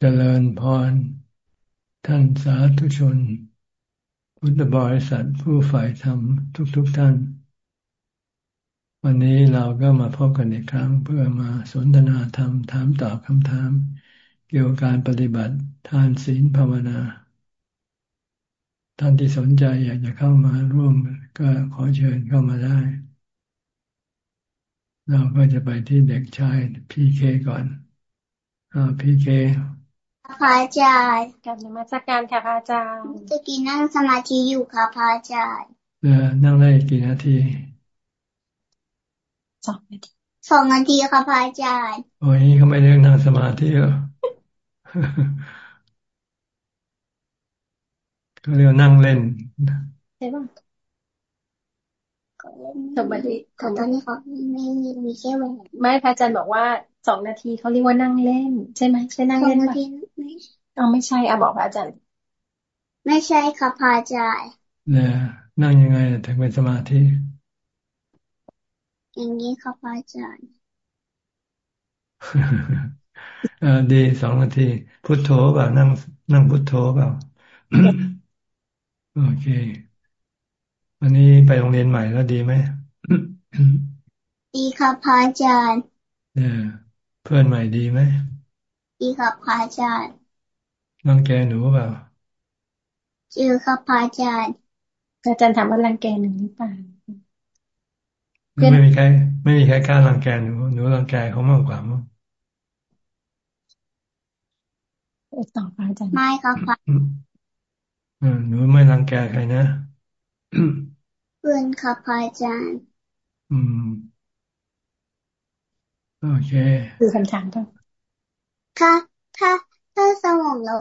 เจริญพร ท่านสาธุชน พุทธบริษัทผู้ฝ่ายธรรมทุกๆทท่าน วันนี้เราก็มาพบกันอีกครั้ง เพื่อมาสนทนาธรรมถามตอบคำถาม เกี่ยวกับการปฏิบัติทานศีลภาวนา ท่านที่สนใจอยากจะเข้ามาร่วมก็ขอเชิญเข้ามาได้ เราก็จะไปที่เด็กชายพีเคก่อนอ่าพีเค พระอาจารย์กับนมัสการค่ะพระอาจารย์ตะกี้นั่งสมาธิอยู่ค่ะพระอาจารย์เออนั่งได้กี่นาทีสองนาทีสองนาทีค่ะพระอาจารย์โอ้ยเขาไม่ได้นั่งสมาธิหรอเขาเรียกนั่งเล่นใช่ป่ะสมาธิของตอนนี้เขาไม่มีแค่เวลาไม่พระอาจารย์บอกว่า สองนาทีเขาเรียกว่านั่งเล่น ใช่ไหมใช่นั่งเล่นไหมเอาไม่ใช่อะบอกพระอาจารย์ ไม่ใช่ค่ะพระอาจารย์เนี่ยนั่งยังไงถึงเป็นสมาธิอย่างนี้ค่ะพระอาจารย์ดีสองนาที พุทโธเปล่านั่ง นั่งพุทโธเปล่าโอเค วันนี้ไปโรงเรียนใหม่แล้วดีไหมดีค่ะพระอาจารย์เนี่ย เพื่อนใหม่ดีไหมดีครับพระอาจารย์รังแกหนูเปล่าเจอครับพระอาจารย์อาจารย์ถามว่ารังแกหนูหรือเปล่าไม่มีใครไม่มีใครกล้ารังแกหนูหนูรังแกเขามากกว่ามั้งต่อพระอาจารย์ไม่ครับพระหนูไม่รังแกใครนะเพื่อนครับพระอาจารย์ อืม โอเค คือคำถามก็ถ้าถ้าถ้าสมองเรา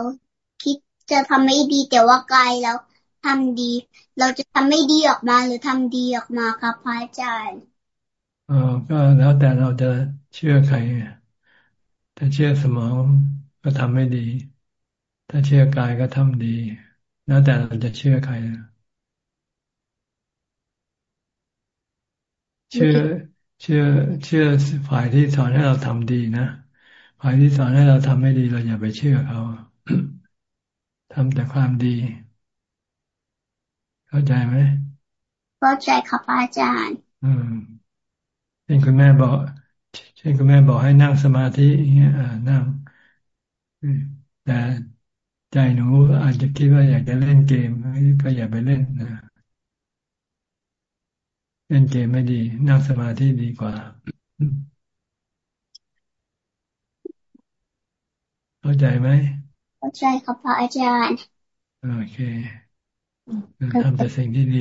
คิดจะทำไม่ดีแต่ว่ากายเราทำดี เราจะทำไม่ดีออกมาหรือทำดีออกมาครับพระอาจารย์อ๋อก็แล้วแต่เราจะเชื่อใครถ้าเชื่อสมองก็ทำไม่ดี ถ้าเชื่อกายก็ทำดี แล้วแต่เราจะเชื่อใครเชื่อ เชื่อเชื่อฝ่ายที่สอนให้เราทำดีนะฝ่ายที่สอนให้เราทำไม่ดีเราอย่าไปเชื่อเขาทำแต่ความดี เข้าใจไหมเข้าใจครับอาจารย์ อืมเช่นคุณแม่บอกเช่นคุณแม่บอกให้นั่งสมาธิเงี้ยนั่งแต่ใจหนูอาจจะคิดว่าอยากจะเล่นเกมก็อย่าไปเล่นนะ เล่นเกมไม่ดี นั่งสมาธิดีกว่า เข้าใจไหมเข้าใจครับพระอาจารย์โอเคทำแต่สิ่งที่ดี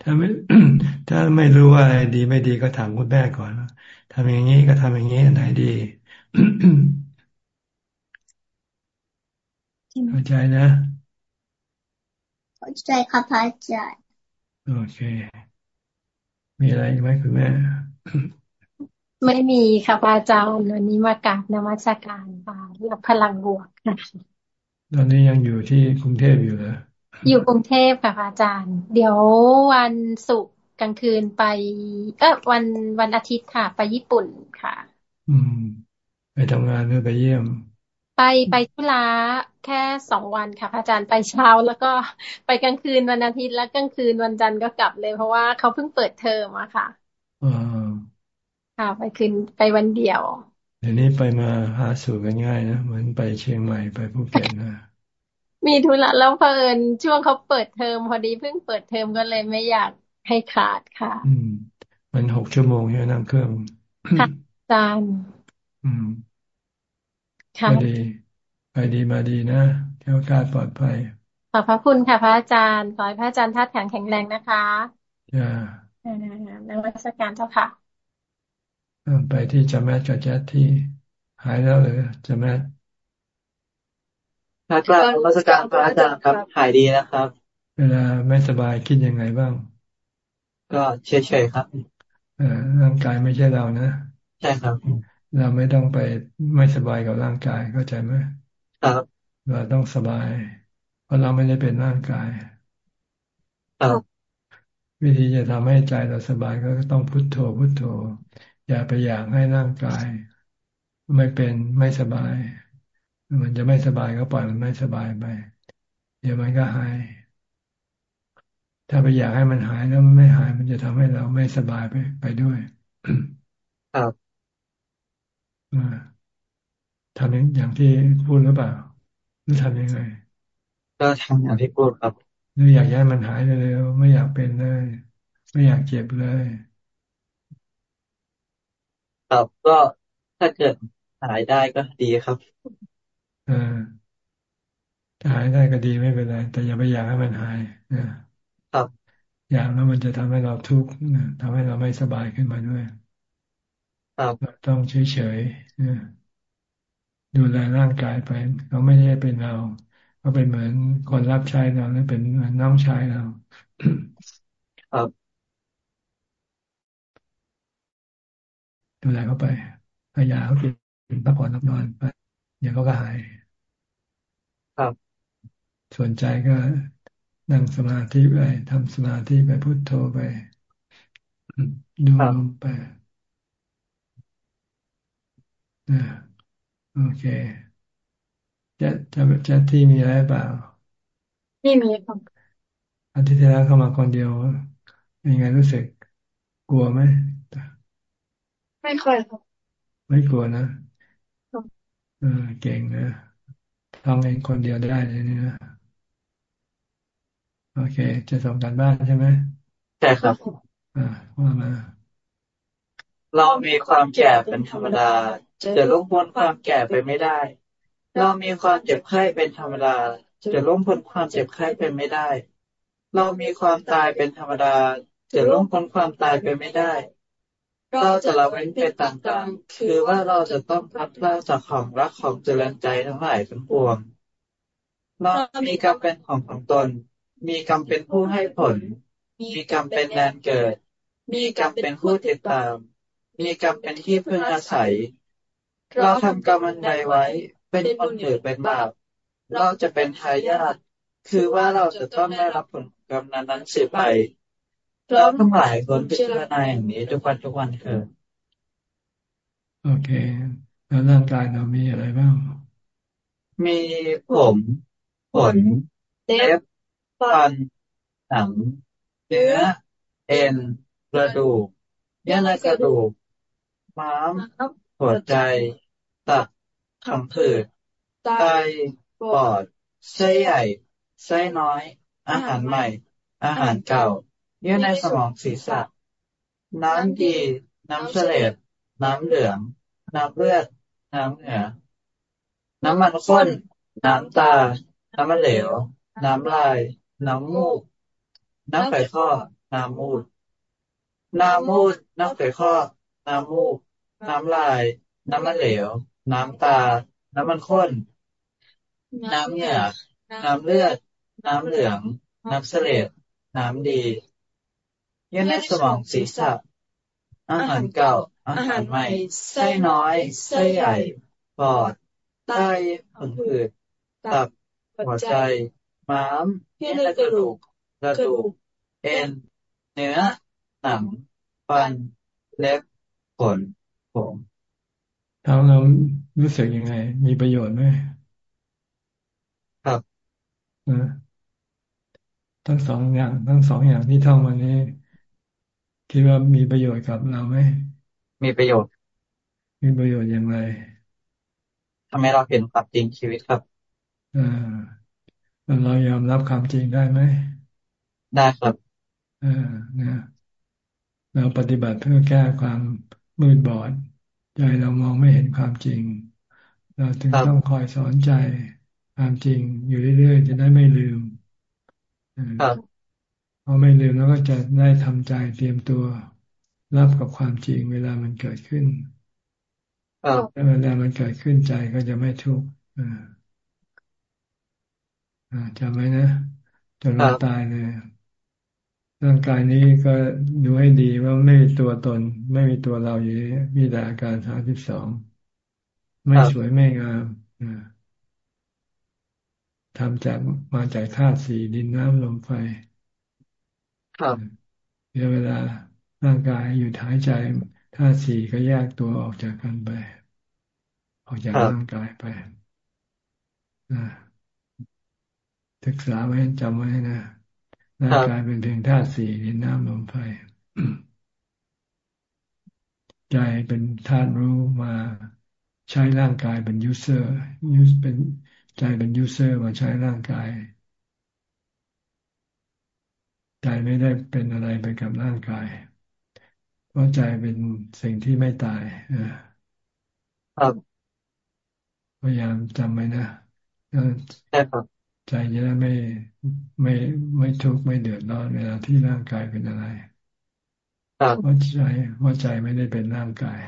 ถ้าไม่ถ้าไม่รู้ว่าอะไรดีไม่ดีก็ถามคุณแม่ก่อนทำอย่างนี้ก็ทำอย่างนี้ไหนดีเข้าใจนะ เข้าใจครับพระอาจารย์โอเค มีอะไรไหมคุณแม่ไม่มีค่ะอาจารย์วันนี้มากราบนมัสการค่ะรับพลังบวกค่ะตอนนี้ยังอยู่ที่กรุงเทพอยู่เหรออยู่กรุงเทพค่ะอาจารย์ เดี๋ยววันศุกร์กลางคืนไป เออวันวันอาทิตย์ค่ะ ไปญี่ปุ่นค่ะ อืม ไปทำงานหรือไปเยี่ยม ไปไปธุระแค่สองวันค่ะอาจารย์ไปเช้าแล้วก็ไปกลางคืนวันอาทิตย์แล้วกลางคืนวันจันทร์ก็กลับเลย เพราะว่าเขาเพิ่งเปิดเทอมอะค่ะอ่าค่ะ ไปคืนไปวันเดียวเดี๋ยวนี้ไปมาหาสู่กันง่ายนะเหมือนไปเชียงใหม่ไปภูเก็ตนะมีธุระแล้วเพลินช่วงเขาเปิดเทอมพอดีเพิ่งเปิดเทอมก็เลยไม่อยากให้ขาดค่ะ อืม มันหกชั่วโมงเนี่ยนั่งเครื่องค่ะอาจารย์อืม ค่ะดี ไปดีมาดีนะเที่ยวกาดปลอดภัย ขอบพระคุณค่ะพระอาจารย์ ขอให้พระอาจารย์ทัดแข็งแข็งแรงนะคะจ้าในวัชการเจ้าค่ะ ไปที่จาแมทกับแจ๊ที่หายแล้วเลยจาแมทครับกราบนมัสการพระอาจารย์ครับ หายดีนะครับ เวลาไม่สบายคิดยังไงบ้าง ก็เฉยๆครับร่างกายไม่ใช่เรานะ ใช่ครับ เราไม่ต้องไปไม่สบายกับร่างกายเข้าใจไหมครับเราต้องสบาย เพราะเราไม่ได้เป็นร่างกายครับวิธีจะทำให้ใจเราสบายก็ต้องพุโทโธพุโทโธ อย่าไปอยากให้ร่างกาย ไม่เป็นไม่สบาย มันจะไม่สบายก็ปล่อยมันไม่สบายไปเดี๋ยวมันก็หาย ถ้าไปอยากให้มันหายแล้วมันไม่หาย มันจะทำให้เราไม่สบายไปไปด้วยครับ ทำอย่างที่พูดหรือเปล่าหรือทำยังไง ก็ทำอย่างที่พูดครับหรืออยากให้มันหายเร็วๆไม่อยากเป็นเลย ไม่อยากเจ็บเลยครับก็ถ้าเกิดหายได้ก็ดีครับอ่าถ้าหายได้ก็ดีไม่เป็นไร แต่อย่าไปอยากให้มันหายนะครับ อยากแล้วมันจะทำให้เราทุกข์ทำให้เราไม่สบายขึ้นมาด้วยครับ ต้องเฉยๆดูแลร่างกายไปเขาไม่ได้เป็นเราเขาเป็นเหมือนคนรับใช้เราหรือเป็นเหมือนน้องชายเราครับดูแลเขาไปพยายามเขากินพักผ่อนรับนอนไปเดี๋ยวเขาก็หายครับสนใจก็นั่งสมาธิไปทำสมาธิไปพุโทโธไปดูลมไป โอเคจะจะจะที่มีอะไรเปล่าไม่มีครับอาทิตย์ที่แล้วเข้ามาคนเดียวยังไงรู้สึกกลัวไหมไม่ค่อยครับ ไม่กลัวนะเออเก่งนะทำเองคนเดียวได้เลยนี่นะโอเค จะส่งการบ้านใช่ไหมใช่ครับอ่าว่ามาเรามีความแก่เป็นธรรมดา จะล่วงพ้นความแก่ไปไม่ได้ เรามีความเจ็บไข้เป็นธรรมดา จะล่วงพ้นความเจ็บไข้ไปไม่ได้ เรามีความตายเป็นธรรมดา จะล่วงพ้นความตายไปไม่ได้ เราจะละเว้นเป็นต่างๆ คือว่าเราจะต้องพัดพลาจากของรักของเจริญใจทั้งหลายทั้งปวงเรามีกรรมเป็นของของตน มีกรรมเป็นผู้ให้ผล มีกรรมเป็นแดนเกิด มีกรรมเป็นผู้ติดตาม มีกรรมเป็นที่พึ่งอาศัย เราทำกรรมอันใดไว้ เป็นบุญหรือเป็นบาป เราจะเป็นทายาทคือว่าเราจะต้องได้รับผลกรรมนั้นๆสืบไปเราทั้งหลายคนพิจารณาอย่างนี้ทุกวันทุกวันเถอโอเค แล้วร่างกายเรามีอะไรบ้าง มีผมขนเล็บฟันหนังเนื้อ เอ็น กระดูกเยื่อในกระดูกม้าม หัวใจ ตับขังผืดไตปอดไส้ใหญ่ไส้น้อย อาหารใหม่ อาหารเก่า เยื่อในสมองศีรษะ น้ำดี น้ำเสลดน้ำเหลือง น้ำเลือด น้ำเหนือ น้ำมันข้น น้ำตา น้ำมันเหลว น้ำลาย น้ำมูก น้ำไขข้อ น้ำมูด น้ำมูด น้ำไขข้อ น้ำมูก น้ำลาย น้ำมันเหลว น้ำตา น้ำมันข้น น้ำเหงื่อน้ำเลือด น้ำเหลือง น้ำเสลดน้ำดีเยื่อในสมองศีรษะอาหารเก่า อาหารใหม่ไส้น้อยไส้ใหญ่ปอดไตผังผืดตับหัวใจ ม้ามเยื่อในกระดูกกระดูกเอ็นเนื้อหนังฟันเล็บขน ผมทำเรารู้สึกยังไง มีประโยชน์ไหมครับทั้งสองอย่าง ทั้งสองอย่างที่ท่องวันนี้ คิดว่ามีประโยชน์กับเราไหมมีประโยชน์ มีประโยชน์อย่างไรทำให้เราเห็นความจริงชีวิตครับอ่าเรายอมรับความจริงได้ไหมได้ครับอ่านะเราปฏิบัติเพื่อแก้ความ มืดบอด ใจเรามองไม่เห็นความจริง เราจึงต้องคอยสอนใจความจริงอยู่เรื่อยๆ จะได้ไม่ลืมครับพอไม่ลืมแล้วก็จะได้ทำใจเตรียมตัวรับกับความจริงเวลามันเกิดขึ้นเวลามันเกิดขึ้นใจก็จะไม่ทุกข์จำไว้นะจนเราตายเลย ร่างกายนี้ก็ดูให้ดีว่าไม่มีตัวตน ไม่มีตัวเราอยู่มีแต่อาการสามสิบสองไม่สวยไม่งามทำจากมาจากธาตุสี่ดินน้ำลมไฟครับเวลาร่างกายอยู่หายใจธาตุสี่ก็แยกตัวออกจากกันไป ออกจากร่างกายไปศึกษาไว้จำไว้นะ ร่างกายเป็นเพียงธาตุสี่ดินน้ำลมไฟใจเป็นธาตุรู้มาใช้ร่างกายเป็น user you เป็นใจเป็น user มาใช้ร่างกาย ใจไม่ได้เป็นอะไรไปกับร่างกาย เพราะใจเป็นสิ่งที่ไม่ตายครับพยายามจำไว้นะใช่ครับ ใจจะได้ไม่ไม่ไม่ทุกข์ไม่เดือดร้อนเวลาที่ร่างกายเป็นอะไรว่าใจว่าใจไม่ได้เป็นร่างกาย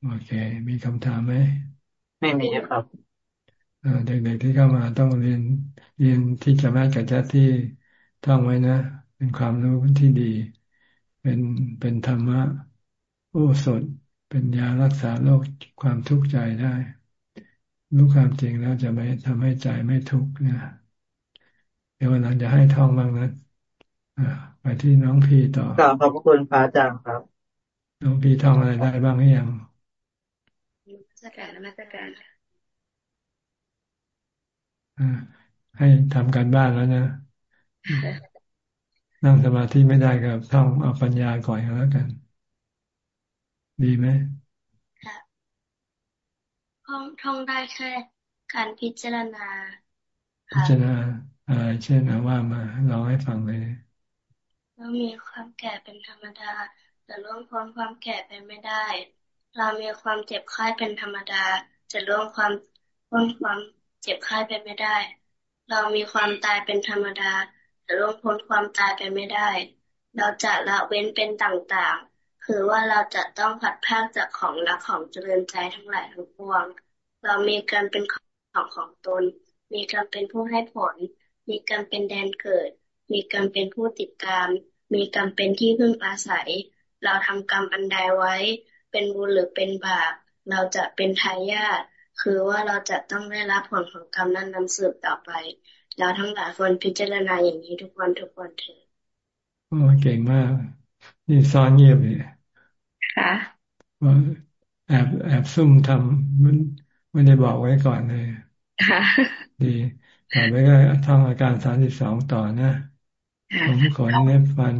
โอเค มีคำถามไหม ไม่มีครับเด็กๆที่เข้ามาต้องเรียนเรียนที่จะแม่กับจ้าที่ท่องไว้นะ เป็นความรู้ที่ดี เป็นเป็นธรรมะโอ้สดเป็นยารักษาโรคความทุกข์ใจได้ รู้ความจริงแล้วจะไม่ทำให้ใจไม่ทุกข์นะเดี๋ยววันหลังจะให้ท่องบ้างนะไปที่น้องพีต่อกราบขอบคุณพระอาจารย์ครับ น้องพีท่องอะไรได้บ้างหรือยังมาสการมาสการให้ทำการบ้านแล้วนะนั่งสมาธิไม่ได้ก็ท่องเอาปัญญาก่อนแล้วกัน ดีไหม ท่องท่องได้แค่การพิจารณา พิจารณาอะไรเช่นว่ามาลองให้ฟังเลยเรามีความแก่เป็นธรรมดา แต่ล่วงพ้นความแก่ไปไม่ได้ เรามีความเจ็บไข้เป็นธรรมดาจะล่วงความพ้นความเจ็บไข้ไปไม่ได้ เรามีความตายเป็นธรรมดาจะล่วงพ้นความตายไปไม่ได้ เราจะละเว้นเป็นต่างๆ คือว่าเราจะต้องผัดภาคจากของรักของเจริญใจทั้งหลายทั้งปวง เรามีการเป็นของของตน มีการเป็นผู้ให้ผล มีการเป็นแดนเกิด มีการเป็นผู้ติดตาม มีการเป็นที่พึ่งอาศัย เราทำกรรมอันใดไว้ เป็นบุญหรือเป็นบาป เราจะเป็นทายาท คือว่าเราจะต้องได้รับผลของกรรมนั้นนำสืบต่อไป เราทั้งหลายควรพิจารณาอย่างนี้ทุกวันทุกวันเถอะโอ้เก่งมาก นี่ซ้อนเงียบเลยค่ะว่าแอบแอบซุ่มทำมันไม่ได้บอกไว้ก่อนเลยค่ะดีต่อไปก็ท่องอาการสามสิบสองต่อนะผมขอเล็บฟัน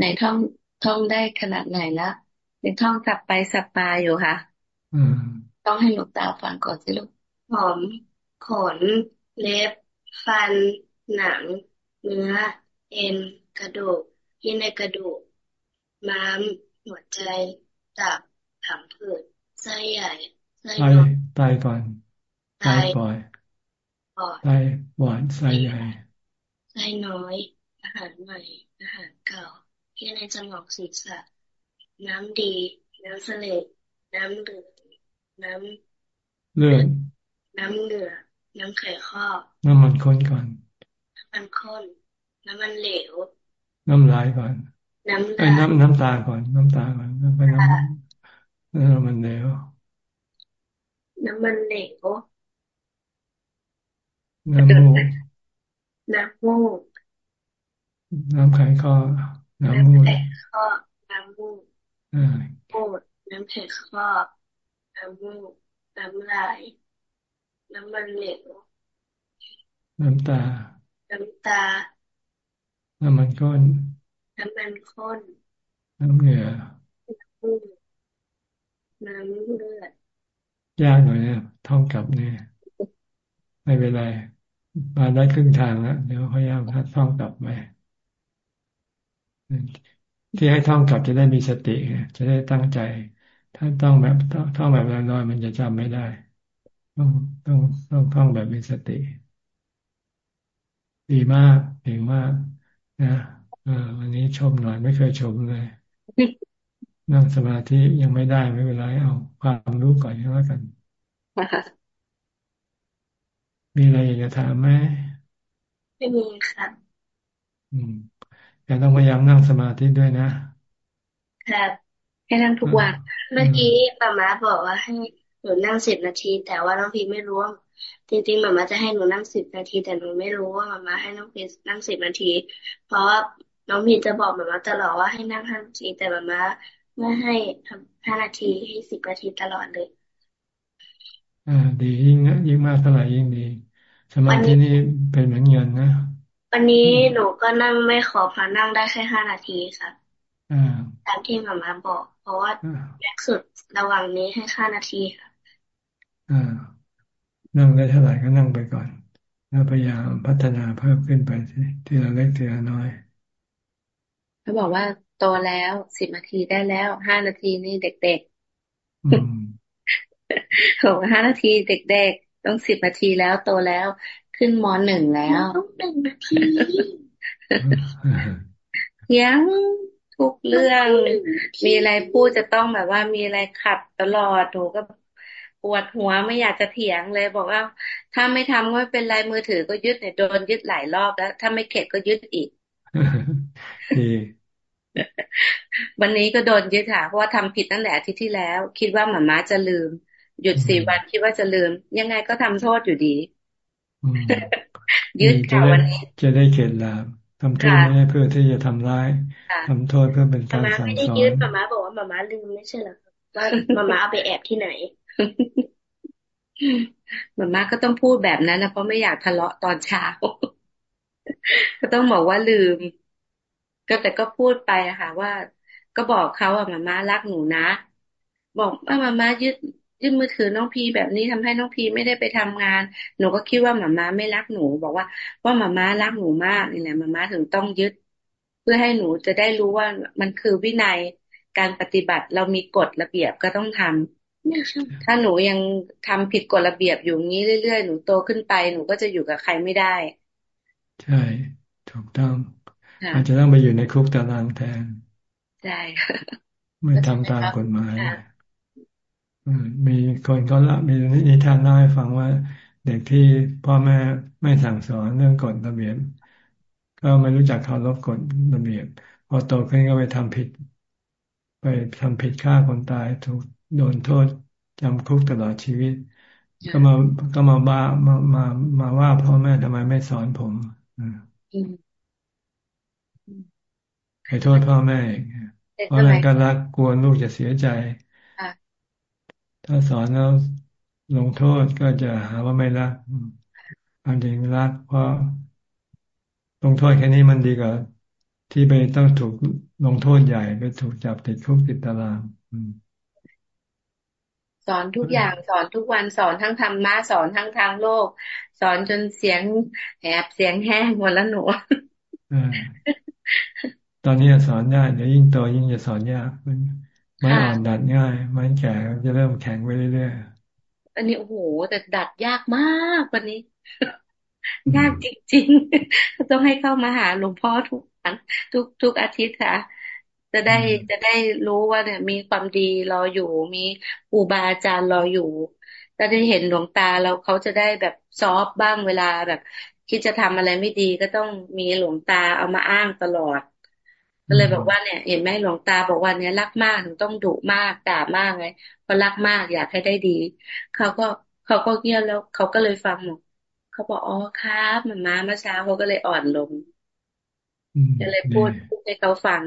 ในท่องท่องได้ขนาดไหนละในท่องสับไปสับปาอยู่ค่ะต้องให้หลวงตาฟังก่อนสิลูกหอมขนเล็บฟัน หนัง เนื้อ เอ็น กระดูก ที่ในกระดูก ม้ามหัวใจตับผังผืดไส้ใหญ่ไส้น้อยไตก่อนไตปล่อยไตหวานไส้ใหญ่ไส้น้อย อาหารใหม่ อาหารเก่าที่ในสมองศีรษะ น้ำดี น้ำเสลดน้ำเหลืองน้ำเลือดน้ำเหลือน้ำไข่ข้อ น้ำมันข้นก่อน น้ำมันข้น น้ำมันเหลว น้ำลายก่อน น้ำลายน้ำน้ำตาก่อน น้ำตาก่อนแล้วไปน้ำน้ำมันเหลวน้ำมันเหลวน้ำมูกน้ำมูกน้ำไข่ข้อน้ำมูกไข่ข้อน้ำมูกอ่าน้ำไข่ข้อน้ำมูกน้ำลายน้ำมันเหลวน้ำตา น้ำตา น้ำมันข้น น้ำมันข้น น้ำเหงื่อน้ำเลือดยากหน่อยเนี่ยท่องกลับเนี่ยไม่เป็นไรมาได้ครึ่งทางแล้วเดี๋ยวพยายามท่องกลับไปที่ให้ท่องกลับจะได้มีสติจะได้ตั้งใจ ถ้าต้องแบบท่องแบบลอยๆมันจะจำไม่ได้ ต้องต้องต้องท่องแบบมีสติ ดีมากเก่งมาก นะเออวันนี้ชมหน่อยไม่เคยชมเลยนั่งสมาธิยังไม่ได้ไม่เป็นไรเอาความรู้ก่อนก็แล้วกันมีอะไรอยากจะถามไหมไม่มีครับอืมแต่ต้องพยายามนั่งสมาธิด้วยนะครับให้นั่งทุกวัน เมื่อกี้ป้ามาบอกว่าให้หนูนั่งสิบนาที แต่ว่าน้องพีไม่รู้ว่า จริงๆหมามาจะให้หนูนั่งสิบนาที แต่หนูไม่รู้ว่าหมามาให้น้องพีนั่งสิบนาที เพราะว่าน้องพีจะบอกหมามาตลอดว่าให้นั่งห้านาที แต่หมามาไม่ให้ทำห้านาทีให้สิบนาทีตลอดเลย อ่า ดียิ่งยิ่งมากเท่าไหร่ยิ่งดี สมาธินี่เป็นเหมือนเงินนะวันนี้หนูก็นั่งไม่ขอพานั่งได้แค่ห้านาทีค่ะตามที่หมามาบอก เพราะว่าแม็กสุดระหว่างนี้ให้ห้านาทีค่ะ อ่า นั่งได้เท่าไหร่ก็นั่งไปก่อน แล้วพยายามพัฒนาเพิ่มขึ้นไปทีละเล็กทีละน้อยเขาบอกว่าโตแล้วสิบนาทีได้แล้วห้านาทีนี่เด็กๆบอกว่าห้านาทีเด็กๆ ต้องสิบนาทีแล้วโตแล้วขึ้นมหนึ่งแล้วต้องหนึ่งนาทียังทุกเรื่อง มีอะไรพูดจะต้องแบบว่ามีอะไรขัดตลอดหนูก็ป วดหัวไม่อยากจะเถียงเลยบอกว่า ถ้าไม่ทำก็ไม่เป็นไรมือถือก็ยึดเนี่ยโดนยึดหลายรอบแล้ว ถ้าไม่เข็ดก็ยึดอีกวันนี้ก็โดนยึดค่ะเพราะว่าทำผิดตั้งแต่อาทิตย์ที่แล้ว คิดว่าหมาม้าจะลืม หยุดสี่วันคิดว่าจะลืม ยังไงก็ทำโทษอยู่ดี ยึดค่ะวันนี้ จะได้เข็ดลาบทำโทษไม่เพื่อที่จะทำร้ายทำโทษเพื่อเป็นการสั่งสอนไม่ได้ยึดหมาม้าบอกว่าหมาม้าลืมไม่ใช่หรอว่าหมาม้าเอาไปแอบที่ไหนห มาม่าก็ต้องพูดแบบนั้นนะเพราะไม่อยากทะเลาะตอนเช้า ก็ต้องบอกว่าลืม ก็แต่ก็พูดไปอะค่ะ ว่า ก็บอกเขาอะมาม่ารักหนูนะ บอกว่ามาม่ายึดยึดมือถือน้องพีแบบนี้ทำให้น้องพีไม่ได้ไปทำงาน หนูก็คิดว่ามาม่าไม่รักหนู บอกว่าว่ามาม่ารักหนูมากนี่แหละมาม่าถึงต้องยึด เพื่อให้หนูจะได้รู้ว่ามันคือวินัยการปฏิบัติเรามีกฎระเบียบก็ต้องทำ ถ้าหนูยังทำผิดกฎระเบียบอยู่งี้เรื่อยๆ หนูโตขึ้นไปหนูก็จะอยู่กับใครไม่ได้ ใช่ ถูกต้อง อาจจะต้องไปอยู่ในคุกตารางแทนใช่ไม่ทำตามกฎหมายมีคนก็ละมีนิทานเล่าให้ฟังว่า เด็กที่พ่อแม่ไม่สั่งสอนเรื่องกฎระเบียบ ก็ไม่รู้จักเคารพกฎระเบียบ พอโตขึ้นก็ไปทำผิด ไปทำผิดฆ่าคนตายถูก โดนโทษจำคุกตลอดชีวิต ก็มาก็มาบ้ามามามาว่าพ่อแม่ทำไมไม่สอนผมไปโทษพ่อแม่เพราะอะไรก็รักกลัวลูกจะเสียใจถ้าสอนแล้วลงโทษก็จะหาว่าไม่รักความจริงรักเพราะลงโทษแค่นี้มันดีกว่าที่ไปต้องถูกลงโทษใหญ่ไปถูกจับติดคุกติดตาราง สอนทุกอย่างสอนทุกวันสอนทั้งธรรมะสอนทั้งทางโลก สอนจนเสียงแหบเสียงแห้งหมดแล้วหนูตอนนี้สอนได้เดี๋ยวยิ่งโตยิ่งจะสอนยากมันไม่อ่อนดัดง่ายมันแก่จะเริ่มแข็งไปเรื่อยๆอันนี้โอ้โหแต่ดัดยากมากวันนี้ยากจริงๆต้องให้เข้ามาหาหลวงพ่อทุกวันทุกทุกอาทิตย์ค่ะ จะได้จะได้รู้ว่าเนี่ย มีความดีรออยู่ มีอุบาอาจารย์รออยู่จะได้เห็นหลวงตาเราเขาจะได้แบบซอฟบ้างเวลาแบบ คิดจะทำอะไรไม่ดีก็ต้องมีหลวงตาเอามาอ้างตลอด ก็เลยบอกว่าเนี่ย เห็นไหมหลวงตาบอกว่าเนี่ยรักมากถึงต้องดุมากด่ามากไงเพราะรักมากอยากให้ได้ดี เขาก็เขาก็เงียบแล้วเขาก็เลยฟังหมดเขาบอกอ๋อครับมามาเมื่อเช้าเขาก็เลยอ่อนลงก็เลยพูดพูดให้เขาฟัง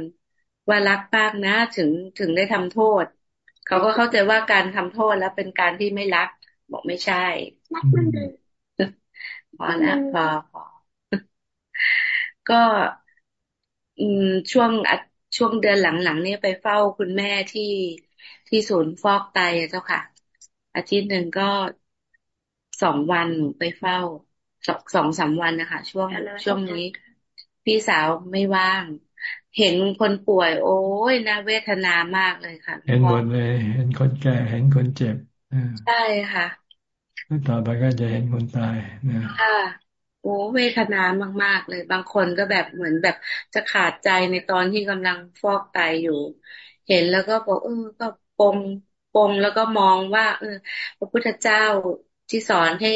ว่ารักมากนะ ถึงถึงได้ทำโทษ เขาก็เข้าใจว่าการทำโทษแล้วเป็นการที่ไม่รัก บอกไม่ใช่รักมันเลยพอแล้วพอพอก็อืมช่วงช่วงเดือนหลังๆนี่ไปเฝ้าคุณแม่ที่ที่ศูนย์ฟอกไตเจ้าค่ะ อาทิตย์หนึ่งก็สองวันไปเฝ้าสองสองสามวันนะคะช่วงช่วงนี้ พี่สาวไม่ว่าง เห็นคนป่วย โอ้ยน่าเวทนามากเลยค่ะ เห็นหมดเลย เห็นคนแก่เห็นคนเจ็บใช่ค่ะต่อไปก็จะเห็นคนตายนะค่ะโอ้เวทนามาก ๆ เลย บางคนก็แบบเหมือนแบบจะขาดใจในตอนที่กำลังฟอกไตอยู่ เห็นแล้วก็บอกเออก็ปงปงแล้วก็มองว่า เออ พระพุทธเจ้าที่สอนให้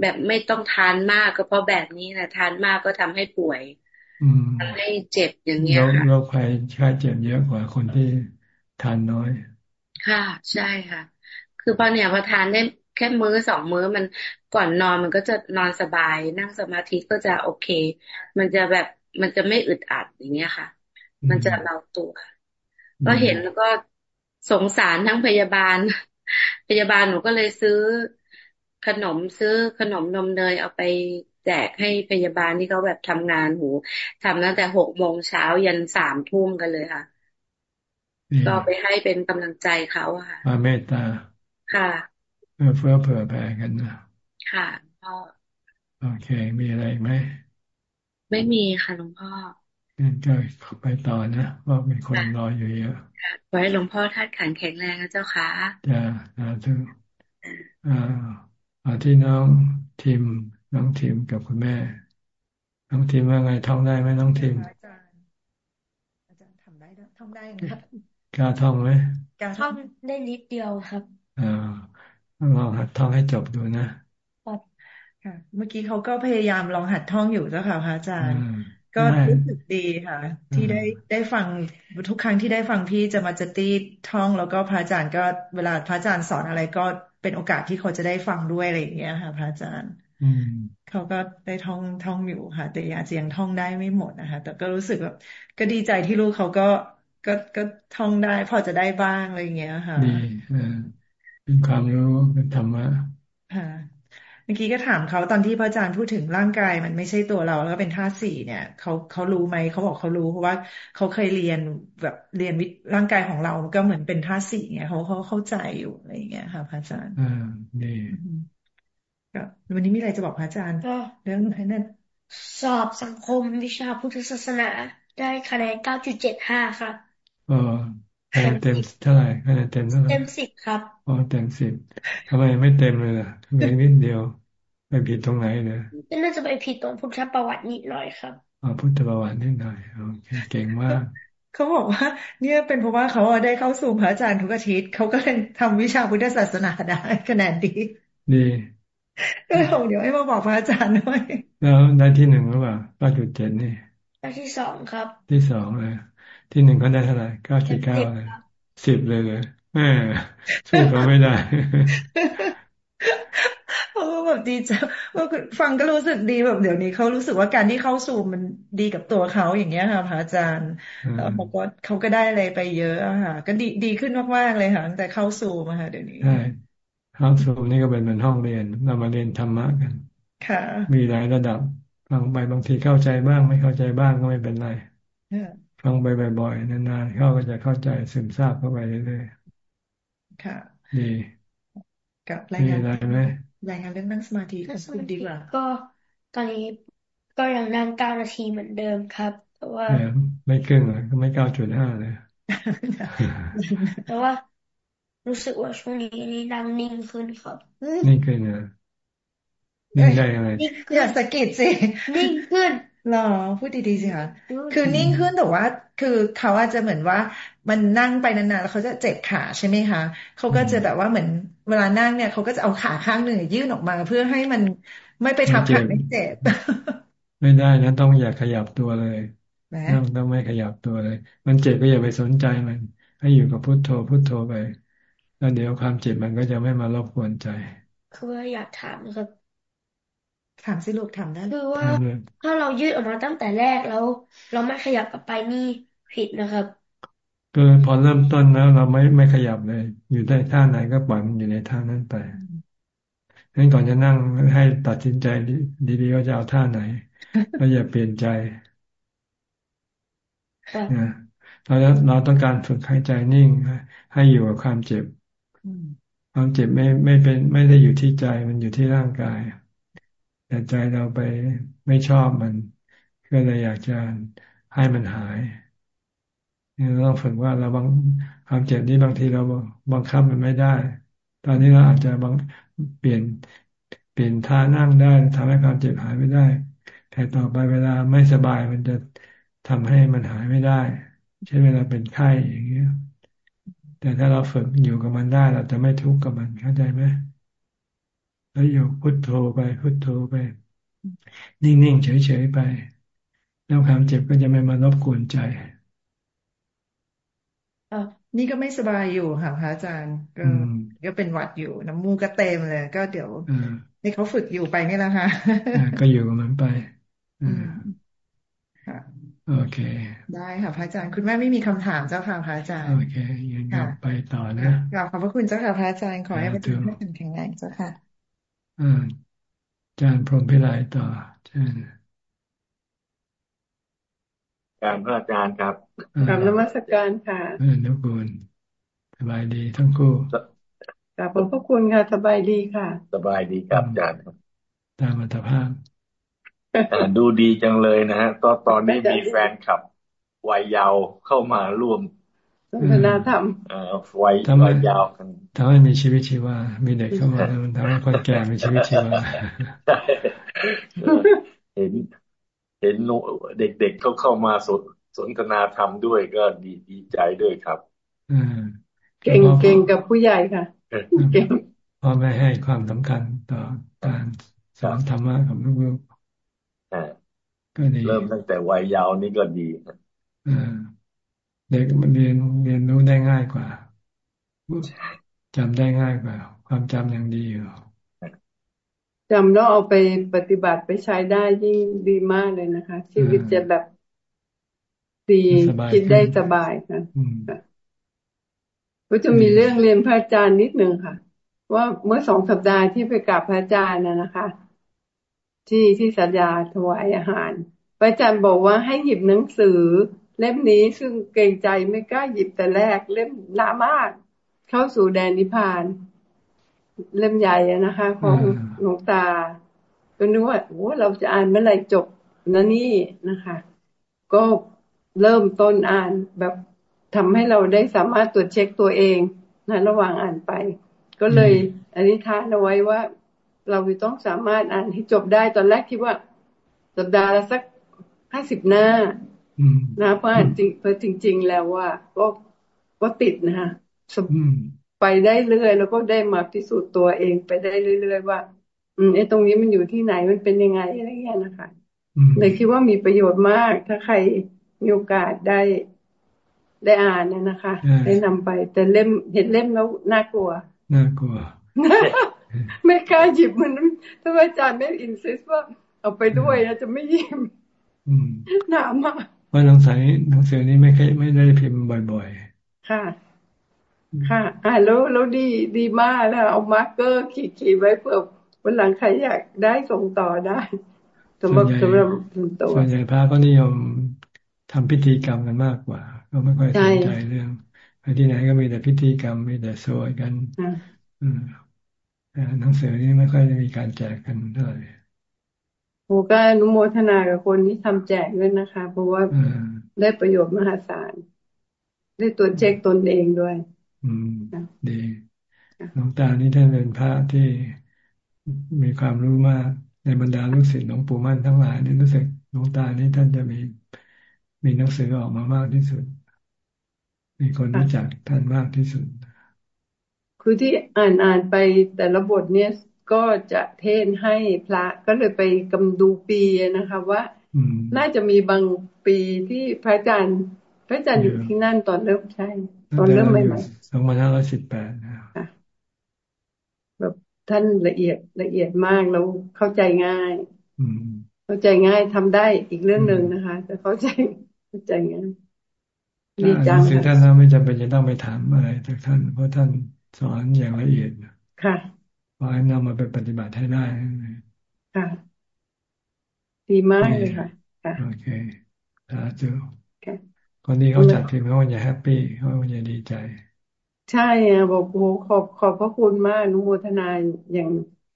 แบบไม่ต้องทานมากก็เพราะแบบนี้นะทานมากก็ทำให้ป่วย ทำให้เจ็บอย่างเงี้ยค่ะโรคภัยค่าเจ็บเยอะกว่าคนที่ทานน้อย ค่ะ ใช่ค่ะ คือพอเนี่ยพอทานได้แค่มื้อสองมื้อมันก่อนนอนมันก็จะนอนสบาย นั่งสมาธิก็จะโอเค มันจะแบบมันจะไม่อึดอัดอย่างเงี้ยค่ะ มันจะเราตัวก็เห็นแล้วก็สงสารทั้งพยาบาล พยาบาลหนูก็เลยซื้อขนมซื้อขนมนมเนยเอาไป แจกให้พยาบาลที่เขาแบบทำงานหูทำตั้งแต่หกโมงเช้ายันสามทุ่มกันเลยค่ะ ก็ไปให้เป็นกำลังใจเขาค่ะมาเมตตา ค่ะเพื่อเฟื่อเผื่อแผ่กันนะค่ะพ่อโอเค มีอะไรไหมไม่มีค่ะหลวงพ่องั้นก็ไปต่อนะว่ามีคนรออยู่เยอะไว้หลวงพ่อทัดขันแข็งแรงนะเจ้าค่ะจ้าสาธุอ่าอาที่น้องทิม น้องทิมกับคุณแม่ น้องทิมว่าไงท่องได้ไหมน้องทิมอาจารย์อาจารย์ทำได้ท่องได้ครับกล้าท่องไหมกล้าท่องได้นิดเดียวครับอ่าลองหัดท่องให้จบดูนะค่ะ เมื่อกี้เขาก็พยายามลองหัดท่องอยู่แล้วค่ะพระอาจารย์ ก็รู้สึกดีค่ะ ที่ได้ได้ฟังทุกครั้งที่ได้ฟังพี่จะมาจะตีท่อง แล้วก็พระอาจารย์ก็เวลาพระอาจารย์สอนอะไรก็เป็นโอกาสที่เขาจะได้ฟังด้วยอะไรอย่างเงี้ยค่ะ พระอาจารย์ เขาก็ได้ท่องท่องอยู่ค่ะ แต่อาจจะยังท่องได้ไม่หมดนะคะ แต่ก็รู้สึกแบบก็ดีใจที่ลูกเขาก็ก็ก็ท่องได้ พอจะได้บ้างอะไรอย่างเงี้ยค่ะดีเป็นความรู้เป็นธรรมะค่ะเมื่อกี้ก็ถามเขาตอนที่พระอาจารย์พูดถึงร่างกายมันไม่ใช่ตัวเรา แล้วก็เป็นธาตุสี่เนี่ยเขาเขารู้ไหมเขาบอกเขารู้เพราะว่าเขาเคยเรียนแบบเรียนวิร่างกายของเราก็เหมือนเป็นธาตุสี่เนี่ยเขาเขาเข้าใจอยู่อะไรอย่างเงี้ยค่ะพระอาจารย์อ่าดีก็ วันนี้มีอะไรจะบอกพระอาจารย์ก็เรื่องนั้นสอบสังคมวิชาพุทธศาสนา ได้คะแนนเก้าจุดเจ็ดห้าครับอ๋อคะแนนเต็มเท่าไหร่คะแนนเต็มเท่าไหร่เต็มสิบครับอ๋อเต็มสิบทำไมไม่เต็มเลยล่ะเหลือนิดเดียว ไปผิดตรงไหนเนี่ยน่าจะไปผิดตรงพุทธประวัตินิดหน่อยครับอ๋อพุทธประวัตินิดหน่อยโอเคเก่งมากเขาบอกว่า เนี่ยเป็นเพราะว่าเขาได้เข้าสู่พระอาจารย์ทุกอาทิตย์เขาก็เลยทำวิชาพุทธศาสนาได้คะแนนดี ดี ก็เลยเดี๋ยวให้มาบอกพระอาจารย์ด้วย แล้วได้ที่หนึ่งหรือเปล่าเก้าจุดเจ็ดนี่ได้ที่สองครับ ที่สองเลยที่หนึ่งเขาได้เท่าไหร่เก้าจุดเก้าเลยสิบเลยเลยแม่สู้เขาไม่ได้เขาแบบดีจังว่าฟังก็รู้สึกดีแบบเดี๋ยวนี้เขารู้สึกว่าการที่เข้าสู่มันดีกับตัวเขาอย่างเงี้ยค่ะพระอาจารย์แล้วเขาก็เขาก็ได้อะไรไปเยอะค่ะ ก็ดีดีขึ้นมากๆเลยค่ะตั้งแต่เข้าสู่มาค่ะเดี๋ยวนี้ ใช่เข้าสู่นี่ก็เป็นเหมือนห้องเรียน เรามาเรียนธรรมะกัน ค่ะ มีหลายระดับฟังไปบางทีเข้าใจบ้าง ไม่เข้าใจบ้างก็ไม่เป็นไรฟังไปบ่อยๆนานๆเขาก็จะเข้าใจซึมซาบเข้าไปเรื่อยๆค่ะ ดีกับรายงานอะไรไหมรายงานเรื่องนั่งสมาธิของคุณดีกว่าก็ตอนนี้ก็ยังนั่งเก้านาทีเหมือนเดิมครับแต่ว่าไม่ครึ่งเลยก็ไม่เก้าจุดห้าเลยแต่ว่า รู้สึกว่าช่วงนี้นี่นั่งนิ่งขึ้นครับนิ่งขึ้นเนอะนิ่งได้ยังไงอย่าสะกิดสินิ่งขึ้นหรอพูดดีๆสิคะคือนิ่งขึ้นแต่ว่า คือเขาอาจจะเหมือนว่า มันนั่งไปนานๆแล้วเขาจะเจ็บขาใช่ไหมคะเขาก็จะแบบว่าเหมือนเวลานั่งเนี่ยเขาก็จะเอาขาข้างหนึ่งยื่นออกมาเพื่อให้มันไม่ไปทับขาไม่เจ็บ ไม่ได้นะต้องอย่าขยับตัวเลยต้องต้องไม่ขยับตัวเลย มันเจ็บก็อย่าไปสนใจมัน ให้อยู่กับพุโทโธพุโทโธไป แล้วเดี๋ยวความเจ็บมันก็จะไม่มารบกวนใจ คือว่าอยากถามนะครับ ถามสิลูกถามได้คือว่าถ้าเรายืดออกมาตั้งแต่แรกแล้ว เราไม่ขยับกลับไปนี่ผิดนะครับก็พอเริ่มต้นแล้ว เราไม่ไม่ขยับเลย อยู่ได้ท่าไหนก็ปล่อยมันอยู่ในท่านั้นไปงั้นก่อนจะนั่งให้ตัดสินใจดีๆว่าจะเอาท่าไหนแล้วอย่าเปลี่ยนใจนะเราเราต้องการฝึกหายใจนิ่งให้อยู่กับความเจ็บ ความเจ็บไม่ไม่เป็นไม่ได้อยู่ที่ใจมันอยู่ที่ร่างกาย แต่ใจเราไปไม่ชอบมัน ก็เลยอยากจะให้มันหายเราต้องฝึกว่าเราบางความเจ็บนี้บางทีเราบังคับมันไม่ได้ ตอนนี้เราอาจจะบางเปลี่ยนเปลี่ยนท่านั่งได้ทำให้ความเจ็บหายไม่ได้ แต่ต่อไปเวลาไม่สบายมันจะทำให้มันหายไม่ได้เช่นเวลาเป็นไข้อย่างเงี้ย แต่ถ้าเราฝึกอยู่กับมันได้ เราจะไม่ทุกข์กับมันเข้าใจไหมแล้วอยู่พุทโธไปพุทโธไป นิ่งๆเฉยๆไป แล้วความเจ็บก็จะไม่มารบกวนใจอนี่ก็ไม่สบายอยู่ค่ะพระอาจารย์ก็ก็เป็นหวัดอยู่น้ำมูกก็เต็มเลย ก็เดี๋ยวนี่เขาฝึกอยู่ไปนี่แหละค่ะก็อยู่กับมันไป โอเค ได้ค่ะพระอาจารย์ คุณแม่ไม่มีคำถามเจ้าค่ะพระอาจารย์ โอเคยังกลับไปต่อนะกลับขอบพระคุณเจ้าค่ะพระอาจารย์ขอให้พระอาจารย์แข็งแรงเจ้าค่ะอาจารย์พรหมพิไลต่อเชิญการพระอาจารย์ครับกลับนมัสการค่ะเออนุกูลสบายดีทั้งคู่กลับขอบพระคุณค่ะ สบายดีค่ะ สบายดีครับอาจารย์ตามอัตภาพ ดูดีจังเลยนะฮะตอนตอนนี้มีแฟนคลับ วัยยาวเข้ามาร่วมสนทนาธรรมวัยวัยยาวกันทำให้มีชีวิตชีวา มีเด็กเข้ามาทำให้คนแก่มีชีวิตชีวาเห็น เห็นเด็กๆเขาเข้ามาสนสนทนาธรรมด้วยก็ดีดีใจด้วยครับเก่งเก่งกับผู้ใหญ่ค่ะเก่งพ่อแม่ให้ความสำคัญต่อการสอนธรรมะกับลูกๆ ก็ดีเริ่มตั้งแต่วัยยาวนี่ก็ดีเด็กมันเรียนเรียนรู้ได้ง่ายกว่าจำได้ง่ายกว่า ความจำยังดีอยู่จำแล้วเอาไปปฏิบัติไปใช้ได้ยิ่งดีมากเลยนะคะ ชีวิตจะแบบดีคิดได้สบายค่ะก็จะมีเรื่องเรียนพระอาจารย์นิดนึงค่ะ ว่าเมื่อสองสัปดาห์ที่ไปกราบพระอาจารย์น่ะนะคะ ที่ที่สัญญาถวายอาหาร พระอาจารย์บอกว่าให้หยิบหนังสือ เล่มนี้ซึ่งเกรงใจไม่กล้าหยิบแต่แรก เล่มหนามาก เข้าสู่แดนนิพพาน เล่มใหญ่นะคะของหลวงตา ก็นึกว่าโอ้เราจะอ่านเมื่อไหร่จบนะนี่นะคะ ก็เริ่มต้นอ่านแบบทำให้เราได้สามารถตรวจเช็คตัวเองนะระหว่างอ่านไป ก็เลยอธิษฐานเอาไว้ว่า เราต้องสามารถอ่านให้จบได้ตอนแรกคิดว่า สัปดาห์ละสักห้าสิบหน้านะเพราะอ่านจริงเพราะจริง ๆ แล้วว่าก็ก็ติดนะฮะไปได้เรื่อยแล้วก็ได้มาพิสูจน์ตัวเองไปได้เรื่อยๆว่า อืมไอ้ตรงนี้มันอยู่ที่ไหนมันเป็นยังไงอะไรเงี้ยนะคะเลยคิดว่ามีประโยชน์มาก ถ้าใครมีโอกาสได้ได้อ่านเนี่ยนะคะ ได้นำไป แต่เล่มเห็นเล่มแล้วน่ากลัวน่ากลัว ไม่กล้าหยิบมันถ้าอาจารย์ไม่ insist ว่าเอาไปด้วยจะไม่หยิบหนามากว่าหนังสือหนังสือนี้ไม่เคยไม่ได้พิมพ์บ่อย ๆ ค่ะ ค่ะ อ่าแล้วแล้วดีดีมากแล้วเอา marker ขีดขีดไว้เผื่อวันหลังใครอยากได้ส่งต่อได้สำหรับสำหรับตัวส่วนใหญ่พระก็นิยมทำพิธีกรรมกันมากกว่า ก็ไม่ค่อยสนใจเรื่องไปที่ไหนก็มีแต่พิธีกรรมมีแต่สวดกันอืมแต่ หนังสือนี่ไม่ค่อยมีการแจกกันเท่าไหร่โอ้ก็อนุโมทนากับคนที่ทำแจกด้วยนะคะ เพราะว่าได้ประโยชน์มหาศาล ได้ตัวเช็คตนเองด้วย อืมดีหลวงตานี่ท่านเป็นพระที่มีความรู้มากในบรรดาลูกศิษย์หลวงปู่มั่นทั้งหลายนี่รู้สึกหลวงตานี่ท่านจะมีมีหนังสือออกมามากที่สุด มีคนรู้จักท่านมากที่สุด คือที่อ่านอ่านไปแต่ละบทเนี่ยก็จะเทศให้พระก็เลยไปกำดูปีนะคะว่าน่าจะมีบางปีที่พระอาจารย์พระอาจารย์อยู่ที่นั่นตอนเริ่มใช่ ตอนเริ่มใหม่ๆสองพันห้าร้อยสิบแปดแบบท่านละเอียดละเอียดมากแล้วเข้าใจง่ายอืเข้าใจง่ายทำได้อีกเรื่องหนึ่งนะคะ แต่เข้าใจเข้าใจง่ายดีจังคือท่านไม่จำเป็นจะต้องไปถามอะไรจากท่าน เพราะท่าน สอนอย่างละเอียดค่ะพอให้นำมาเป็นปฏิบัติให้ได้ค่ะดีมากเลยค่ะโอเคสาธุคนนี้เขาจัดพิมพ์เขาจะแฮปปี้เขาจะดีใจ ใช่อะบอกโอ้ขอบขอบพระคุณมากนุโมทนาอย่าง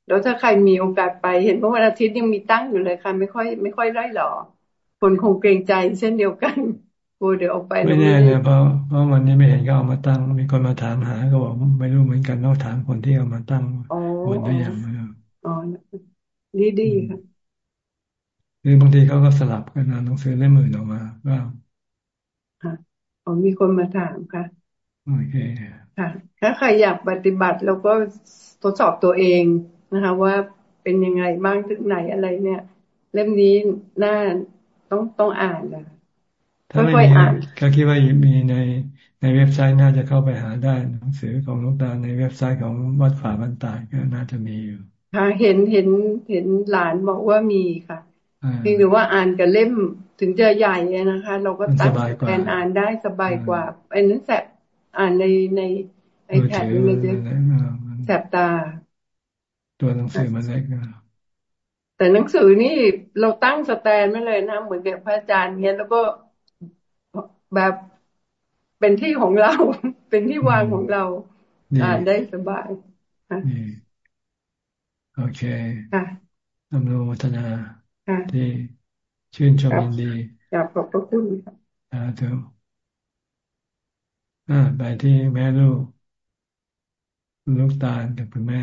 แล้วถ้าใครมีโอกาสไปเห็นว่าวันอาทิตย์ยังมีตั้งอยู่เลยค่ะ ไม่ค่อย ไม่ค่อยไล่หรอคนคงเกรงใจเช่นเดียวกัน โอ้เดี๋ยวออกไปไม่แน่เนี่ยเพราะเพราะวันนี้ไม่เห็นก็เอามาตั้ง มีคนมาถามหาก็บอกไม่รู้เหมือนกันต้องถามคนที่เอามาตั้งวันได้ยังอ๋อดีดีค่ะหรือบางทีเขาก็สลับกันนะหนังสือเล่มอื่นออกมาว่าค่ะอ๋อมีคนมาถามค่ะโอเคค่ะ ถ้าใครอยากปฏิบัติแล้วก็ทดสอบตัวเองนะคะ ว่าเป็นยังไงบ้างถึงไหนอะไรเนี่ย เล่มนี้น่าต้องต้องอ่านนะค่อ ยๆอ่านก็คิดว่ามีในในเว็บไซต์น่าจะเข้าไปหาได้หนังสือของลูกตาในเว็บไซต์ของวัดฝาบันตายก็น่าจะมีอยู่ค่ะเห็นเห็นเห็นหลานบอกว่ามีค่ะเพียงแต่ว่าอ่านกับเล่มถึงจะใหญ่นะคะ เราก็ตั้งแทนอ่านได้สบายกว่าไอ้นั้นแสบอ่านในในไอแพดมันจะแสบตา ตัวหนังสือมันเล็กนะแต่หนังสือนี่เราตั้งสแตนไม่เลยนะเหมือนกับพระอาจารย์เนี้ยแล้วก็ แบบเป็นที่ของเรา เป็นที่วางของเราอ่านได้สบายโอเคค่ะอำนวัฒนาที่ชื่นชมยินดีขอบขอบพระคุณค่ะอ่าเถอะอ่าไปที่แม่ลูก ลูกตาลกับคุณแม่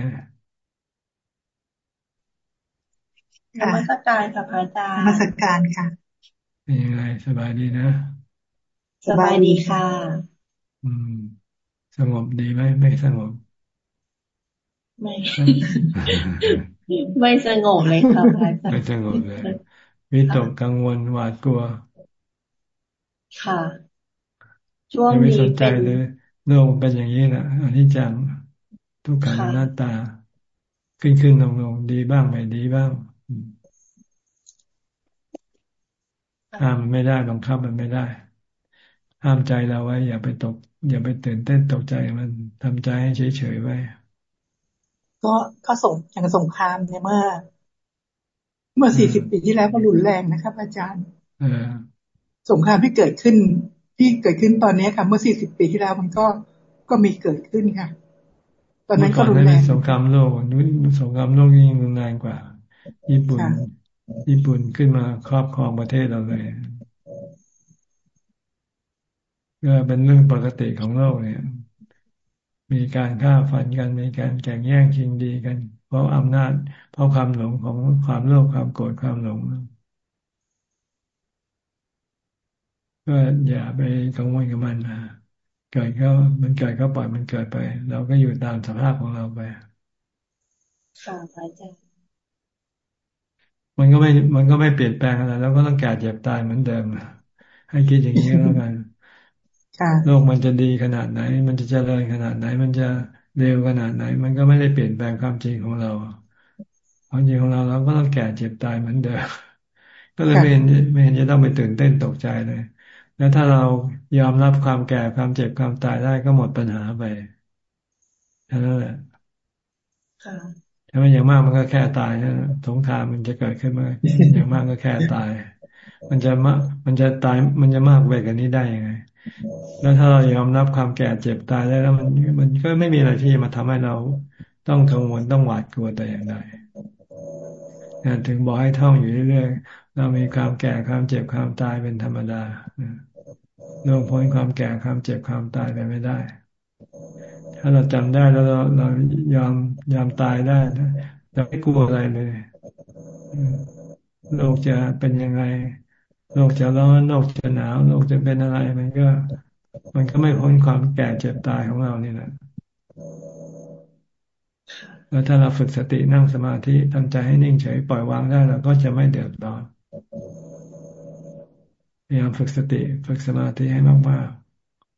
นมัสการค่ะพระอาจารย์นมัสการค่ะ เป็นยังไงสบายดีนะ สบายดีค่ะ อืม สงบดีไหมไม่สงบ ไม่ ไม่สงบเลยค่ะพระอาจารย์ไม่สงบเลยวิตกกังวลหวาดกลัว ค่ะ ช่วงนี้ไม่สนใจเลยโลกเป็นอย่างนี้แหละอันนี้จังทุกขังหน้าตา ขึ้นขึ้นลงลงดีบ้างไม่ดีบ้างห้ามมันไม่ได้บังคับมันไม่ได้ ห้ามใจเราไว้ อย่าไปตก อย่าไปตื่นเต้นตกใจมันทำใจให้เฉยเฉยไว้ ก็ก็ส่งอย่างสงครามเนี่ยเมื่อ เมื่อสี่สิบปีที่แล้วก็รุนแรงนะครับ อาจารย์สงครามที่เกิดขึ้น ที่เกิดขึ้นตอนนี้ค่ะ เมื่อสี่สิบปีที่แล้วมันก็ก็มีเกิดขึ้นค่ะ ตอนนั้นก็รุนแรงสงครามโลกนู้นสงครามโลกยิ่งรุนแรงกว่า ญี่ปุ่น ญี่ปุ่นขึ้นมาครอบครองประเทศเราเลย ก็เป็นเรื่องปกติของโลกเนี่ย มีการฆ่าฟันกัน มีการแข่งแย่งชิงดีกัน เพราะอำนาจ เพราะความหลงของความโลภความโกรธความหลงก็อย่าไปกังวลกับมันนะเกิดก็มันเกิดก็ปล่อยมันเกิดไป เราก็อยู่ตามสภาพของเราไปค่ะอาจารย์มันก็ไม่ มันก็ไม่เปลี่ยนแปลงอะไรแล้วก็ต้องแก่เจ็บตายเหมือนเดิมให้คิดอย่างนี้แล้วกัน โลกมันจะดีขนาดไหน มันจะเจริญขนาดไหน มันจะเร็วขนาดไหน มันก็ไม่ได้เปลี่ยนแปลงความจริงของเราความจริงของเราเราก็ต้องแก่เจ็บตายเหมือนเดิมก็เลยไม่เห็นไม่เห็นจะต้องไปตื่นเต้นตกใจเลย แล้วถ้าเรายอมรับความแก่ความเจ็บความตายได้ก็หมดปัญหาไปแค่นั้นแหละถ้าไม่อย่างมากมันก็แค่ตายนะสงครามมันจะเกิดขึ้นมาอย่างมากก็แค่ตาย มันจะมากมันจะตายมันจะมากไปกว่านี้ได้ยังไง แล้วถ้าเรายอมรับความแก่เจ็บตายได้แล้วมันมันก็ไม่มีอะไรที่มาทำให้เราต้องกังวลต้องหวาดกลัวแต่อย่างใดถึงบอกให้ท่องอยู่เรื่อยๆเรามีความแก่ความเจ็บความตายเป็นธรรมดาล่วงพ้นความแก่ความเจ็บความตายไปไม่ได้ ถ้าเราจำได้แล้วเราเรายอมยอมตายได้จะไม่กลัวอะไรเลยโลกจะเป็นยังไง โลกจะร้อนโลกจะหนาวโลกจะเป็นอะไร มันก็ มันก็ไม่พ้นความแก่เจ็บตายของเรานี่แหละแล้วถ้าเราฝึกสตินั่งสมาธิทำใจให้นิ่งเฉยปล่อยวางได้เราก็จะไม่เดือดร้อนพยายามฝึกสติ ฝึกสมาธิให้มาก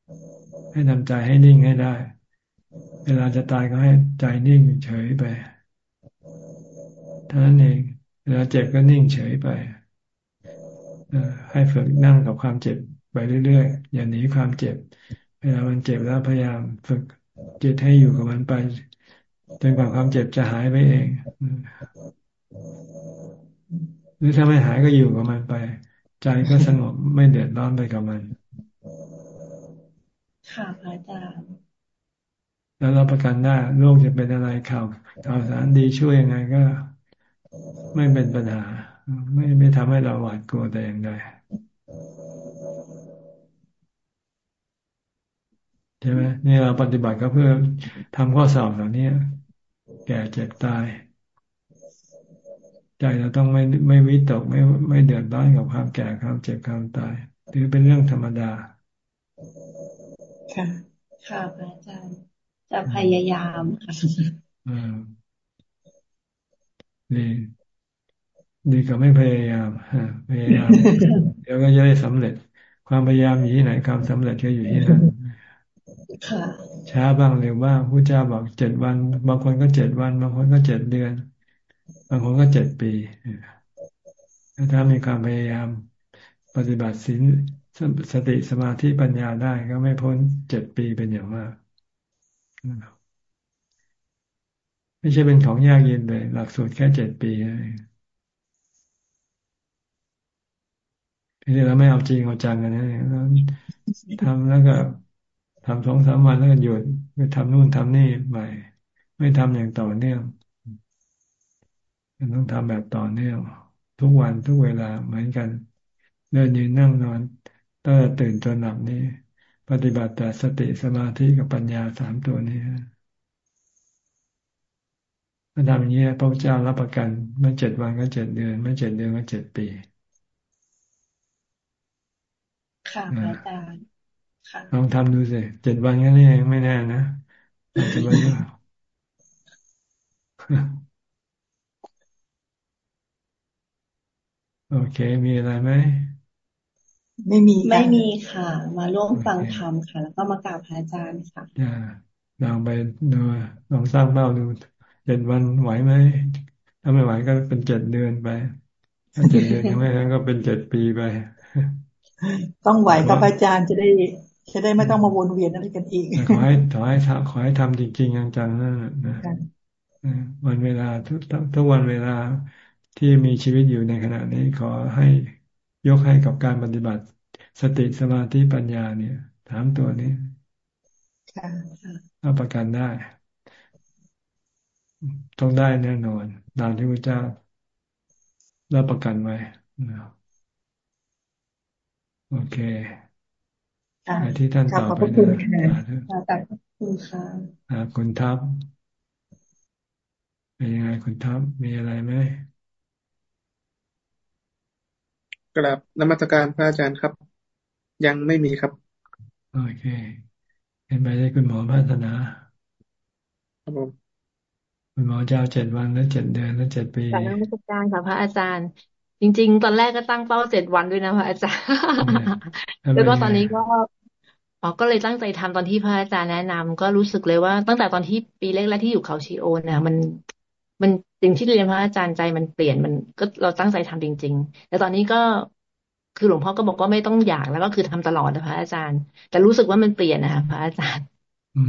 ๆให้ทำใจให้นิ่งให้ได้ เวลาจะตายก็ให้ใจนิ่งเฉยไปเท่านั้นเองเวลาเจ็บก็นิ่งเฉยไป ให้ฝึกนั่งกับความเจ็บไปเรื่อยๆ อย่าหนีความเจ็บ เวลามันเจ็บแล้วพยายามฝึกจิตให้อยู่กับมันไปจนกว่าความเจ็บจะหายไปเอง หรือถ้าไม่หายก็อยู่กับมันไป ใจก็สงบไม่เดือดร้อนไปกับมัน ค่ะอาจารย์แล้วเราประกันได้โลกจะเป็นอะไรข่าวข่าวสารดีช่วยยังไงก็ ไม่เป็นปัญหา ไม่ไม่ทำให้เราหวาดกลัวแต่อย่างใดใช่ไหมนี่เราปฏิบัติก็เพื่อทำข้อสอบเหล่านี้แก่เจ็บตาย ใจเราต้องไม่ไม่วิตกไม่ไม่เดือดร้อนกับความแก่ความเจ็บความตายถือเป็นเรื่องธรรมดา ค่ะค่ะอาจารย์จะพยายามค่ะดี ดีกว่าไม่พยายามพยายาม เดี๋ยวก็จะได้สำเร็จ ความพยายามอยู่ที่ไหนความสำเร็จก็อยู่ที่นั่นช้าบ้างเร็วบ้างผู้เจ้าบอกเจ็ดวัน บางคนก็เจ็ดวัน บางคนก็เจ็ดเดือน บางคนก็เจ็ดปีถ้ามีความพยายามปฏิบัติศีลสติสมาธิปัญญาได้ก็ไม่พ้นเจ็ดปีเป็นอย่างมากไม่ใช่เป็นของยากเย็นเลย หลักสูตรแค่เจ็ดปี ทีนี้เราไม่เอาจริงเอาจังกันนะแล้วทำแล้วก็ทำสองสามวันแล้วก็หยุดไปทำนู่นทำนี่ใหม่ ไม่ทำอย่างต่อเนื่องมันต้องทำแบบต่อเนื่องทุกวันทุกเวลาเหมือนกัน เดินยืนนั่งนอนตั้งแต่ตื่นจนหลับนี้ปฏิบัติแต่สติสมาธิกับปัญญาสามตัวนี้ถ้าทำอย่างนี้พระเจ้ารับประกันไม่เจ็ดวันก็เจ็ดเดือน ไม่เจ็ดเดือนก็เจ็ดปี ค่ะอาจารย์ค่ะลองทำดูสิเจ็ดวันก็นี่ไม่แน่นะจะไม่ได้โอเค มีอะไรไหมไม่มีไม่มีค่ะ มาร่วมฟังธรรมค่ะ แล้วก็มากราบพระอาจารย์ค่ะอ่าลองไปดูลองสร้างเป้าดูเจ็ดวันไหวไหมถ้าไม่ไหวก็เป็นเจ็ดเดือนไป ถ้าเจ็ดเดือนยังไม่นั้นก็เป็นเจ็ดปีไป ต้องไหวกับอาจารย์จะได้จะได้ไม่ต้องมาวนเวียนอะไรกันอีกขอให้ขอให้ทำขอให้ทำจริงๆจังๆนั่นนะวันเวลาทุกทุกวันเวลาที่มีชีวิตอยู่ในขณะนี้ขอให้ยกให้กับการปฏิบัติ สติสมาธิปัญญาเนี่ย ถามตัวนี้รับประกันได้ ต้องได้แน่นอนตามที่พระเจ้ารับประกันไว้ โอเคไปที่ท่านต่อไปนะขอบคุณค่ะคุณทัพเป็นยังไงคุณทัพมีอะไรไหมกราบนมัสการพระอาจารย์ครับ ยังไม่มีครับ โอเคเห็นไหมได้คุณหมอพัฒนาครับผมคุณหมอจะเอาเจ็ดวันแล้วเจ็ดเดือนแล้วเจ็ดปีกราบนมัสการค่ะพระอาจารย์ จริง ๆ ตอนแรกก็ตั้งเป้าเจ็ดวันด้วยนะพระอาจารย์แล้วก็ตอนนี้ก็อ๋อก็เลยตั้งใจทำตอนที่พระอาจารย์แนะนำก็รู้สึกเลยว่า ตั้งแต่ตอนที่ปีแรกๆที่อยู่เขาชีโอนะมันมันสิ่งที่เรียนพระอาจารย์ใจมันเปลี่ยนมันก็เราตั้งใจทำจริง ๆ แต่ตอนนี้ก็คือหลวงพ่อก็บอกว่าไม่ต้องอยากแล้วก็คือทำตลอดนะพระอาจารย์ แต่รู้สึกว่ามันเปลี่ยนนะคะพระอาจารย์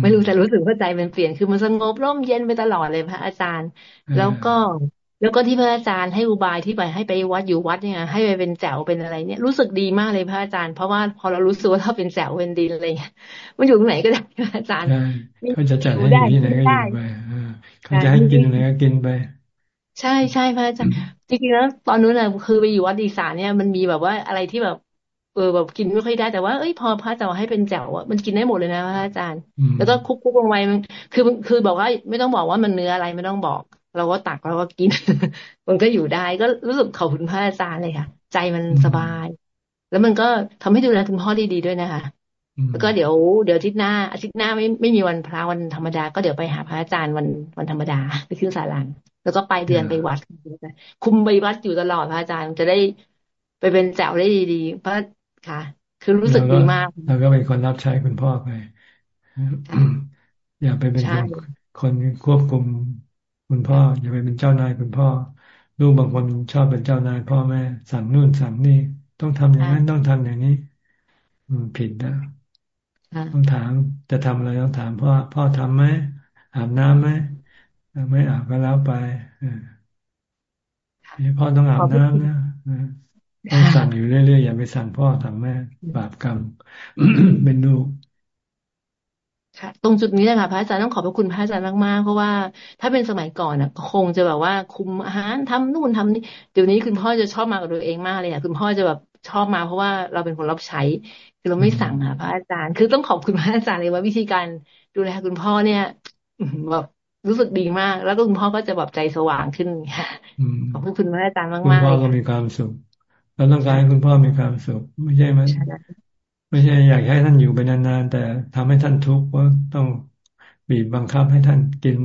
ไม่รู้แต่รู้สึกว่าใจมันเปลี่ยนคือมันสงบร่มเย็นไปตลอดเลยพระอาจารย์ แล้วก็ แล้วก็ที่พระอาจารย์ให้อุบายที่ไปให้ไปวัดอยู่วัดเนี่ยให้ไปเป็นแจ๋วเป็นอะไร เนี่ยรู้สึกดีมากเลยพระอาจารย์เพราะว่าพอเรารู้สึกว่าถ้าเป็นแจ๋วเป็นดินอะไรมันอยู่ตรงไหนก็ได้พระอาจารย์เขาจะจัดให้อยู่ที่ไหนก็อยู่ไปเขาจะให้กินอะไรก็กินไป ใช่ใช่พระอาจารย์จริงๆแล้วตอนนู้นน่ะคือไปอยู่วัดดีสานเนี่ยมันมีแบบว่าอะไรที่แบบเออแบบกินไม่ค่อยได้แต่ว่าเอ้ยพอพระอาจารย์ให้เป็นแจ่วอะมันกินได้หมดเลยนะพระอาจารย์ แล้วก็คุกคุกลงไปมันคือคือบอกว่าไม่ต้องบอกว่ามันเนื้ออะไรไม่ต้องบอก เราก็ตักเราก็กิน มันก็อยู่ได้ก็รู้สึกขอบคุณพระอาจารย์เลยค่ะ ใจมันสบาย แล้วมันก็ทำให้ดูแลคุณพ่อดี ๆ ด้วยนะคะแล้วก็เดี๋ยวเดี๋ยวอาทิตย์หน้าอาทิตย์หน้าไม่ไม่มีวันพระวันธรรมดา ก็เดี๋ยวไปหาพระอาจารย์วันวันธรรมดาไปขึ้นศาลาแล้วก็ไปเดือนไปวัด คุมไปวัดอยู่ตลอดพระอาจารย์จะได้ไปเป็นแจ๋วได้ดีๆเพราะค่ะ คือรู้สึกดีมากแล้วก็เป็นคนรับใช้คุณพ่อไปอย่าไปเป็นคนควบคุม คุณพ่อ อย่าไปเป็นเจ้านายคุณพ่อ ลูกบางคนชอบเป็นเจ้านายพ่อแม่ สั่งนู่นสั่งนี่ ต้องทำอย่างนั้นต้องทำอย่างนี้ผิดนะต้องถามจะทำอะไรต้องถามพ่อพ่อทำไหมอาบน้ำไหมไม่อาบก็แล้วไปพ่อต้องอาบน้ำนะต้องสั่งอยู่เรื่อยๆอย่าไปสั่งพ่อสั่งแม่บาปกรรมเป็นลูก ค่ะ ตรงจุดนี้แหละค่ะพระอาจารย์ต้องขอบพระคุณพระอาจารย์มากๆเพราะว่าถ้าเป็นสมัยก่อนอะ คงจะแบบว่าคุมอาหารทำนู่นทำนี่เดี๋ยวนี้คุณพ่อจะชอบมากับตัวเองมากเลยอะคุณพ่อจะแบบชอบมาเพราะว่าเราเป็นคนรับใช้คือเราไม่สั่งค่ะพระอาจารย์ คือต้องขอบคุณพระอาจารย์เลยว่าวิธีการดูแลคุณพ่อเนี่ยแบบรู้สึกดีมาก แล้วก็คุณพ่อก็จะแบบใจสว่างขึ้นค่ะขอบคุณพระอาจารย์มากๆคุณพ่อก็มีความสุขเราต้องการให้คุณพ่อมีความสุขไม่ใช่ไหม ไม่ใช่อยากให้ท่านอยู่ไปนานๆแต่ทำให้ท่านทุกข์ว่าต้องบีบบังคับให้ท่านกิน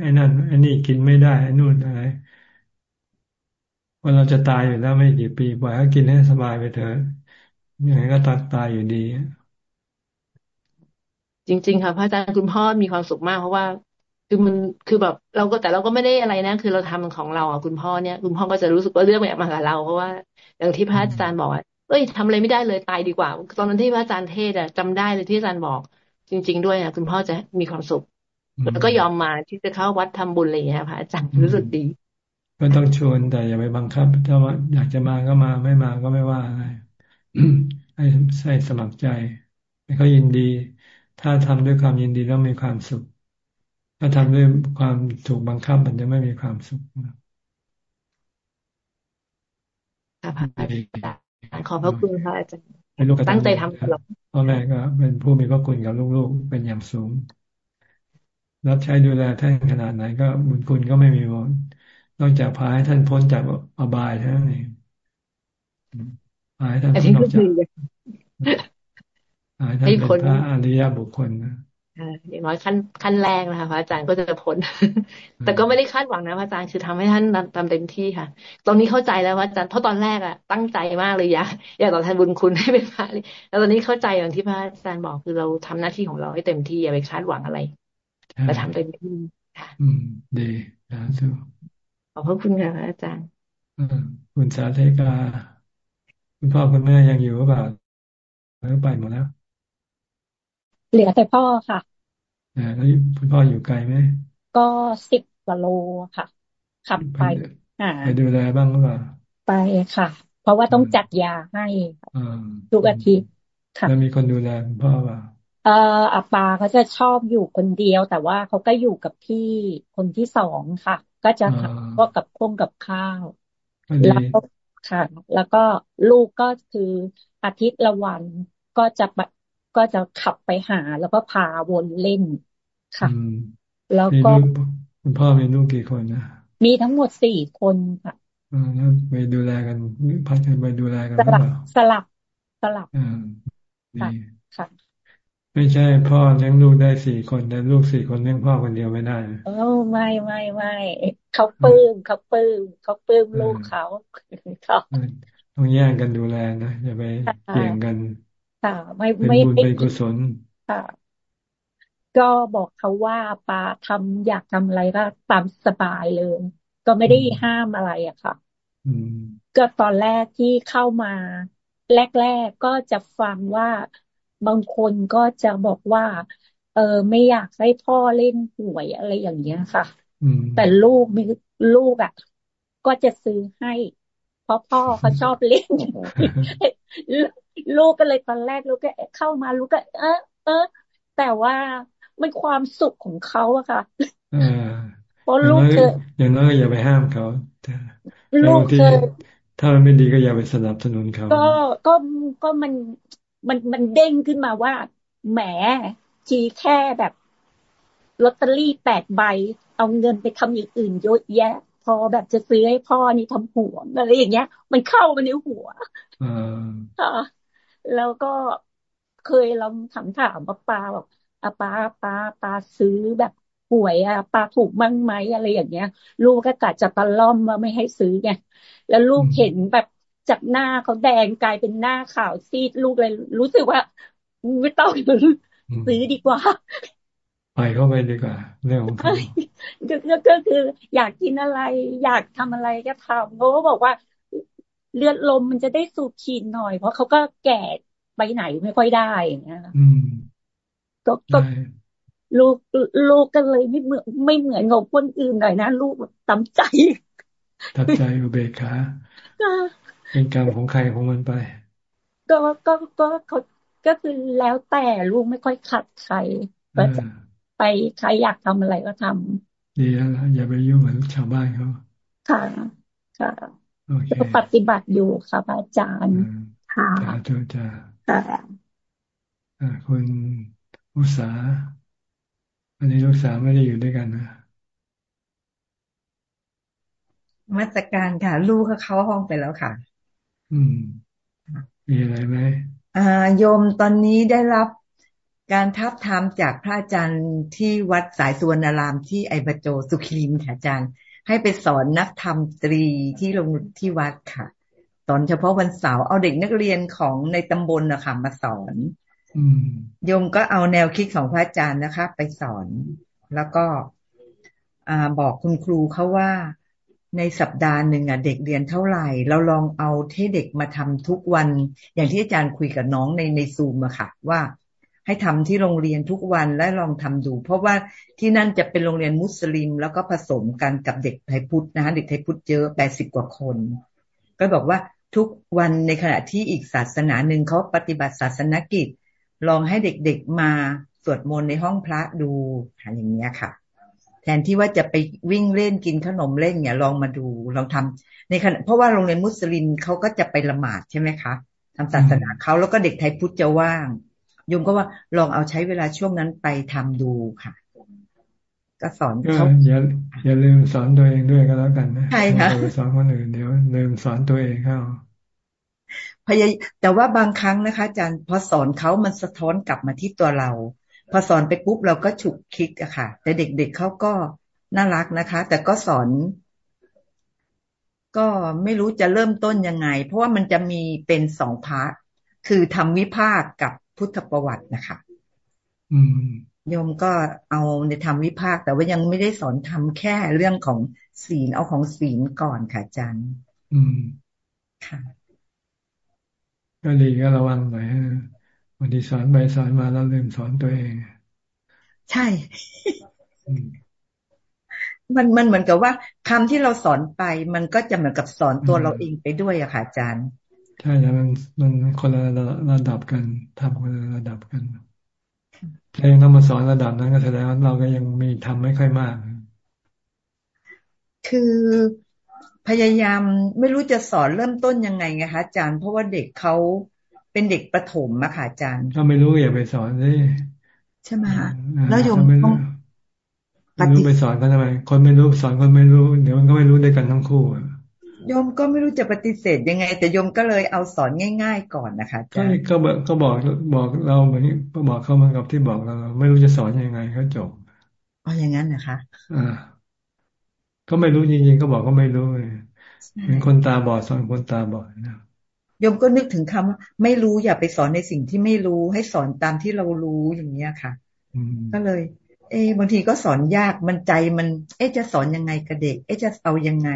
ไอ้นั่นไอ้นี่กินไม่ได้ไอ้นู่นอะไรว่าเราจะตายอยู่แล้วไม่กี่ปีปล่อยให้กินให้สบายไปเถอะยังไงก็ตัดตายอยู่ดี จริง ๆ ค่ะพระอาจารย์คุณพ่อมีความสุขมากเพราะว่าคือมันคือแบบ เราก็แต่เราก็ไม่ได้อะไรนะ คือเราทำของเราอะคุณพ่อเนี่ย คุณพ่อก็จะรู้สึกว่าเรื่องแบบมากับเราเพราะว่าอย่างที่พระอาจารย์บอกว่า เอ้ยทำอะไรไม่ได้เลยตายดีกว่า ตอนนั้นที่พระอาจารย์เทศอะจำได้เลยที่อาจารย์บอก จริง ๆ ด้วยนะคุณพ่อจะมีความสุขแล้วก็ยอมมาที่จะเข้าวัดทำบุญอะไรอย่างเงี้ยพระอาจารย์รู้สึกดี ก็ต้องชวนแต่อย่าไปบังคับ ถ้าว่าอยากจะมาก็มาไม่มาก็ไม่ว่าอะไรให้ใส่สมัครใจให้เขายินดี ถ้าทำด้วยความยินดีแล้วมีความสุข ถ้าทำด้วยความถูกบังคับมันจะไม่มีความสุข ขอบพระคุณค่ะอาจารย์ตั้งใจทำตลอดพ่อแม่ก็เป็นผู้มีพระคุณกับลูกๆ เป็นอย่างสูง รับใช้ดูแลท่านขนาดไหนก็บุญคุณก็ไม่มีหมดนอกจากพาให้ท่านพ้นจากอบายเท่านั้นเองพาให้ท่านพ้นจากพาให้ท่านเป็นพระอริยบุคคลนะ อย่างน้อยขั้นขั้นแรกนะคะพระอาจารย์ก็จะพ้น แต่ก็ไม่ได้คาดหวังนะพระอาจารย์คือทำให้ท่านทำเต็มที่ค่ะ ตอนนี้เข้าใจแล้วว่าอาจารย์เพราะตอนแรกอะตั้งใจมากเลยอยากอยากตอบแทนบุญคุณให้เป็นพระแล้วตอนนี้เข้าใจอย่างที่พระอาจารย์บอกคือเราทำหน้าที่ของเราให้เต็มที่อย่าไปคาดหวังอะไรแต่ทำเต็มที่ค่ะอืมดีนะสุขอบพระคุณค่ะอาจารย์คุณสาเทกา คุณพ่อคุณแม่ยังอยู่หรือเปล่าหรือไปหมดแล้ว เหลือแต่พ่อค่ะอ่าแล้วคุณพ่ออยู่ไกลไหมก็สิบกว่าโลค่ะ ขับไปไปดูแลบ้างหรือเปล่าไปค่ะ เพราะว่าต้องจัดยาให้ทุกอาทิตย์ค่ะแล้วมีคนดูแลคุณพ่อเปล่าเอ่ออาปาเขาจะชอบอยู่คนเดียว แต่ว่าเขาก็อยู่กับพี่คนที่สองค่ะ ก็จะก็กับพงกับข้าวแล้วก็ค่ะ แล้วก็ลูกก็คืออาทิตย์ละวันก็จะ ก็จะขับไปหาแล้วก็พาวนเล่นค่ะ แล้วก็คุณพ่อมีลูกกี่คนนะมีทั้งหมดสี่คนค่ะอ่าแล้วไปดูแลกันพักกันไปดูแลกันสลับสลับสลับอ่าดีค่ะไม่ใช่พ่อเลี้ยงลูกได้สี่คนแต่ลูกสี่คนเลี้ยงพ่อคนเดียวไม่ได้เออไม่ไม่ไม่เขาปลื้มเขาปลื้มเขาปลื้มลูกเขาเขาต้องแย่งกันดูแลนะอย่าไปเกี่ยงกัน ค่ะไม่ไม่เป็นกุศลค่ะก็บอกเขาว่าปาทำอยากทำอะไรก็ตามสบายเลย ก็ไม่ได้ห้ามอะไรอะค่ะก็ตอนแรกที่เข้ามา แรก ๆก็จะฟังว่าบางคนก็จะบอกว่า เออไม่อยากให้พ่อเล่นหวยอะไรอย่างเงี้ยค่ะแต่ลูกมีลูกอะ ก็จะซื้อให้ เพราะพ่อเขาชอบเล่น ลูกก็เลยตอนแรกลูกก็เข้ามาลูกก็ เออเออแต่ว่ามันความสุขของเขาอะค่ะเพราะลูกเคยอย่างน้อยอย่าไปห้ามเขาลูกเคยถ้ามันไม่ดีก็อย่าไปสนับสนุนเขา ก็ก็ก็มันมันมันเด้งขึ้นมาว่า แหมจีแค่แบบลอตเตอรี่แปดใบ เอาเงินไปทำอย่างอื่นเยอะแยะ พอแบบจะซื้อให้พ่อนี่ทำหัวอะไรอย่างเงี้ย มันเข้ามาในหัวอ่า แล้วก็เคยลองถามถามว่าปาบอกอาปาปาปาซื้อแบบหวยอะปาถูกมั่งไหมอะไรอย่างเงี้ย ลูกก็กะจะตะล่อมว่าไม่ให้ซื้อไงแล้วลูกเห็นแบบจากหน้าเขาแดงกลายเป็นหน้าขาวซีดลูกเลย รู้สึกว่า ไม่ต้องซื้อดีกว่าไปเข้าไปดีกว่าเรื่องของเขาก็คืออยากกินอะไร อยากทำอะไรก็ทำเขาก็บอกว่า เลือดลมมันจะได้สูบฉีดหน่อย เพราะเขาก็แก่ไปไหนไม่ค่อยได้อย่างเงี้ยก็ก็ลูกลูกก็เลยไม่เหมือนไม่เหมือนงบคนอื่นหน่อยนะลูกตำใจตัดใจอุเบกขาเป็นกรรมของใครของมันไป ก็ก็ก็เขาก็คือแล้วแต่ลูกไม่ค่อยขัดใครก็จะไปใครอยากทำอะไรก็ทำดีแล้วอย่าไปยุ่งเหมือนชาวบ้านเขาค่ะค่ะ ก็ปฏิบัติอยู่ค่ะอาจารย์ค่ะจ้าจ้าค่ะคุณอุษาอันนี้ลูกสาวไม่ได้อยู่ด้วยกันนะมาตรการค่ะ ลูกก็เข้าห้องไปแล้วค่ะ อืม มีอะไรไหมอ่าโยมตอนนี้ได้รับการทับทามจากพระอาจารย์ที่วัดสายสุวรรณารามที่ไอบโจสุขีรินค่ะอาจารย์ ให้ไปสอนนักธรรมตรีที่โรงที่วัดค่ะ สอนเฉพาะวันเสาร์เอาเด็กนักเรียนของในตำบลนะคะมาสอนโยมก็เอาแนวคิดของพระอาจารย์นะคะ ไปสอนแล้วก็อบอกคุณครูเขาว่าในสัปดาห์หนึ่งอะเด็กเรียนเท่าไหร่ เราลองเอาให้เด็กมาทำทุกวัน อย่างที่อาจารย์คุยกับน้องในในซูมอะค่ะ ว่า ให้ทำที่โรงเรียนทุกวันและลองทำดู เพราะว่าที่นั่นจะเป็นโรงเรียนมุสลิม แล้วก็ผสมกันกับเด็กไทยพุทธนะคะเด็กไทยพุทธเยอะแปดสิบกว่าคน ก็บอกว่าทุกวันในขณะที่อีกศาสนาหนึ่งเขาปฏิบัติศาสนกิจ ลองให้เด็กๆมาสวดมนต์ในห้องพระดูอย่างเนี้ยค่ะ แทนที่ว่าจะไปวิ่งเล่นกินขนมเล่นเนี่ยลองมาดูลองทำในขณะเพราะว่าโรงเรียนมุสลิมเขาก็จะไปละหมาดใช่ไหมคะทำศาสนาเขาแล้วก็เด็กไทยพุทธจะว่าง โยมก็ว่าลองเอาใช้เวลาช่วงนั้นไปทำดูค่ะ ก็สอนเขาอย่าอย่าลืมสอนตัวเองด้วยก็แล้วกันนะใช่ค่ะไปสอนคนอื่นเดี๋ยวลืมสอนตัวเองเข้าพยายแต่ว่าบางครั้งนะคะอาจารย์พอสอนเขามันสะท้อนกลับมาที่ตัวเรา พอสอนไปปุ๊บเราก็ฉุกคิดอะค่ะ แต่เด็กๆเเขาก็น่ารักนะคะ แต่ก็สอน ก็ไม่รู้จะเริ่มต้นยังไง เพราะว่ามันจะมีเป็นสองพาร์ทคือทำวิภาคกับ พุทธประวัตินะคะอืมโยมก็เอาในธรรมวิภาค แต่ว่ายังไม่ได้สอนทำแค่เรื่องของศีลเอาของศีลก่อนค่ะอาจารย์อืมค่ะ ก็ดีก็ระวังหน่อยวันที่สอนไปสอนมาแล้วลืมสอนตัวเอง ใช่ มันมันเหมือนกับว่าคำที่เราสอนไป มันก็จะเหมือนกับสอนตัวเราเองไปด้วยอะค่ะอาจารย์ ใช่แต่มันมันคนละระดับกันทำคนละระดับกันถ้ายังต้องมาสอนระดับนั้นก็แสดงว่าเราก็ยังมีทำไม่ค่อยมาก คือพยายามไม่รู้จะสอนเริ่มต้นยังไงไงคะอาจารย์เพราะว่าเด็กเขาเป็นเด็กประถมอะค่ะอาจารย์ถ้าไม่รู้อย่าไปสอนสิใช่ไหมคะแล้วโยมต้องไม่รู้ไปสอนกันทำไมคนไม่รู้สอนคนไม่รู้ เดี๋ยวมันก็ไม่รู้ด้วยกันทั้งคู่ โยมก็ไม่รู้จะปฏิเสธยังไง แต่โยมก็เลยเอาสอนง่าย ๆ ก่อนนะคะก็ก็บอกก็บอกบอกเราเหมือนก็บอกเขาเหมือนกับที่บอกเรา ไม่รู้จะสอนยังไงก็จบอ๋ออย่างนั้นนะคะอ่าก็ไม่รู้จริงๆก็บอกก็ไม่รู้เลยเป็นคนตาบอดสอนคนตาบอดนะโยมก็นึกถึงคำว่าไม่รู้อย่าไปสอนในสิ่งที่ไม่รู้ให้สอนตามที่เรารู้อย่างเนี้ยค่ะก็เลย เอ๊บางทีก็สอนยากมันใจมัน เอ๊จะสอนยังไงกับเด็ก เอ๊จะเอายังไง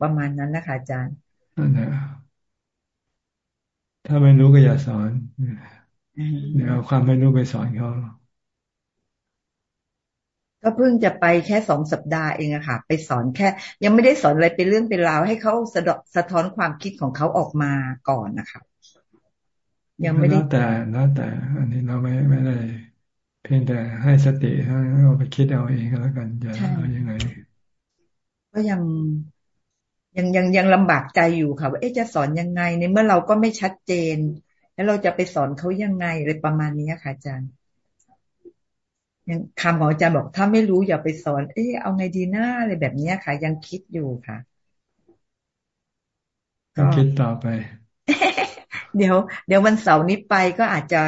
ประมาณนั้นนะคะอาจารย์นั่นแหละถ้าไม่รู้ก็อย่าสอนเดี๋ยวเอาความไม่รู้ไปสอนเขาก็เพิ่งจะไปแค่สองสัปดาห์เองอะค่ะ ไปสอนแค่ ยังไม่ได้สอนอะไรเป็นเรื่องเป็นราวให้เขาสะสะท้อนความคิดของเขาออกมาก่อนนะคะยังไม่ได้แต่แล้วแต่ อันนี้เราไม่ไม่ได้ เพียงแต่ให้สติให้เราไปคิดเอาเองก็แล้วกันจะเอายังไง ก็ยัง ยังยังยังลำบากใจอยู่ค่ะว่าเอ๊ะจะสอนยังไงในเมื่อเราก็ไม่ชัดเจน แล้วเราจะไปสอนเขายังไงอะไรประมาณนี้ค่ะอาจารย์ยังคำของอาจารย์บอกถ้าไม่รู้อย่าไปสอน เอ๊ะเอาไงดีหน้าอะไรแบบนี้ค่ะ ยังคิดอยู่ค่ะก็คิดต่อไป เดี๋ยว เดี๋ยววันเสาร์นี้ไปก็อาจจะ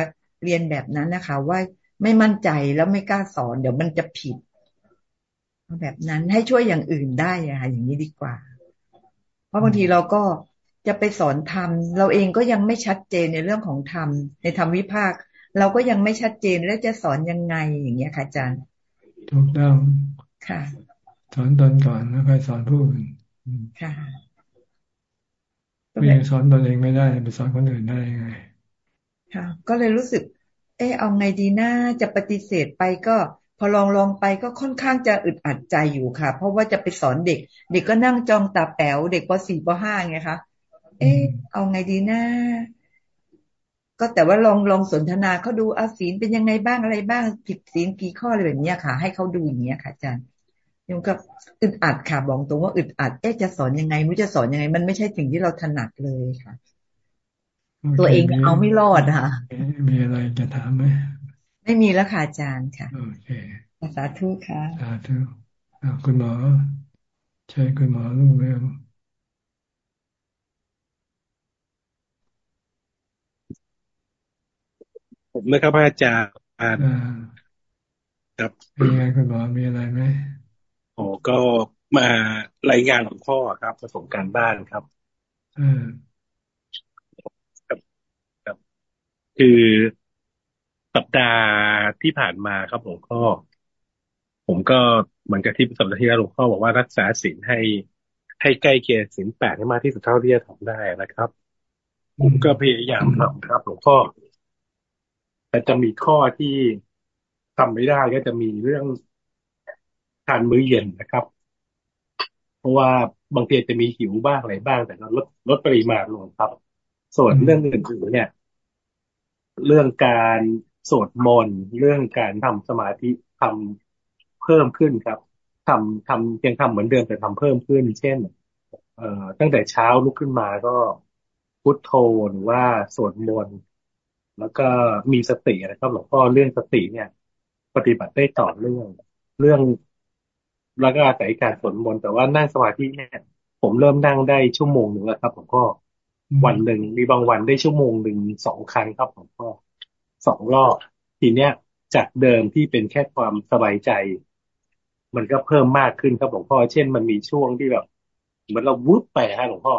เรียนแบบนั้นนะคะ ว่าไม่มั่นใจแล้วไม่กล้าสอน เดี๋ยวมันจะผิดแบบนั้นให้ช่วยอย่างอื่นได้อะค่ะอย่างนี้ดีกว่า เพราะบางทีเราก็จะไปสอนธรรมเราเองก็ยังไม่ชัดเจนในเรื่องของธรรมในธรรมวิภาค เราก็ยังไม่ชัดเจนแล้วจะสอนยังไงอย่างเงี้ยค่ะอาจารย์ถูกต้องค่ะ สอนตนก่อนแล้วค่อยสอนผู้อื่นค่ะไม่ยังสอนตนเองไม่ได้ไปสอนคนอื่นได้ยังไงค่ะ ก็เลยรู้สึก เออเอาไงดีนะจะปฏิเสธไปก็ พอลองลองไปก็ค่อนข้างจะอึดอัดใจอยู่ค่ะ เพราะว่าจะไปสอนเด็ก เด็กก็นั่งจองตาแป๋วเด็กปสี่ปห้าไงคะเอ๊ะเอาไงดีนะก็แต่ว่าลองลองสนทนาเขาดูอาศีลเป็นยังไงบ้างอะไรบ้างผิดศีลกี่ข้ออะไรแบบนี้ค่ะ ให้เขาดูอย่างเงี้ยค่ะอาจารย์ยมก็อึดอัดค่ะบอกตรงว่าอึดอัดเอ๊ะจะสอนยังไงไม่จะสอนยังไง มันไม่ใช่สิ่งที่เราถนัดเลยค่ะ ตัวเองเอาไม่รอดค่ะมีอะไรจะถามไหม ไม่มีแล้วค่ะอาจารย์ค่ะโอเคสาธุค่ะสาธุคุณหมอใช่คุณหมอรุ่งเรืองผมนะครับอาจารย์ครับมีไงคุณหมอมีอะไรไหมโอ้ก็มารายงานของพ่อครับประสบการณ์บ้านครับอืมครับ คือ สัปดาห์ที่ผ่านมาครับหลวงพ่อผมก็เหมือนกับที่สัปดาห์ที่แล้วหลวงพ่อบอกว่ารักษาศีลให้ให้ใกล้เคียงศีลแปดให้มากที่สุดเท่าที่จะทำได้นะครับ ผมก็พยายามทำครับหลวงพ่อแต่จะมีข้อที่ทำไม่ได้ก็จะมีเรื่องทานมื้อเย็นนะครับ เพราะว่าบางทีจะมีหิวบ้างอะไรบ้าง แต่เราลดลดปริมาณลงครับ ส่วนเรื่องอื่นๆเนี่ย เรื่องการ สวดมนต์เรื่องการทำสมาธิทำเพิ่มขึ้นครับทำทำยังทำเหมือนเดิมแต่ทำเพิ่มขึ้น เช่น เอ่อตั้งแต่เช้าลุกขึ้นมาก็พุทโธหรือว่าสวดมนต์แล้วก็มีสตินะครับหลวงพ่อเรื่องสติเนี่ย ปฏิบัติได้ต่อเรื่องเรื่องแล้วก็อาศัยการสวดมนต์แต่ว่านั่งสมาธิเนี่ยผมเริ่มนั่งได้ชั่วโมงหนึ่งแล้วครับหลวงพ่อวันหนึ่งมีบางวันได้ชั่วโมงหนึ่งสองครั้งครับหลวงพ่อ สองรอบทีเนี้ยจากเดิมที่เป็นแค่ความสบายใจ มันก็เพิ่มมากขึ้นครับหลวงพ่อ เช่นมันมีช่วงที่แบบ เหมือนเราวุบไปฮะหลวงพ่อ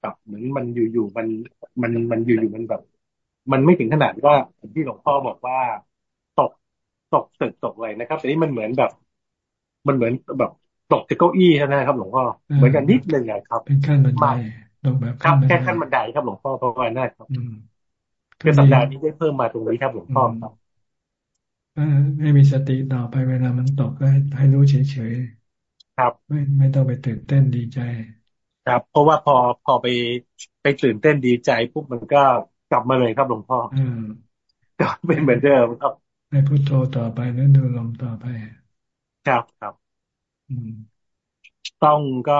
กับเหมือนมันอยู่ๆมันมันมันอยู่ๆมันแบบ มันไม่ถึงขนาดว่าที่หลวงพ่อบอกว่าตกตกตึกตกอะไรนะครับแต่นี่มันเหมือนแบบ มันเหมือนแบบตกจากเก้าอี้นะครับหลวงพ่อเหมือนกันนิดนึงครับเป็นขั้นบันไดตกแบบครับแค่ขั้นบันไดครับหลวงพ่อประมาณนั้นครับ คือสัปดาห์นี้ได้เพิ่มมาตรงนี้ครับหลวงพ่อครับไม่มีสติต่อไปเวลามันตกก็ให้รู้เฉยๆครับ ไม่ไม่ต้องไปตื่นเต้นดีใจ ครับ เพราะว่าพอพอไปไปตื่นเต้นดีใจปุ๊บมันก็กลับมาเลยครับหลวงพ่ออืมก็เป็นเหมือนเดิมครับให้พุโทโธต่อไปแล้วดูลมต่อไป ครับครับ อืม ต้องก็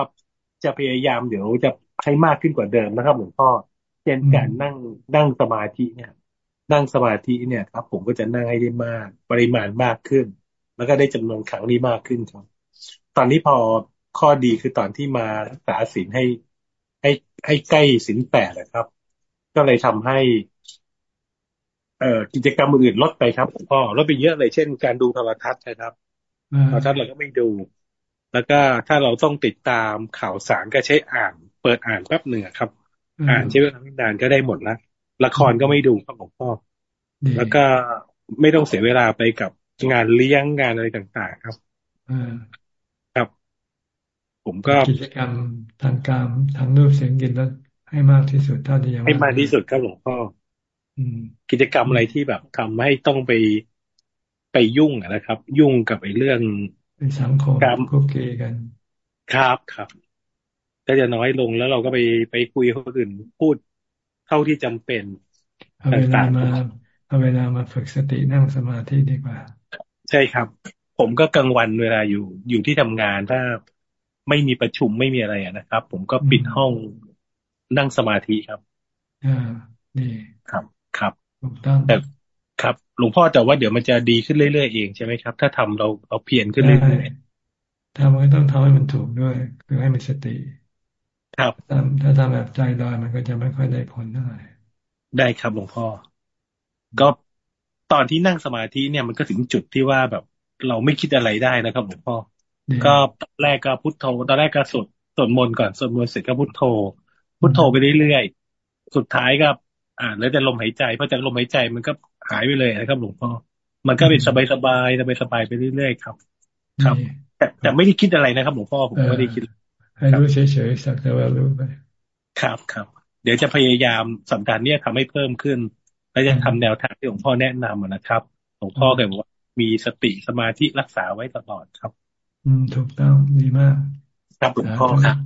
จะพยายามเดี๋ยวจะให้มากขึ้นกว่าเดิมนะครับหลวงพ่อเช่นการนั่งนั่งสมาธิเนี่ย นั่งสมาธิเนี่ยครับ ผมก็จะนั่งให้ได้มาก ปริมาณมากขึ้น แล้วก็ได้จำนวนครั้งนี้มากขึ้นครับ ตอนนี้พอข้อดีคือตอนที่มารักษาศีลให้ให้ให้ใกล้ศีลแปดนะครับ ก็เลยทำให้ เอ่อกิจกรรมอื่นลดไปครับพ่อลดไปเยอะเลยเช่น การดูโทรทัศน์นะครับโทรทัศน์เราก็ไม่ดู แล้วก็ถ้าเราต้องติดตามข่าวสารก็ใช้อ่าน เปิดอ่านแป๊บหนึ่งครับ อ่านใช้เวลาไม่นานก็ได้หมดละละครก็ไม่ดูครับหลวงพ่อแล้วก็ไม่ต้องเสียเวลาไปกับงานเลี้ยงงานอะไรต่าง ๆ ครับครับ ผมก็กิจกรรมทางการทางรูปเสียงกินแล้วให้มากที่สุดเท่าที่ยังให้มากที่สุดครับหลวงพ่อกิจกรรมอะไรที่แบบทำให้ต้องไปไปยุ่งนะครับ ยุ่งกับไอ้เรื่องสังคมคุกเกกัน ครับครับ ก็จะน้อยลงแล้วเราก็ไปไปคุยคนอื่นพูดเท่าที่จำเป็นเอาเวลามาเอาเวลามาฝึกสตินั่งสมาธิดีกว่า ใช่ครับ ผมก็กลางวันเวลาอยู่อยู่ที่ทำงานถ้าไม่มีประชุมไม่มีอะไรนะครับ ผมก็ปิดห้องนั่งสมาธิครับอ่าดีครับครับถูกต้องแต่ครับหลวงพ่อแต่ว่าเดี๋ยวมันจะดีขึ้นเรื่อยๆเองใช่ไหมครับ ถ้าทำเราเราเพียรขึ้นเรื่อยๆทำก็ต้องทำให้มันถูกด้วย คือให้มีสติ ครับถ้าทำแบบใจลอยมันก็จะไม่ค่อยได้ผลเท่าไหร่ได้ครับหลวงพ่อ ก็ตอนที่นั่งสมาธิเนี่ยมันก็ถึงจุดที่ว่าแบบเราไม่คิดอะไรได้นะครับหลวงพ่อ ก็แรกก็พุทโธ ตอนแรกก็สวดสวดมนต์ก่อนสวดมนต์เสร็จก็พุทโธ พุทโธไปเรื่อยๆสุดท้ายก็อ่าแล้วแต่ลมหายใจพอจากลมหายใจมันก็หายไปเลยนะครับหลวงพ่อมันก็เป็นสบายสบายสบายสบายไปเรื่อยๆครับ ครับ แต่แต่ไม่ได้คิดอะไรนะครับหลวงพ่อผมไม่ได้คิด ให้รู้เฉยๆสักแต่ว่ารู้ไปครับครับเดี๋ยวจะพยายามสัปดาห์นี้ทำให้เพิ่มขึ้น และจะทำแนวทางที่หลวงพ่อแนะนำนะครับหลวงพ่อก็บอกว่ามีสติสมาธิรักษาไว้ตลอดครับ อืมถูกต้องดีมาก ครับหลวงพ่อครับ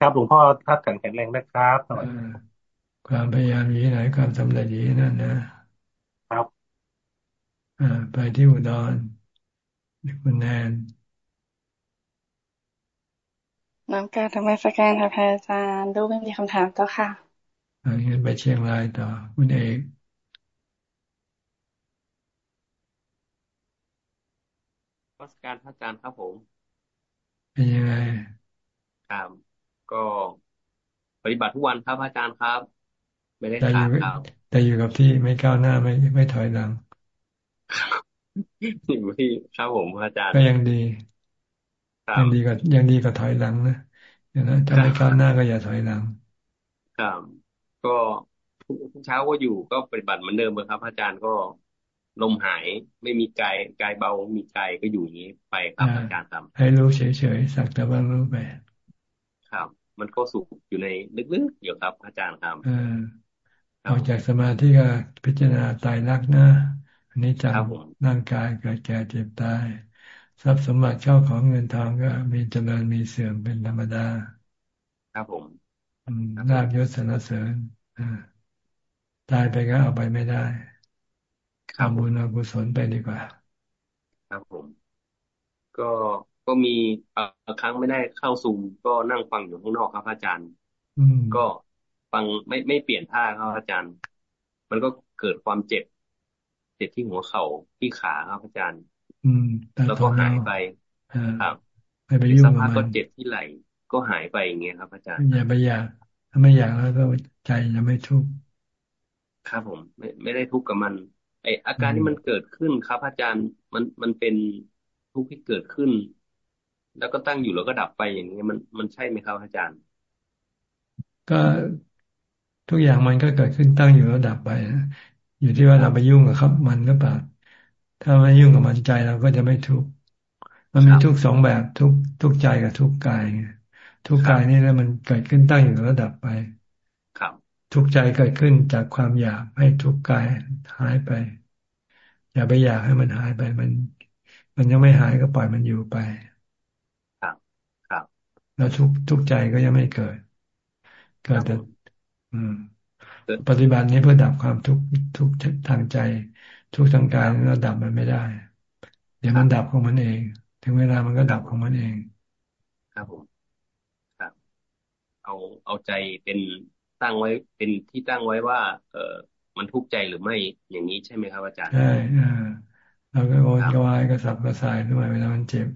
ครับหลวงพ่อท่านแข็งแรงนะครับความพยายามอยู่ที่ไหนความสำเร็จอยู่ที่นั่นนะครับ อ่า ไปที่อุดรคุณแนน น้ำการทำไมสแกนค่ะพระอาจารย์ดูไม่มีคำถามต่อค่ะอันนี้ไปเชียงรายต่อคุณเอกรัชการพระอาจารย์ครับผม เป็นยังไงครับก็ปฏิบัติทุกวันครับอาจารย์ครับ ไม่ได้ขาดครับ แต่อยู่กับที่ไม่ก้าวหน้าไม่ไม่ถอยหลังอยู่ที่ครับผมอาจารย์ก็ยังดี ยังดีกว่ายังดีกว่าถอยหลังนะอย่างนั้นถ้าไม่ก้าวหน้าก็อย่าถอยหลังครับก็ทุกเช้าก็อยู่ก็ปฏิบัติเหมือนเดิมเลยครับ อาจารย์ก็ลมหายไม่มีกายกายเบามีกายก็อยู่อย่างนี้ไปครับอาจารย์ครับให้รู้เฉยๆสักแต่ว่ารู้ไปครับ มันก็สุขอยู่ในลึกๆอยู่ครับ อาจารย์ครับอออกจากสมาธิก็พิจารณาตายรักนะอันนี้จำร่างกายเกิดแก่เจ็บตาย ทรัพย์สมบัติเข้าของเงินทองก็มีเจริญมีเสื่อมเป็นธรรมดา ครับผมลาบยศสรรเสริญตายไปก็เอาไปไม่ได้ทำบุญเอากุศลไปดีกว่า ครับผม ก็ก็มีเอ่อครั้งไม่ได้เข้าซูมก็นั่งฟังอยู่ข้างนอกครับอาจารย์ก็ฟังไม่ไม่เปลี่ยนท่าครับอาจารย์ มันก็เกิดความเจ็บ เจ็บที่หัวเข่าที่ขาครับอาจารย์อืม แล้วก็หายไปครับไม่ไปยุ่งกับมันก็เจ็บที่ไหล่ก็หายไปอย่างเงี้ยครับอาจารย์อย่าไปอยากถ้าไม่อยากแล้วก็ใจจะไม่ทุกข์ครับผม ไม่ไม่ได้ทุกข์กับมัน ไออาการที่มันเกิดขึ้นครับอาจารย์มันมันเป็นทุกข์ที่เกิดขึ้น แล้วก็ตั้งอยู่แล้วก็ดับไปอย่างนี้มันมันใช่ไหมครับอาจารย์ ก็ทุกอย่างมันก็เกิดขึ้นตั้งอยู่แล้วดับไปนะอยู่ที่ว่าเราไปยุ่งกับครับ มันหรือเปล่า ถ้าไม่ยุ่งกับมันใจเราก็จะไม่ทุกข์มันมีทุกสองแบบทุกทุกใจกับทุกกายทุกกายนี่แล้วมันเกิดขึ้นตั้งอยู่แล้วดับไป ครับ ทุกใจเกิดขึ้นจากความอยากให้ทุกกายหายไป อย่าไปอยากให้มันหายไปมัน มันยังไม่หายก็ปล่อยมันอยู่ไป ครับครับ แล้วทุกทุกใจก็ยังไม่เกิด เกิดแต่อืม ปฏิบัตินี้เพื่อดับความทุกข์ทุกทางใจ ทุกทางกายเราดับมันไม่ได้ เดี๋ยวมันดับของมันเอง ถึงเวลามันก็ดับของมันเอง ครับผมครับ เอาเอาใจเป็นตั้งไว้เป็นที่ตั้งไว้ว่า เออมันทุกข์ใจหรือไม่อย่างนี้ใช่ไหมครับอาจารย์ใช่เราก็โอนกวายกระสับกระส่ายด้วยเวลามันเจ็บ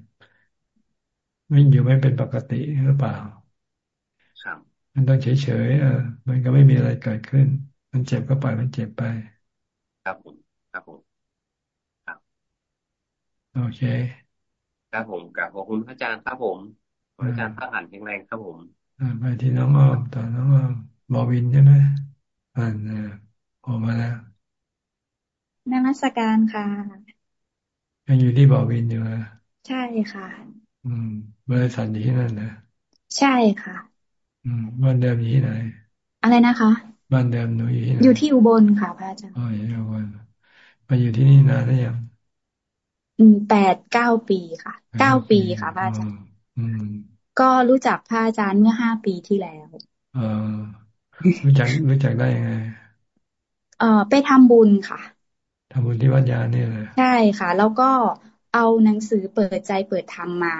ไม่อยู่ไม่เป็นปกติหรือเปล่าครับมันต้องเฉยๆเออ มันก็ไม่มีอะไรเกิดขึ้น มันเจ็บก็ปล่อยมันเจ็บไป ครับผม ครับผมครับโอเคครับผมกับขอบคุณพระอาจารย์ครับผมพระอาจารย์พระอ่านแข็งแรงครับผมไปที่น้องอ้อมต่อน้องอ้อมบอวินใช่ไหมอ่านออกมาแล้วนมัสการค่ะ ยังอยู่ที่บอวินอยู่อะใช่ค่ะ อืมบริษัทอยู่ที่นั่นนะใช่ค่ะ อืมบ้านเดิมอยู่ที่ไหนอะไรนะคะ บ้านเดิมหนูอยู่ที่ไหนอยู่ที่อุบลค่ะพระอาจารย์อ๋ออยู่อุบล มาอยู่ที่นี่นานหรือยังอืมแปดเก้าปีค่ะ เก้าปีค่ะพระอาจารย์ก็รู้จักพระอาจารย์เมื่อห้าปีที่แล้วเออรู้จักรู้จักได้ยังไง เออไปทำบุญค่ะทำบุญที่วัดยาเนี่ยเลยใช่ค่ะ แล้วก็เอาหนังสือเปิดใจเปิดธรรมมา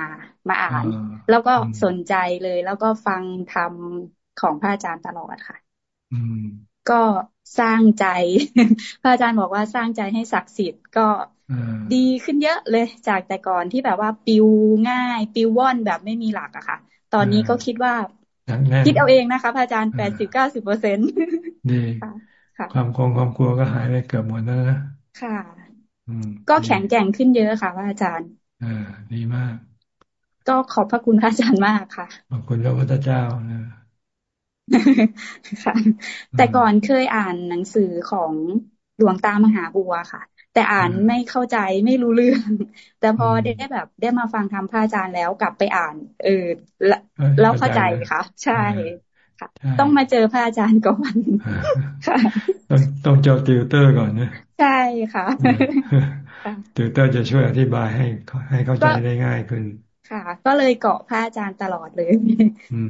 มาอ่าน แล้วก็สนใจเลย แล้วก็ฟังธรรมของพระอาจารย์ตลอดค่ะก็ สร้างใจ พระอาจารย์บอกว่าสร้างใจให้ศักดิ์สิทธิ์ก็ดีขึ้นเยอะเลยจากแต่ก่อนที่แบบว่าปิวง่าย ปิวว่อนแบบไม่มีหลักอะค่ะ ตอนนี้ก็คิดว่า คิดเอาเองนะคะพระอาจารย์แปดสิบเก้าสิบเปอร์เซ็นต์ดีความคงความกลัวก็หายไปเกือบหมดแล้วนะค่ะก็แข็งแกร่งขึ้นเยอะค่ะพระอาจารย์อ่าดีมาก ก็ขอบพระคุณพระอาจารย์มากค่ะขอบคุณพระพุทธเจ้านะ ค่ะ แต่ก่อนเคยอ่านหนังสือของหลวงตามหาบัวค่ะ แต่อ่านไม่เข้าใจไม่รู้เรื่อง แต่พอได้แบบ ได้มาฟังธรรมพระอาจารย์แล้วกลับไปอ่าน เออแล้วเข้าใจค่ะ ใช่ค่ะ ต้องมาเจอพระอาจารย์ก่อนค่ะต้องต้องเจอติวเตอร์ก่อนนะใช่ค่ะติวเตอร์จะช่วยอธิบายให้ให้เข้าใจได้ง่ายขึ้น ค่ะ ก็เลยเกาะพระอาจารย์ตลอดเลย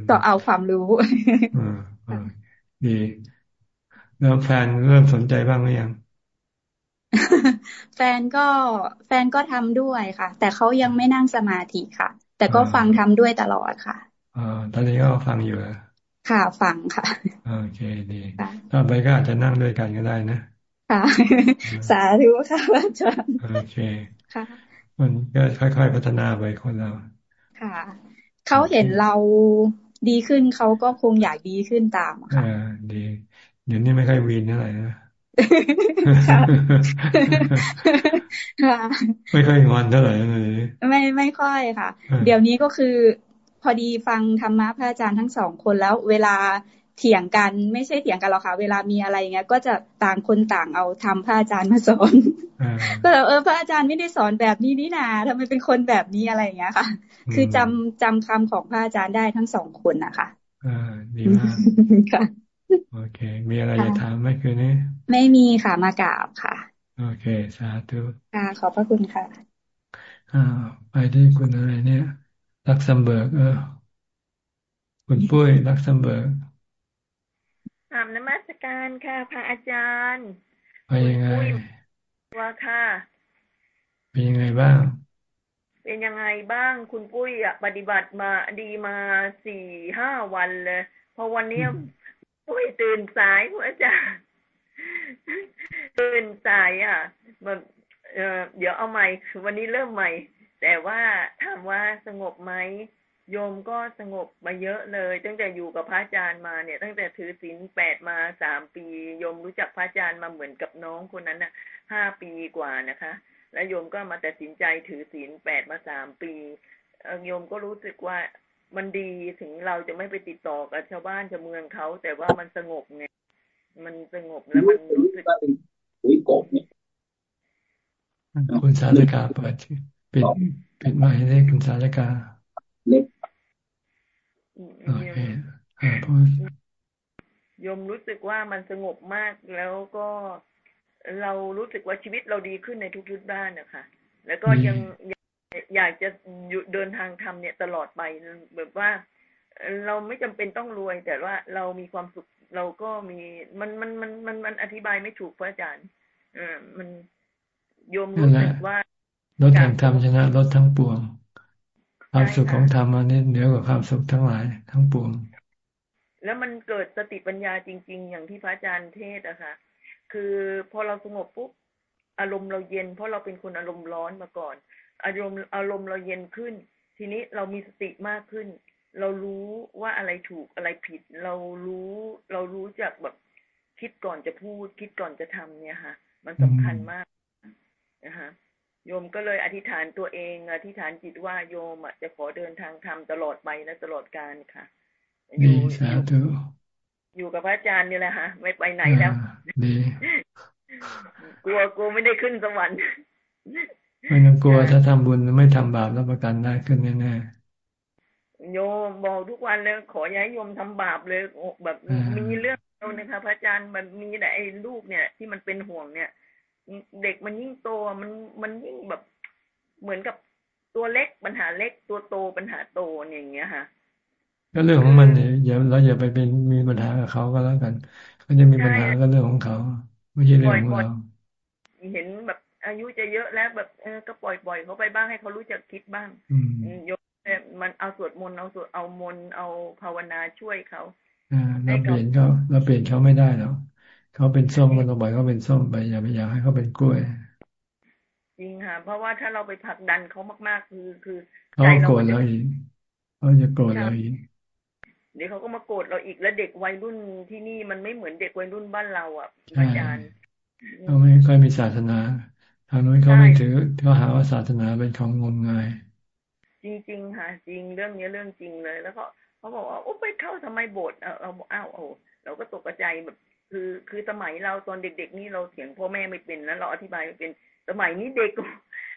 ก็เอาความรู้ดีแล้วแฟนเริ่มสนใจบ้างหรือยังแฟนก็แฟนก็ทำด้วยค่ะ แต่เขายังไม่นั่งสมาธิค่ะ แต่ก็ฟังทำด้วยตลอดค่ะอ่าตอนนี้ก็ฟังอยู่ค่ะฟังค่ะโอเคดีต่อไปก็อาจจะนั่งด้วยกันก็ได้นะค่ะ สาธุค่ะอาจารย์โอเคค่ะ มันก็ค่อยๆพัฒนาไปคนเรา ค่ะ เขาเห็นเราดีขึ้นเขาก็คงอยากดีขึ้นตามค่ะอ่าดี เดี๋ยวนี้ไม่ค่อยวีนเท่าไหร่นะไม่ค่อยงอนเท่าไหร่เลยไม่ไม่ค่อยค่ะ เดี๋ยวนี้ก็คือ พอดีฟังธรรมะพระอาจารย์ทั้งสองคนแล้ว เวลา เถียงกันไม่ใช่เถียงกันหรอกค่ะ เวลามีอะไรเงี้ย ก็จะต่างคนต่างเอาทำพระอาจารย์มาสอนก็แบบเออพระอาจารย์ไม่ได้สอนแบบนี้นี่นาทำไมเป็นคนแบบนี้อะไรอย่างเงี้ยค่ะ คือจำจำคำของพระอาจารย์ได้ทั้งสองคนนะคะอ่าดีมากค่ะโอเค มีอะไรจะถามไหมคืนนี้ ไม่มีค่ะมากราบค่ะ โอเค สาธุค่ะขอบพระคุณค่ะอ่าไปที่คุณอะไรเนี่ยลักเซมเบิร์กเออ คุณปุ้ยลักเซมเบิร์ก กราบนมัสการค่ะพระอาจารย์ไปยังไงว่าค่ะ เป็นยังไงบ้าง เป็นยังไงบ้างคุณปุ้ยอะปฏิบัติมาดีมาสี่ห้าวันเลยพอวันนี้ปุ้ยตื่นสายพระอาจารย์ตื่นสายอะแบบเออเดี๋ยวเอาใหม่ วันนี้เริ่มใหม่ แต่ว่าถามว่าสงบไหม โยมก็สงบมาเยอะเลยตั้งแต่อยู่กับพระอาจารย์มาเนี่ย ตั้งแต่ถือศีลแปดมาสามปีโยมรู้จักพระอาจารย์มาเหมือนกับน้องคนนั้นน่ะห้าปีกว่านะคะ แล้วโยมก็มาตัดสินใจถือศีลแปดมาสามปีโยมก็รู้สึกว่ามันดีถึงเราจะไม่ไปติดต่อกับชาวบ้านชาวเมืองเขา แต่ว่ามันสงบไงมันสงบแล้วมันรู้สึกอุ้ยกบเนี่ยคุณสาริกาเปิดปิดปิดไม้ให้คุณสาริกาเล็ก โอเคพูดยมรู้สึกว่ามันสงบมากแล้วก็เรารู้สึกว่าชีวิตเราดีขึ้นในทุกๆด้านนะคะ แล้วก็ยังอยากจะเดินทางทำเนี่ยตลอดไปแบบว่า เราไม่จำเป็นต้องรวย แต่ว่าเรามีความสุขเราก็มีมันมันมันมันมันอธิบายไม่ถูกพระอาจารย์เออมันโยมรู้สึกว่าลดแห่งธรรมชนะลดทั้งปวง ความสุขของธรรมอันนี้เหนือกว่าความสุขทั้งหลายทั้งปวง แล้วมันเกิดสติปัญญาจริง ๆ อย่างที่พระอาจารย์เทศอะค่ะ คือพอเราสงบปุ๊บอารมณ์เราเย็น เพราะเราเป็นคนอารมณ์ร้อนมาก่อน อารมณ์อารมณ์เราเย็นขึ้น ทีนี้เรามีสติมากขึ้น เรารู้ว่าอะไรถูกอะไรผิด เรารู้ เรารู้จักแบบคิดก่อนจะพูด คิดก่อนจะทำเนี่ยค่ะ มันสำคัญมากนะคะ โยมก็เลยอธิษฐานตัวเอง อธิษฐานจิตว่าโยมจะขอเดินทางธรรมตลอดไปและตลอดกาลค่ะอยู่สาธุอยู่กับพระอาจารย์นี่แหละฮะไม่ไปไหนแล้วดีกลัวกลัวไม่ได้ขึ้นสวรรค์ไม่ต้องกลัวถ้าทำบุญไม่ทำบาปแล้วประกันได้ขึ้นแน่ๆโยมบอกทุกวันเลยขอย้ายโยมทำบาปเลยแบบมีเรื่องเดียวนะคะพระอาจารย์มันมีแต่ไอ้ลูกเนี่ย ที่มันเป็นห่วงเนี่ย เด็กมันยิ่งโตมันมันยิ่งแบบเหมือนกับตัวเล็กปัญหาเล็กตัวโตปัญหาโตอย่างเงี้ยค่ะ ก็เรื่องของมันเนี่ยอย่าเราอย่าไปเป็นมีปัญหากับเขาก็แล้วกันเขาจะมีปัญหาก็เรื่องของเขาไม่ใช่เรื่องของเราเห็นแบบอายุจะเยอะแล้วแบบเออก็ปล่อยปล่อยเขาไปบ้างให้เขารู้จักคิดบ้างยกมันเอาสวดมนต์เอาสวดเอามนต์เอาภาวนาช่วยเขาอ่าเราเปลี่ยนเขาเราเปลี่ยนเขาไม่ได้แล้ว เขาเป็นส้มก็ต้องปล่อยเขาเป็นส้มไปอย่าไปอยากให้เขาเป็นกล้วย จริงค่ะ เพราะว่าถ้าเราไปผลักดันเขามาก ๆ คือคือเขาโกรธเราอีกเขาจะโกรธเราอีกเดี๋ยวเขาก็มาโกรธเราอีกแล้วเด็กวัยรุ่นที่นี่มันไม่เหมือนเด็กวัยรุ่นบ้านเราอะอาจารย์เขาไม่ค่อยมีศาสนาทางนู้นเขาไม่ถือเขาหาว่าศาสนาเป็นของงมงายจริงๆค่ะจริงเรื่องนี้เรื่องจริงเลย แล้วก็เขาบอกว่าโอ้ไปเข้าทำไมโบสถ์เอาเอาอ้าวโอ้เราก็ตกใจแบบ คือคือสมัยเราตอนเด็ก ๆ นี่เราเถียงพ่อแม่ไม่เป็นแล้วเราอธิบายไม่เป็นสมัยนี้เด็ก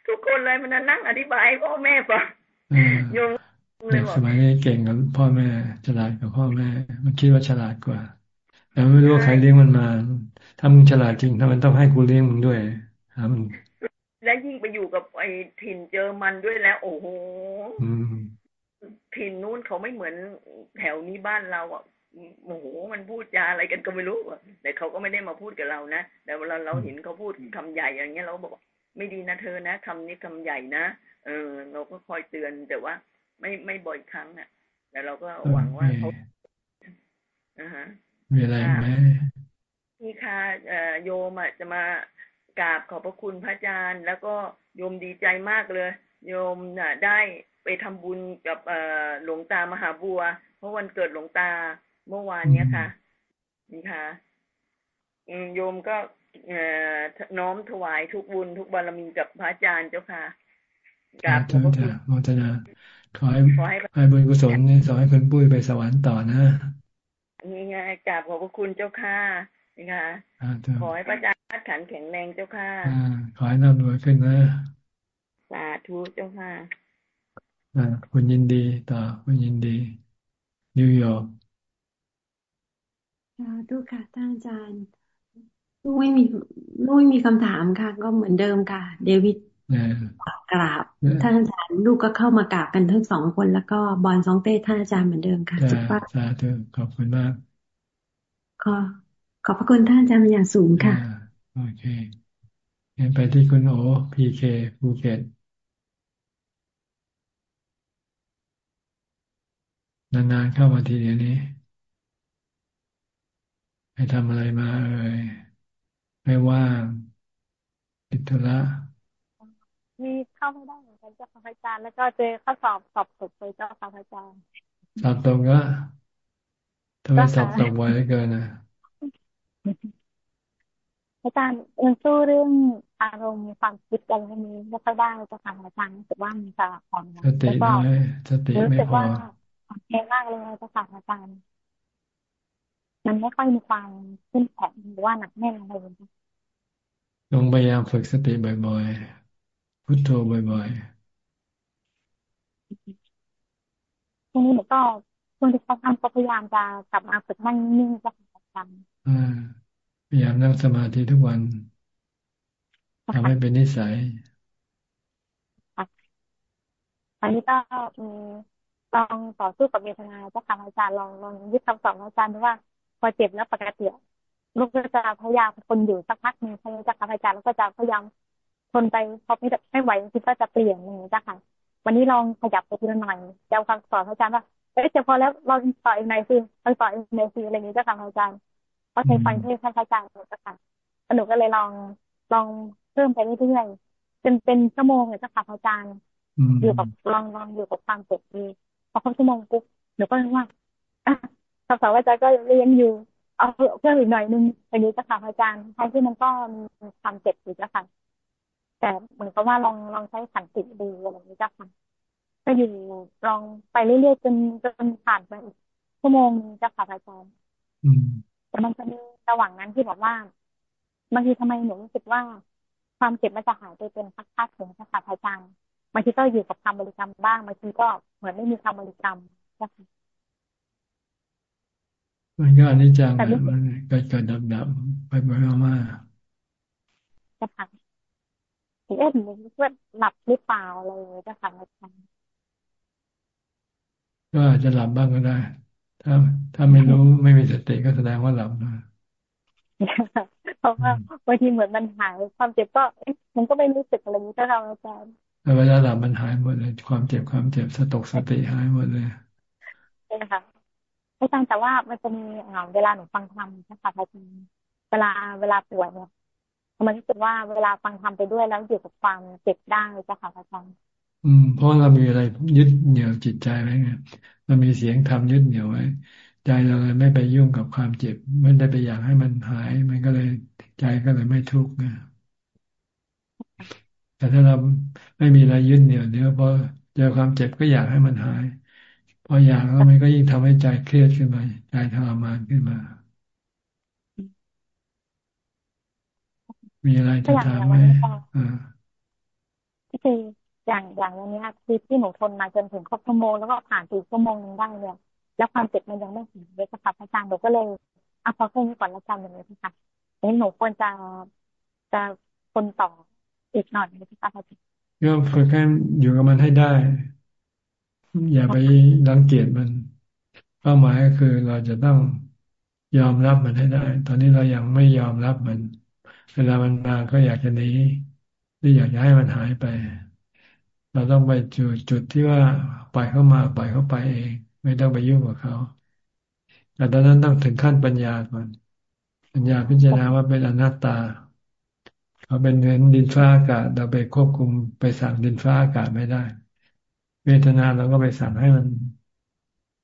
ทุกคนเลยมันนั่งอธิบายพ่อแม่ฟังโยมเด็กสมัยนี้เก่งกับพ่อแม่ฉลาดกับพ่อแม่ มันคิดว่าฉลาดกว่าแต่ไม่รู้ว่าใครเลี้ยงมันมา ถ้ามึงฉลาดจริงถ้ามันต้องให้กูเลี้ยงมึงด้วยหามันและยิ่งไปอยู่กับไอ้ถิ่นเจอมันด้วยแล้ว โอ้โหถิ่นนู้นเขาไม่เหมือนแถวนี้บ้านเราอะ โมโหมันพูดจาอะไรกันก็ไม่รู้แต่เขาก็ไม่ได้มาพูดกับเรานะแต่เวลาเราเห็นเขาพูดคำใหญ่อย่างเงี้ยเราบอกไม่ดีนะเธอนะคำนี้คำใหญ่นะเออ เราก็คอยเตือนแต่ว่า ไม่ไม่บ่อยครั้งอะ แต่เราก็หวังว่าเขานะฮะมีอะไรไหมนี่ค่ะโยมอะจะมากราบขอบพระคุณพระอาจารย์ แล้วก็โยมดีใจมากเลย โยมน่ะ ได้ไปทำบุญกับหลวงตามหาบัว เพราะวันเกิดหลวงตา เมื่อวานเนี้ยค่ะนี่ค่ะโยมก็น้อมถวายทุกบุญทุกบารมีกับพระอาจารย์เจ้าค่ะกราบขอบคุณโมทนาขอให้ให้บุญกุศลนี่สอนให้คนปุ้ยไปสวรรค์ต่อนะนี่ไงกราบขอบพระคุณเจ้าค่ะนี่ค่ะขอให้พระอาจารย์ขันแข็งแรงเจ้าค่ะขอให้ร่ำรวยขึ้นนะสาธุเจ้าค่ะคุณยินดีต่อคุณยินดีนิวยอร์ก ทุกค่ะท่านอาจารย์ลูกไม่มีลูกไม่มีคำถามค่ะ ก็เหมือนเดิมค่ะ เดวิดกราบท่านอาจารย์ลูกก็เข้ามากราบกันทั้งสองคน แล้วก็บอลสองเต้ท่านอาจารย์เหมือนเดิมค่ะจิตว่าสาธุขอบคุณมากขอขอบพระคุณท่านอาจารย์เป็นอย่างสูงค่ะโอเคงั้นไปที่คุณโอพีเคภูเก็ตนานๆเข้ามาทีเดียวนี้ ไปทำอะไรมาเอ่ยไม่ว่างติดธุระมีเข้าไม่ได้เหมือนกันเจ้าค่ะอาจารย์แล้วก็เจอข้อสอบสอบตกไปเจ้าค่ะอาจารย์สอบตกก็ทำไมสอบตกไวเกินนะอาจารย์มันสู้เรื่องอารมณ์ความคิดอะไรนี้ไม่ค่อยได้จะทำอาจารย์รู้สึกว่ามันจะอ่อนสติน้อยสติไม่พอเองมากเลยจะค่ะอาจารย์ มันไม่ค่อยมีความขึ้นแข็งหรือว่าหนักแน่นอะไรเลยลองพยายามฝึกสติบ่อยๆ พุทโธบ่อยๆทีนี้หนูก็ช่วงที่เขาทำก็พยายามจะกลับมาฝึกนั่งนิ่งจะทำพยายามนั่งสมาธิทุกวันทำให้เป็นนิสัยอันนี้ก็มีลองต่อสู้กับเวทนาเจ้าค่ะอาจารย์ลองลองยึดคำสอนอาจารย์ดูว่า พอเจ็บแล้วปกติลูกก็จะพยายามทนอยู่สักพักหนึ่งพยายามจะอาจารย์แล้วก็จะพยายามทนไปพอไม่ไม่ไหวคิดก็จะเปลี่ยนอย่างนี้จ้ะค่ะ วันนี้ลองขยับไปทีละหน่อยจะเอาคำสอนอาจารย์ว่าเอ๊ะจะพอแล้วเราต่อยในซีเราต่อยในซีอะไรอย่างนี้จ้ะค่ะอาจารย์ก็ใช้ฟังเทศท่านอาจารย์จ้ะค่ะหนูก็เลยลองลองเพิ่มไปเรื่อยๆเป็นเป็นชั่วโมงเลยจ้ะค่ะอาจารย์อยู่กับลองลองอยู่กับความเจ็บดีพอครบชั่วโมงปุ๊บหนูก็เลยว่า คำสอนอาจารย์ก็เรียนอยู่ เอาเพิ่มอีกหน่อยนึงอย่างนี้จะค่ะอาจารย์ทั้งที่มันก็มีความเจ็บอยู่จ้ะค่ะ แต่เหมือนกับว่าลองลองใช้ขันติดูอะไรอย่างนี้จ้ะค่ะก็อยู่ลองไปเรื่อยๆจนจนผ่านไปอีกชั่วโมงนึงจ้ะค่ะอาจารย์แต่มันจะมีระหว่างนั้นที่บอกว่าบางทีทำไมหนูรู้สึกว่าความเจ็บมันจะหายไปเป็นพักๆถึงจะค่ะอาจารย์บางทีก็อยู่กับคำบริกรรมบ้างบางทีก็เหมือนไม่มีคำบริกรรมจ้ะค่ะ มันก็อันนี้จังมันเกิดเกิดดับดับไปไปมาจะค่ะเอ๊ะหนูเพื่อหลับหรือเปล่าอะไรจะค่ะอาจารย์ก็อาจจะหลับบ้างก็ได้ ถ้า ถ้าไม่รู้ไม่มีสติก็แสดงว่าหลับนะเพราะว่าบางทีเหมือนมันหายความเจ็บก็มันก็ไม่รู้สึกอะไรนี้ถ้าเราอาจารย์แต่เวลาหลับมันหายหมดเลย ความเจ็บความเจ็บสตกสติหายหมดเลยใช่ค่ะ อาจารย์แต่ว่ามันจะมีเวลาหนูฟังธรรมนะคะอาจารย์เวลาเวลาป่วยเนี่ยมันรู้สึกว่าเวลาฟังธรรมไปด้วยแล้วอยู่กับความเจ็บได้จ้ะค่ะอาจารย์อืมเพราะเรามีอะไรยึดเหนี่ยวจิตใจไว้ไงมันมีเสียงธรรมยึดเหนี่ยวไว้ ใจเราเลยไม่ไปยุ่งกับความเจ็บไม่ได้ไปอยากให้มันหาย มันก็เลยใจก็เลยไม่ทุกข์นะแต่ถ้าเราไม่มีอะไรยึดเหนี่ยวเดี๋ยพอเจอความเจ็บก็อยากให้มันหาย พออยากแล้วมันก็ยิ่งทำให้ใจเครียดขึ้นมาใจทรมานขึ้นมา มีอะไรจะถามไหมอ่าที่คืออย่างอย่างวันนี้คือที่หนูทนมาจนถึงครบชั่วโมงแล้วก็ผ่านสี่ชั่วโมงนึงได้เนี่ยแล้วความเจ็บมันยังไม่ถึงเลยค่ะอาจารย์หนูก็เลยเอาพอแค่นี้ก่อนแล้วกันอย่างนี้ค่ะเอ้หนูควรจะจะคนต่ออีกหน่อยไหมคะอาจารย์ก็ฝึกให้อยู่กับมันให้ได้ อย่าไปรังเกียจมัน เป้าหมายก็คือเราจะต้องยอมรับมันให้ได้ ตอนนี้เรายังไม่ยอมรับมัน เวลามันมาก็อยากจะหนีหรืออยากจะให้มันหายไป เราต้องไปจุดจุดที่ว่าปล่อยเข้ามาปล่อยเข้าไปเอง ไม่ต้องไปยุ่งกับเขาแต่ตอนนั้นต้องถึงขั้นปัญญาก่อนปัญญาพิจารณาว่าเป็นอนัตตาเขาเป็นเงินดินฟ้าอากาศเราไปควบคุมไปสั่งดินฟ้าอากาศไม่ได้ เวทนาเราก็ไปสั่งให้มัน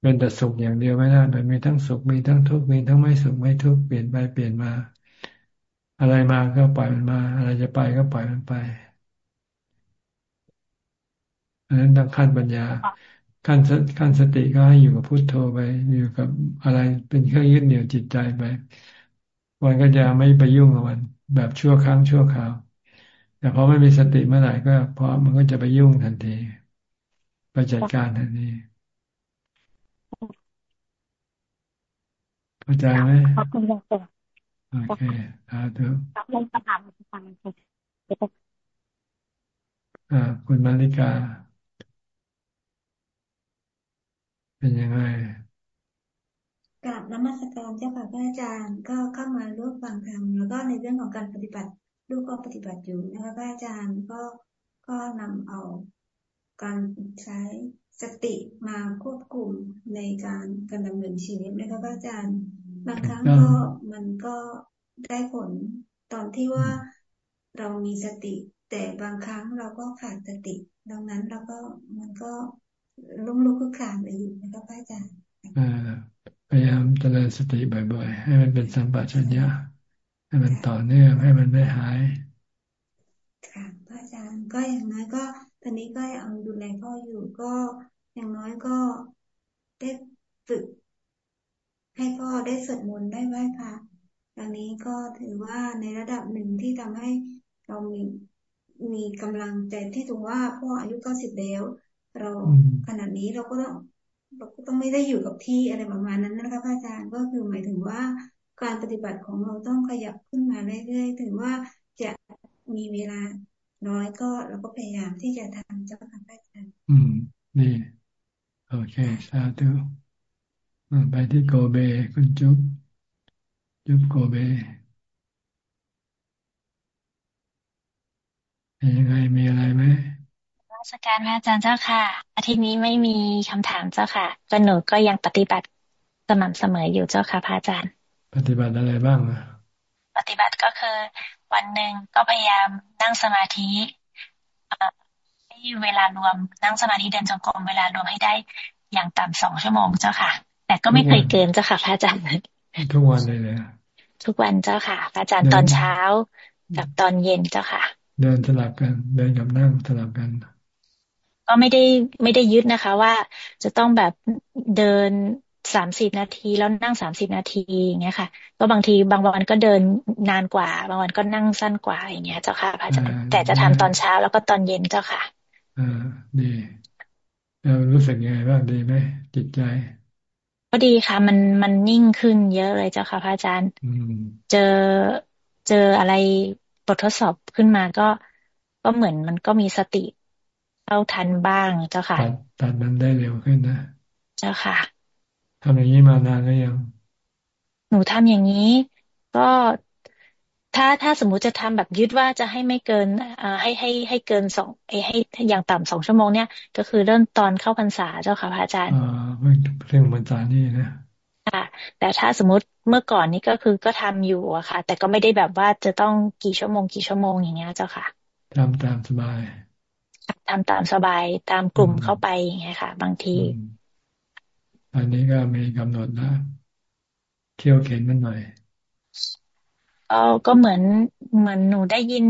เป็นแต่สุขอย่างเดียวไม่ได้มันมีทั้งสุขมีทั้งทุกข์มีทั้งไม่สุขไม่ทุกข์เปลี่ยนไปเปลี่ยนมา อะไรมาก็ปล่อยมันมา อะไรจะไปก็ปล่อยมันไปอันนั้นต้องขั้นปัญญา ขั้นขั้นสติก็ให้อยู่กับพุทโธไป อยู่กับอะไรเป็นเครื่องยึดเหนี่ยวจิตใจไปวันก็จะไม่ไปยุ่งกับมัน แบบชั่วครั้งชั่วคราว แต่พอไม่มีสติเมื่อไหร่ก็พอมันก็จะไปยุ่งทันที ไปจัดการทันทีเข้าใจไหมขอบคุณค่ะโอเคอาธุขอบคุณคำถามฟังอ่าคุณมาริกา เป็นยังไงกราบนมัสการเจ้าค่ะพระอาจารย์ก็เข้ามาร่วมฟังธรรมแล้วก็ในเรื่องของการปฏิบัติลูกก็ปฏิบัติอยู่นะคะพระอาจารย์ก็ก็นำเอา การใช้สติมาควบคุมในการการดำเนินชีวิตนะคะพระอาจารย์บางครั้งก็มันก็ได้ผลตอนที่ว่าเรามีสติ แต่บางครั้งเราก็ขาดสติ ดังนั้นเราก็มันก็ลุ่มลุกคลุกคลานไปอยู่นะคะพระอาจารย์พยายามเจริญสติบ่อยๆ ให้มันเป็นสัมปชัญญะให้มันต่อเนื่องให้มันไม่หายค่ะพระอาจารย์ก็อย่างน้อยก็ ตอนนี้ก็เอาดูแลพ่ออยู่ก็อย่างน้อยก็ได้ฝึก ให้พ่อได้สวดมนต์ได้ไหว้พระดังนี้ก็ถือว่าในระดับหนึ่งที่ทำให้เรามีมีกำลังใจที่ถือว่าพ่ออายุเก้าสิบแล้ว เราขนาดนี้เราก็ต้องเราก็ต้องไม่ได้อยู่กับที่อะไรประมาณนั้นนะคะพระอาจารย์ก็คือหมายถึงว่าการปฏิบัติของเราต้องขยับขึ้นมาเรื่อยๆ ถึงว่าจะมีเวลา น้อยก็เราก็พยายามที่จะทำเจ้าค่ะพระอาจารย์อืมนี่โอเคสาธุไปที่โกเบคุณจุ๊บจุ๊บโกเบเป็นยังไงมีอะไรไหมราชการพระอาจารย์เจ้าค่ะ อาทิตย์นี้ไม่มีคำถามเจ้าค่ะก็หนูก็ยังปฏิบัติสม่ำเสมออยู่เจ้าค่ะพระอาจารย์ ปฏิบัติอะไรบ้างอะ ปฏิบัติก็คือ วันหนึ่งก็พยายามนั่งสมาธิให้เวลารวมนั่งสมาธิเดินจงกรมเวลารวมให้ได้อย่างต่ำสองชั่วโมงเจ้าค่ะ แต่ก็ไม่เคยเกินเจ้าค่ะพระอาจารย์ทุกวันเลยเลยทุกวันเจ้าค่ะพระอาจารย์ตอนเช้ากับตอนเย็นเจ้าค่ะ เดินสลับกันเดินกับนั่งสลับกัน ก็ไม่ได้ไม่ได้ยึดนะคะ ว่าจะต้องแบบเดิน สามสิบนาทีแล้วนั่งสามสิบนาทีอย่างเงี้ยค่ะ ก็บางทีบางวันก็เดินนานกว่า บางวันก็นั่งสั้นกว่าอย่างเงี้ย เจ้าค่ะพระอาจารย์แต่จะทำตอนเช้าแล้วก็ตอนเย็นเจ้าค่ะอ่าดีแล้วรู้สึกยังไงบ้างดีไหมจิตใจก็ดีค่ะ มันมันนิ่งขึ้นเยอะเลยเจ้าค่ะพระอาจารย์เจอเจออะไรบททดสอบขึ้นมาก็ก็เหมือนมันก็มีสติเข้าทันบ้างเจ้าค่ะตัดมันได้เร็วขึ้นนะ เจ้าค่ะ ทำอย่างนี้มานานแล้วยัง หนูทำอย่างนี้ ก็ถ้าถ้าสมมุติจะทำแบบยึดว่าจะให้ไม่เกินอ่าให้ให้ให้เกินสองเอให้อย่างต่ำสองชั่วโมงเนี่ย ก็คือเริ่มตอนเข้าพรรษาเจ้าค่ะพระอาจารย์อ่าเรื่องพรรษานี่นะค่ะ แต่ถ้าสมมติเมื่อก่อนนี้ก็คือก็ทำอยู่อะค่ะ แต่ก็ไม่ได้แบบว่าจะต้องกี่ชั่วโมงกี่ชั่วโมงอย่างเงี้ยเจ้าค่ะทำตามสบายทำตามสบายตามกลุ่มเข้าไปอย่างเงี้ยค่ะ บางที อันนี้ก็มีกำหนดนะเที่ยวเข็นมันหน่อยเออก็เหมือนเหมือนหนูได้ยิน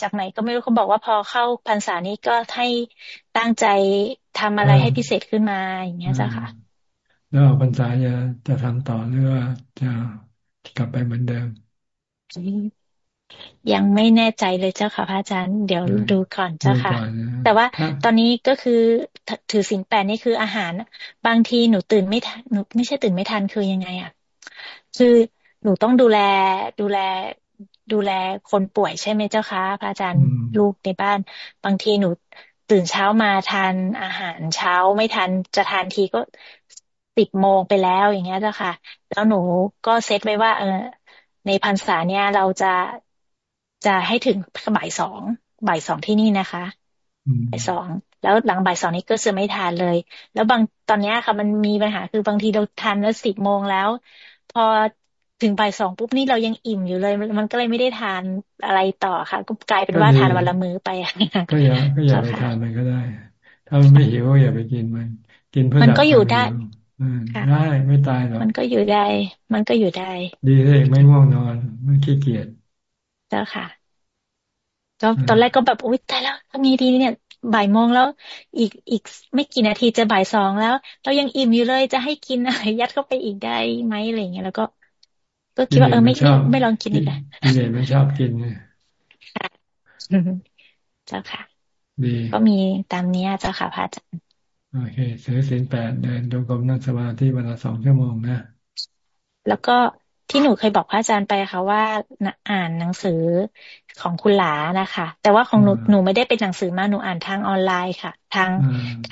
จากไหนก็ไม่รู้เขาบอกว่าพอเข้าพรรษานี้ก็ให้ตั้งใจทำอะไรให้พิเศษขึ้นมาอย่างเงี้ยจ้ะค่ะ แล้วพรรษาจะจะทำต่อหรือว่าจะกลับไปเหมือนเดิม ยังไม่แน่ใจเลยเจ้าค่ะพระอาจารย์ เดี๋ยวดูก่อนเจ้าค่ะ แต่ว่าตอนนี้ก็คือถือสินแปดนี่คืออาหาร บางทีหนูตื่นไม่ทันหนูไม่ใช่ตื่นไม่ทันคือยังไงอะ คือหนูต้องดูแลดูแลดูแลคนป่วยใช่ไหมเจ้าคะพระอาจารย์ลูกในบ้าน บางทีหนูตื่นเช้ามาทานอาหารเช้าไม่ทันจะทานทีก็สิบโมงไปแล้วอย่างเงี้ยเจ้าค่ะ แล้วหนูก็เซตไว้ว่า เออในพรรษาเนี่ยเราจะ จะให้ถึงบ่ายสองบ่ายสองที่นี่นะคะบ่ายสองแล้วหลังบ่ายสองนี้ก็จะไม่ทานเลย แล้วบางตอนนี้ค่ะมันมีปัญหาคือบางทีเราทานแล้วสิบโมงแล้ว พอถึงบ่ายสองปุ๊บนี่เรายังอิ่มอยู่เลย มันก็เลยไม่ได้ทานอะไรต่อค่ะ ก็กลายเป็นว่าทานวันละมื้อไปก็อย่าก็อย่าไปทานมันก็ได้ ถ้ามันไม่หิวก็อย่าไปกินมัน กินเพื่อมันก็อยู่ได้ได้ไม่ตายหรอกมันก็อยู่ได้ มันก็อยู่ได้ ดีเลยไม่ง่วงนอนไม่ขี้เกียจเจ้าค่ะก็ตอนแรกก็แบบอุ้ยตายแล้วทำไงดีเนี่ย บ่ายโมงแล้ว อีกอีกไม่กี่นาทีจะบ่ายสองแล้ว เรายังอิ่มอยู่เลยจะให้กินอะไรยัดเข้าไปอีกได้ไหมอะไรเงี้ยแล้วก็ ก็คิดว่าเออไม่ไม่ลองกินอีกอะกิเลสไม่ชอบกินไงเจ้าค่ะดีก็มีตามนี้เจ้าค่ะพระอาจารย์โอเคซื้อสินแปดเดินดูกรมนั่งสมาธิเวลาสองชั่วโมงนะแล้วก็ ที่หนูเคยบอกพระอาจารย์ไปค่ะว่าอ่านหนังสือของคุณหลานะคะ แต่ว่าของหนูหนูไม่ได้เป็นหนังสือมาหนูอ่านทางออนไลน์ค่ะ ทาง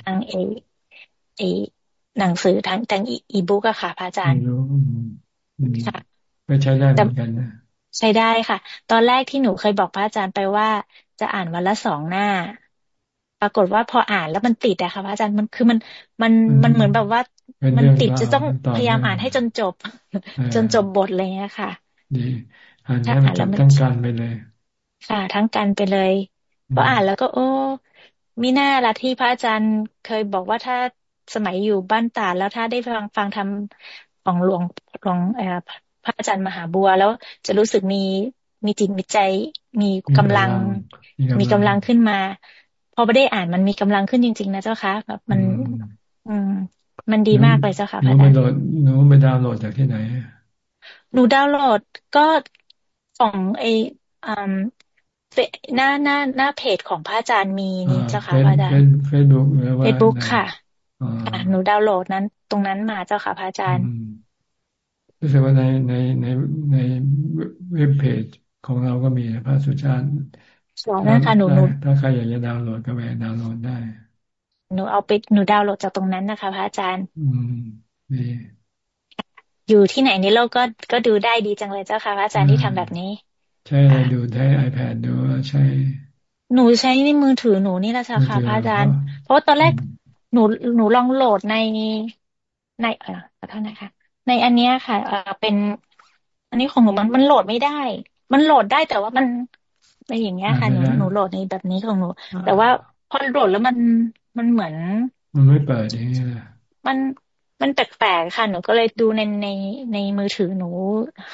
ทางเอเอหนังสือทางทางอีบุ๊กอะค่ะพระอาจารย์ค่ะไม่ใช้ได้เหมือนกันนะใช้ได้ค่ะ ตอนแรกที่หนูเคยบอกพระอาจารย์ไปว่า จะอ่านวันละสองหน้า ปรากฏว่าพออ่านแล้วมันติดอะค่ะพระอาจารย์มันคือมันมันมันเหมือนแบบว่า มันติดจะต้องพยายามอ่านให้จนจบ จนจบบทเลยนะค่ะ ดีอ่านให้มันจบทั้งการไปเลย ค่ะ ทั้งการไปเลยพออ่านแล้วก็ โอ้มีหน้าละที่พระอาจารย์เคยบอกว่าถ้าสมัยอยู่บ้านตาแล้วถ้าได้ฟังฟังทำของหลวงหลวงพระอาจารย์มหาบัว แล้วจะรู้สึกมีมีจิตมีใจ มีกำลัง มีกำลังขึ้นมา พอไม่ได้อ่านมันมีกำลังขึ้นจริง ๆ นะเจ้าคะแบบมัน อืม มันดีมากเลยเจ้าค่ะพระอาจารย์หนูไปโหลดหนูไปดาวน์โหลดจากที่ไหน หนูดาวน์โหลดก็ของไออืมหน้าหน้าหน้าเพจของพระอาจารย์มีนี่เจ้าค่ะพระอาจารย์เฟซบุ๊กหรือว่าเฟซบุ๊กค่ะหนูดาวน์โหลดนั้น ตรงนั้นมาเจ้าค่ะพระอาจารย์รู้สึกว่าในในในในเว็บเพจของเราก็มีพระสุชาติสอนนะคะหนูถ้าใครอยากจะดาวน์โหลดก็ไปดาวน์โหลดได้ หนูเอาไปหนูดาวน์โหลดจากตรงนั้นนะคะ พระอาจารย์ อืมดีอยู่ที่ไหนในโลกก็ก็ดูได้ดีจังเลยเจ้าค่ะพระอาจารย์ที่ทำแบบนี้ ใช่เลยดูได้ iPad ดูใช่หนูใช้ในมือถือหนูนี่แหละค่ะพระอาจารย์ เพราะตอนแรกหนูหนูลองโหลดในในเออขอโทษนะคะ ในอันเนี้ยค่ะเออเป็น อันนี้ของหนูมันมันโหลดไม่ได้ มันโหลดได้แต่ว่ามันอะไรอย่างเงี้ยค่ะหนูหนูโหลดในแบบนี้ของหนู แต่ว่าพอโหลดแล้วมัน มันเหมือน มันไม่เปิดอย่างเงี้ยมันมันแปลกๆค่ะ หนูก็เลยดูในในในมือถือหนู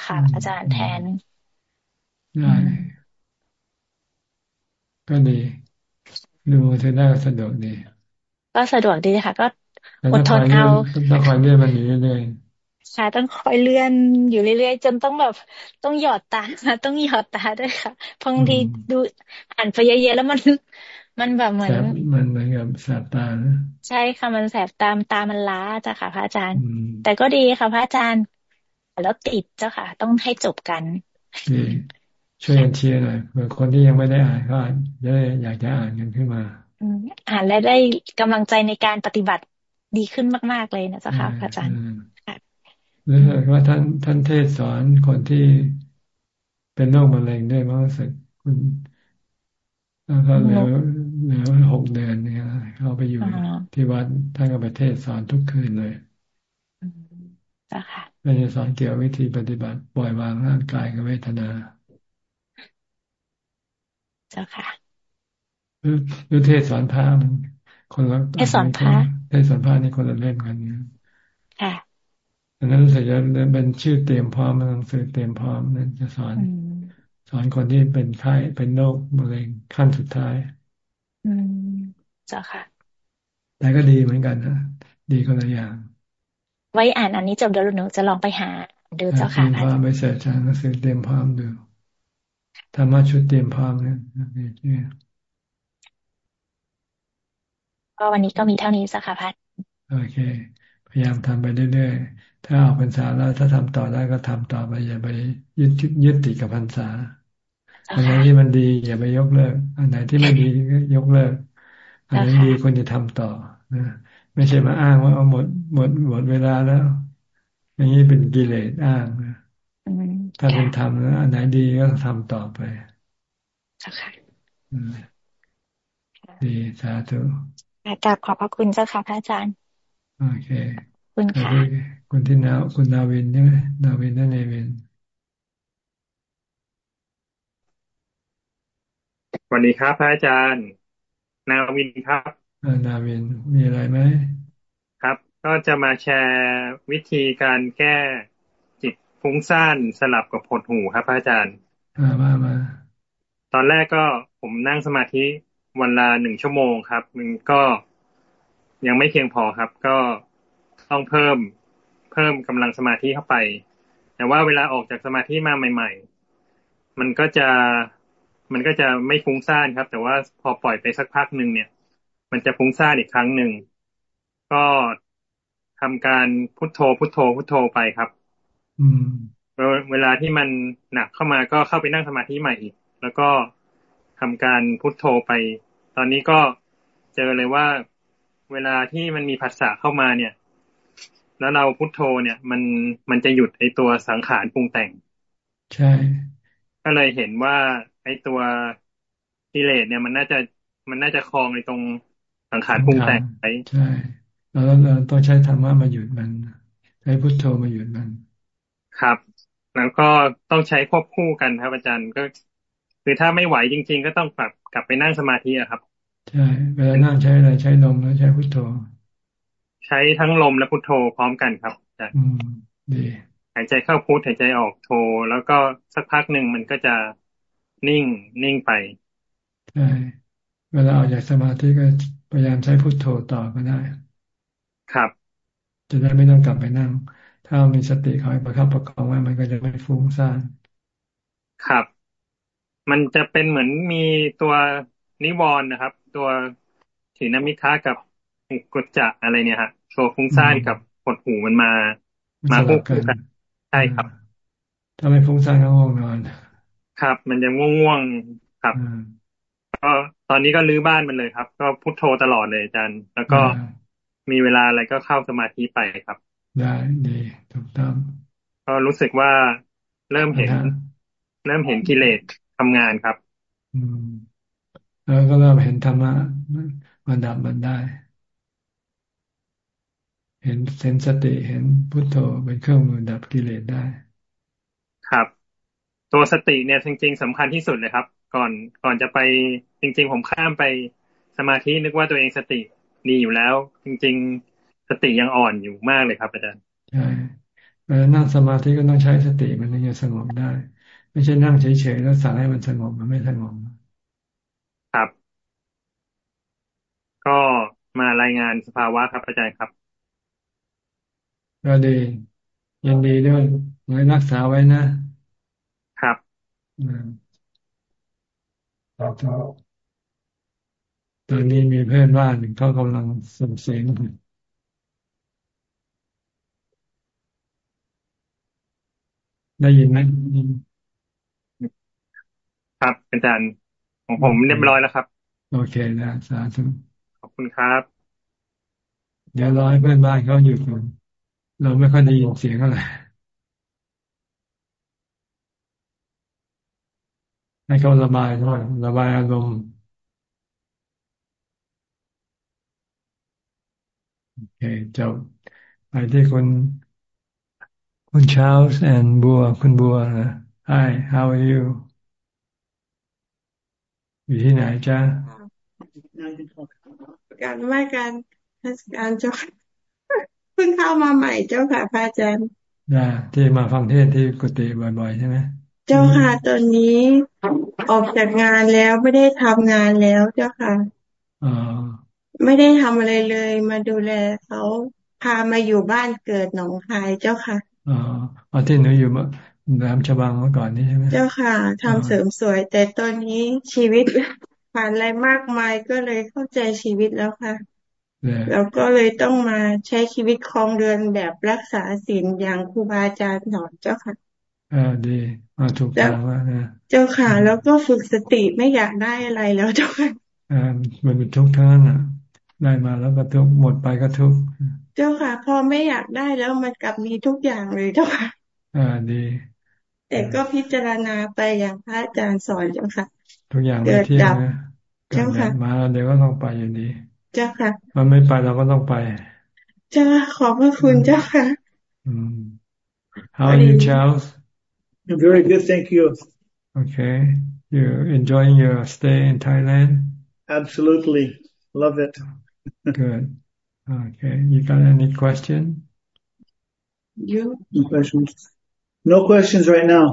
ค่ะ อาจารย์แทนได้ก็ดี ดูเธอได้สะดวกดี ก็สะดวกดีค่ะ ก็อดทนเอาต้องคอยเลื่อนมันอยู่เรื่อยๆค่ะต้องคอยเลื่อนอยู่เรื่อยๆจนต้องแบบต้องหยอดตาต้องหยอดตาด้วยค่ะบางทีดูอ่านไปเยอะๆแล้วมัน มันแบบเหมือนมันเหมือนกับแสบตาใช่ค่ะมันแสบตามตามันล้าจ้ะค่ะ พระอาจารย์ แต่ก็ดีค่ะ พระอาจารย์แล้วติดเจ้าค่ะ ต้องให้จบกันช่วยกันเชียร์หน่อยเผื่อคนที่ยังไม่ได้อ่านก็อ่านจะได้อยากจะอ่านกันขึ้นมาอ่านและได้กำลังใจในการปฏิบัติดีขึ้นมาก ๆเลยนะเจ้าค่ะพระอาจารย์หรือว่าท่านท่านเทศสอนคนที่เป็นโรคมะเร็งด้วยมั้งสึกคุณ แล้วก็เหลือเหลือหกเดือนเนี่ยเขาไปอยู่ที่วัดท่านก็ไปเทศสอนทุกคืนเลยจ้ะค่ะเป็นสอนเกี่ยววิธีปฏิบัติปล่อยวางร่างกายกับเวทนา เจ้าค่ะหรือหรือเทศสอนพระมันคนละเทศสอนพระเทศสอนพระนี่คนละเล่มกันเนี่ยค่ะอันนั้นรู้สึกจะเป็นชื่อเตรียมพร้อมหนังสือเตรียมพร้อมนั่นจะสอน สอนคนที่เป็นไข้เป็นโรคมะเร็งขั้นสุดท้าย อืมจ้ะค่ะ แต่ก็ดีเหมือนกันนะดีคนละอย่าง ไว้อ่านอันนี้จบเดี๋ยวหนูจะลองไปหาดูเจ้าค่ะพาไปเสิร์ชหนังสือเตรียมพร้อมดูธรรมะชุดเตรียมพร้อมเนี่ยก็วันนี้ก็มีเท่านี้สักค่ะพัดโอเค พยายามทำไปเรื่อยๆ ถ้าออกพรรษาแล้วถ้าทำต่อได้ก็ทำต่อไปอย่าไปยึดยึดติดกับพรรษา อันไหนที่มันดีอย่าไปยกเลิก อันไหนที่ไม่ดีก็ยกเลิก อันไหนดีควรจะทำต่อนะไม่ใช่มาอ้างว่าเอาหมดหมดหมดเวลาแล้ว อย่างนี้เป็นกิเลสอ้างนะถ้าเป็นธรรมแล้วอันไหนดีก็ทำต่อไปดีสาธุกราบขอบพระคุณเจ้าค่ะพระอาจารย์โอเค คุณค่ะคุณที่นาคุณนาวินใช่ไหมนาวินนั่นเองวิน สวัสดีครับพระอาจารย์ นาวินครับนาวินมีอะไรไหมครับ ก็จะมาแชร์วิธีการแก้จิตฟุ้งซ่านสลับกับหดหูครับพระอาจารย์มามาตอนแรกก็ผมนั่งสมาธิวันละหนึ่งชั่วโมงครับ มันก็ยังไม่เพียงพอครับ ก็ต้องเพิ่มเพิ่มกำลังสมาธิเข้าไป แต่ว่าเวลาออกจากสมาธิมาใหม่ ๆ มันก็จะ มันก็จะไม่ฟุ้งซ่านครับ แต่ว่าพอปล่อยไปสักพักหนึ่งเนี่ย มันจะฟุ้งซ่านอีกครั้งหนึ่ง ก็ทำการพุทโธพุทโธพุทโธไปครับ อืมเวลาที่มันหนักเข้ามาก็เข้าไปนั่งสมาธิใหม่อีก แล้วก็ทำการพุทโธไป ตอนนี้ก็เจอเลยว่าเวลาที่มันมีภาษาเข้ามาเนี่ย แล้วเราพุทโธเนี่ย มันมันจะหยุดไอตัวสังขารปรุงแต่ง ใช่ ก็เลยเห็นว่าไอ ตัวกิเลสเนี่ยมันน่าจะมันน่าจะคลองในตรงสังขารปรุงแต่งไปใช่แล้วเราต้องใช้ธรรมะมาหยุดมัน ใช้พุทโธมาหยุดมัน ครับ แล้วก็ต้องใช้ควบคู่กันครับอาจารย์ก็คือถ้าไม่ไหวจริง ๆ ก็ต้องกลับกลับไปนั่งสมาธิอะครับ ใช่เวลานั่งใช้อะไรใช้ลมแล้วใช้พุทโธ ใช้ทั้งลมและพุทโธพร้อมกันครับอาจารย์ดีหายใจเข้าพุทหายใจออกโธแล้วก็สักพักหนึ่งมันก็จะ นิ่ง นิ่งไปใช่เวลาออกจากสมาธิก็พยายามใช้พุทโธต่อก็ได้ ครับ จะได้ไม่ต้องกลับไปนั่ง ถ้ามีสติคอยประคับประคองไว้มันก็จะไม่ฟุ้งซ่านครับ มันจะเป็นเหมือนมีตัวนิวรณ์นะครับ ตัวถีนมิทะกับกุจจะอะไรเนี่ยฮะโชฟุ้งซ่านกับปดหูมันมา มาควบคู่กันใช่ครับ ถ้าไม่ฟุ้งซ่านก็ง่วงนอน ครับ มันจะง่วงๆครับก็ตอนนี้ก็ลื้อบ้านมันเลยครับ ก็พุทโธตลอดเลยอาจารย์ แล้วก็มีเวลาอะไรก็เข้าสมาธิไปครับ ได้ดีถูกต้องก็รู้สึกว่าเริ่มเห็น เริ่มเห็นกิเลสทำงานครับ อืมแล้วก็เริ่มเห็นธรรมะมันดับมันได้ เห็นเซนสติเห็นพุทโธเป็นเครื่องมือดับกิเลสได้ครับ ตัวสติเนี่ยจริง ๆสำคัญที่สุดเลยครับ ก่อนก่อนจะไปจริง ๆ ผมข้ามไปสมาธินึกว่าตัวเองสติดีอยู่แล้ว จริง ๆ สติยังอ่อนอยู่มากเลยครับอาจารย์ใช่เวลานั่งสมาธิก็ต้องใช้สติมันถึงจะสงบได้ ไม่ใช่นั่งเฉยๆแล้วสั่งให้มันสงบมันไม่สงบครับ ก็มารายงานสภาวะครับอาจารย์ครับก็ดียินดีด้วยไว้รักษาไว้นะครับ ตอนนี้มีเพื่อนบ้านเขากำลังส่งเสียงได้ยินไหมครับ อาจารย์ของผมเรียบร้อยแล้วครับ โอเคนะสาธุขอบคุณครับ เดี๋ยวรอให้เพื่อนบ้านเขาหยุดก่อนเราไม่ค่อยได้ยินเสียงอะไร ให้เขาระบายหน่อยระบายอารมณ์โอเคจบไปที่คุณคุณชาลส์แอนบัวคุณบัวนะ Hi how are you อยู่ที่ไหนจ้าการไม่การการจบพิ่งเข้ามาใหม่เจ้าค่ะพระอาจารย์นะที่มาฟังเทศที่กุฏิบ่อยๆใช่ไหม เจ้าค่ะ ตอนนี้ออกจากงานแล้วไม่ได้ทำงานแล้วเจ้าค่ะอไม่ได้ทำอะไรเลย มาดูแลเขาพามาอยู่บ้านเกิดหนองคายเจ้าค่ะอ๋อที่หนูอยู่แหลมฉบังเมื่อก่อนนี้ใช่ไหมเจ้าค่ะทำเสริมสวย แต่ตอนนี้ชีวิตผ่านอะไรมากมายก็เลยเข้าใจชีวิตแล้วค่ะแล้วก็เลยต้องมาใช้ชีวิตคลองเรือนแบบรักษาศีลอย่างครูบาอาจารย์สอนเจ้าค่ะ อ่าดีมาถูกทางแล้วนะเจ้าค่ะ แล้วก็ฝึกสติไม่อยากได้อะไรแล้วเจ้าค่ะอ่ามันเป็นทุกข์ท่านอะ ได้มาแล้วก็ทุกหมดไปก็ทุกเจ้าค่ะ พอไม่อยากได้แล้วมันกลับมีทุกอย่างเลยเจ้าค่ะ อ่าดี แต่ก็พิจารณาไปอย่างพระอาจารย์สอนเจ้าค่ะ ทุกอย่างไม่เที่ยงนะเจ้าค่ะมาเดี๋ยวก็ต้องไปอย่างนี้เจ้าค่ะ มันไม่ไปเราก็ต้องไป เจ้าขอบพระคุณเจ้าค่ะ How are you Charles I'm very good thank you Okay you enjoying your stay in Thailand Absolutely love it Good Okay you got any question You No questions No questions right now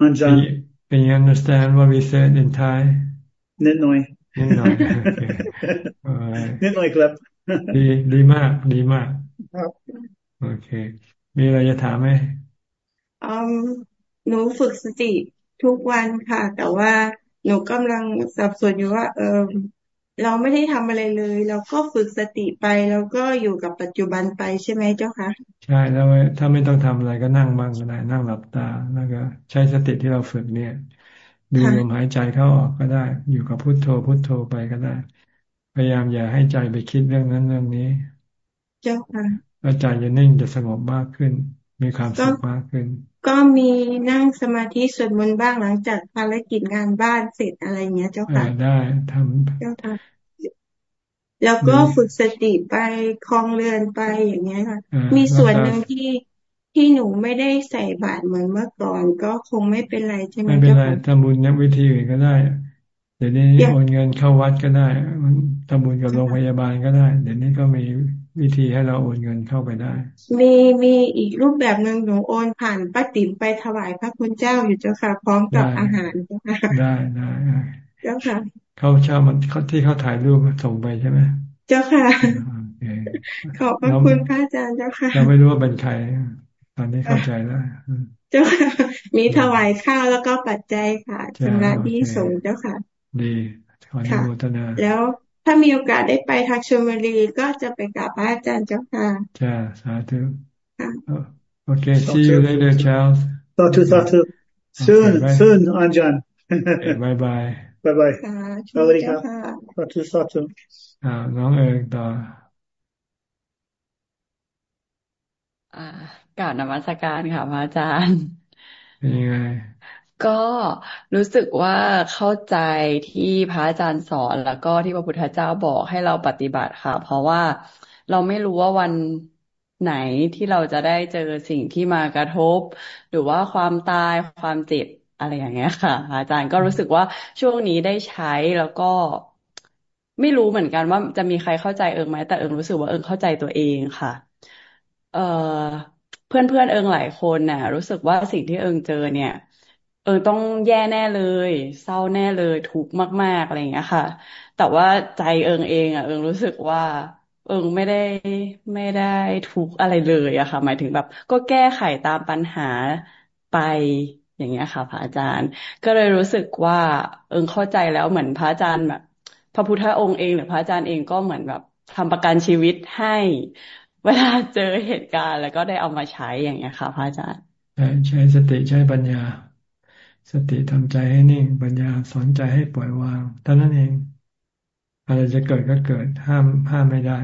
Anjan Can you understand what we said in Thai นิดหน่อยนิดหน่อยนิดหน่อยครับดีดีมากดีมากโอเค มีอะไรจะถามไหมอืม หนูฝึกสติทุกวันค่ะ แต่ว่าหนูกำลังสับสนอยู่ว่า เออเราไม่ได้ทำอะไรเลย เราก็ฝึกสติไปแล้วก็อยู่กับปัจจุบันไปใช่ไหมเจ้าคะใช่แล้วถ้าไม่ต้องทำอะไรก็นั่งบ้างก็ได้นั่งหลับตาแล้วก็ใช้สติที่เราฝึกเนี่ยดูลมหายใจเข้าออกก็ได้ อยู่กับพุทโธพุทโธไปก็ได้ พยายามอย่าให้ใจไปคิดเรื่องนั้นเรื่องนี้ เจ้าค่ะแล้วใจจะนิ่งจะสงบมากขึ้น มีความสุขมากขึ้น ก็มีนั่งสมาธิสวดมนต์บ้างหลังจากภารกิจงานบ้านเสร็จอะไรเงี้ยเจ้าค่ะได้ทำเจ้าค่ะแล้วก็ฝึกสติไปคลองเรือนไปอย่างเงี้ยค่ะ มีส่วนหนึ่งที่ที่หนูไม่ได้ใส่บาตรเหมือนเมื่อก่อน ก็คงไม่เป็นไรใช่ไหมไม่เป็นไรทำบุญนักวิธีอื่นก็ได้ เดี๋ยวนี้โอนเงินเข้าวัดก็ได้ทำบุญกับโรงพยาบาลก็ได้ เดี๋ยวนี้ก็มี วิธีให้เราโอนเงินเข้าไปได้ มีมีอีกรูปแบบหนึ่งหนูโอนผ่านป้าติ๋มไปถวายพระคุณเจ้าอยู่เจ้าค่ะ พร้อมกับอาหารเจ้าค่ะได้ได้เจ้าค่ะเขาเช่ามันที่เขาถ่ายรูปส่งไปใช่ไหมเจ้าค่ะขอบพระคุณพระอาจารย์เจ้าค่ะเราไม่รู้ว่าเป็นใครตอนนี้เข้าใจแล้วเจ้าค่ะ มีถวายข้าวแล้วก็ปัจจัยค่ะชำระที่ส่งเจ้าค่ะ ดีขออนุโมทนาแล้ว ถ้ามีโอกาสได้ไปทางชลบุรีก็จะไปกราบพระอาจารย์เจ้าค่ะจ้าสาธุโอเค see you later Charles สาธุสาธุ soon soon อันจัน bye bye bye byeสวัสดีครับสาธุสาธุอ่าน้องเอิงต่ออ่ากล่าวนมัสการค่ะพระอาจารย์เป็นยังไง ก็รู้สึกว่าเข้าใจที่พระอาจารย์สอนแล้วก็ที่พระพุทธเจ้าบอกให้เราปฏิบัติค่ะ เพราะว่าเราไม่รู้ว่าวันไหนที่เราจะได้เจอสิ่งที่มากระทบ หรือว่าความตายความเจ็บอะไรอย่างเงี้ยค่ะ อาจารย์ก็รู้สึกว่าช่วงนี้ได้ใช้แล้วก็ไม่รู้เหมือนกันว่าจะมีใครเข้าใจเอิงไหมแต่เอิงรู้สึกว่าเอิงเข้าใจตัวเองค่ะ เอ่อเพื่อนเพื่อนเอิงหลายคนน่ะ รู้สึกว่าสิ่งที่เอิงเจอเนี่ย เออ ต้องแย่แน่เลย เศร้าแน่เลย ทุกข์มาก ๆ อะไรอย่างเงี้ยค่ะ แต่ว่าใจเอิงเองอะเอิงรู้สึกว่า เอิงไม่ได้ไม่ได้ทุกข์อะไรเลยอะค่ะ หมายถึงแบบ ก็แก้ไขตามปัญหาไปอย่างเงี้ยค่ะพระอาจารย์ ก็เลยรู้สึกว่าเอิงเข้าใจแล้วเหมือนพระอาจารย์แบบ พระพุทธองค์เองหรือพระอาจารย์เองก็เหมือนแบบทำประกันชีวิตให้เวลาเจอเหตุการณ์ แล้วก็ได้เอามาใช้อย่างเงี้ยค่ะพระอาจารย์ใช้สติใช้ปัญญา สติทำใจให้นิ่ง ปัญญาสอนใจให้ปล่อยวางเท่านั้นเอง อะไรจะเกิดก็เกิด ห้ามห้ามไม่ได้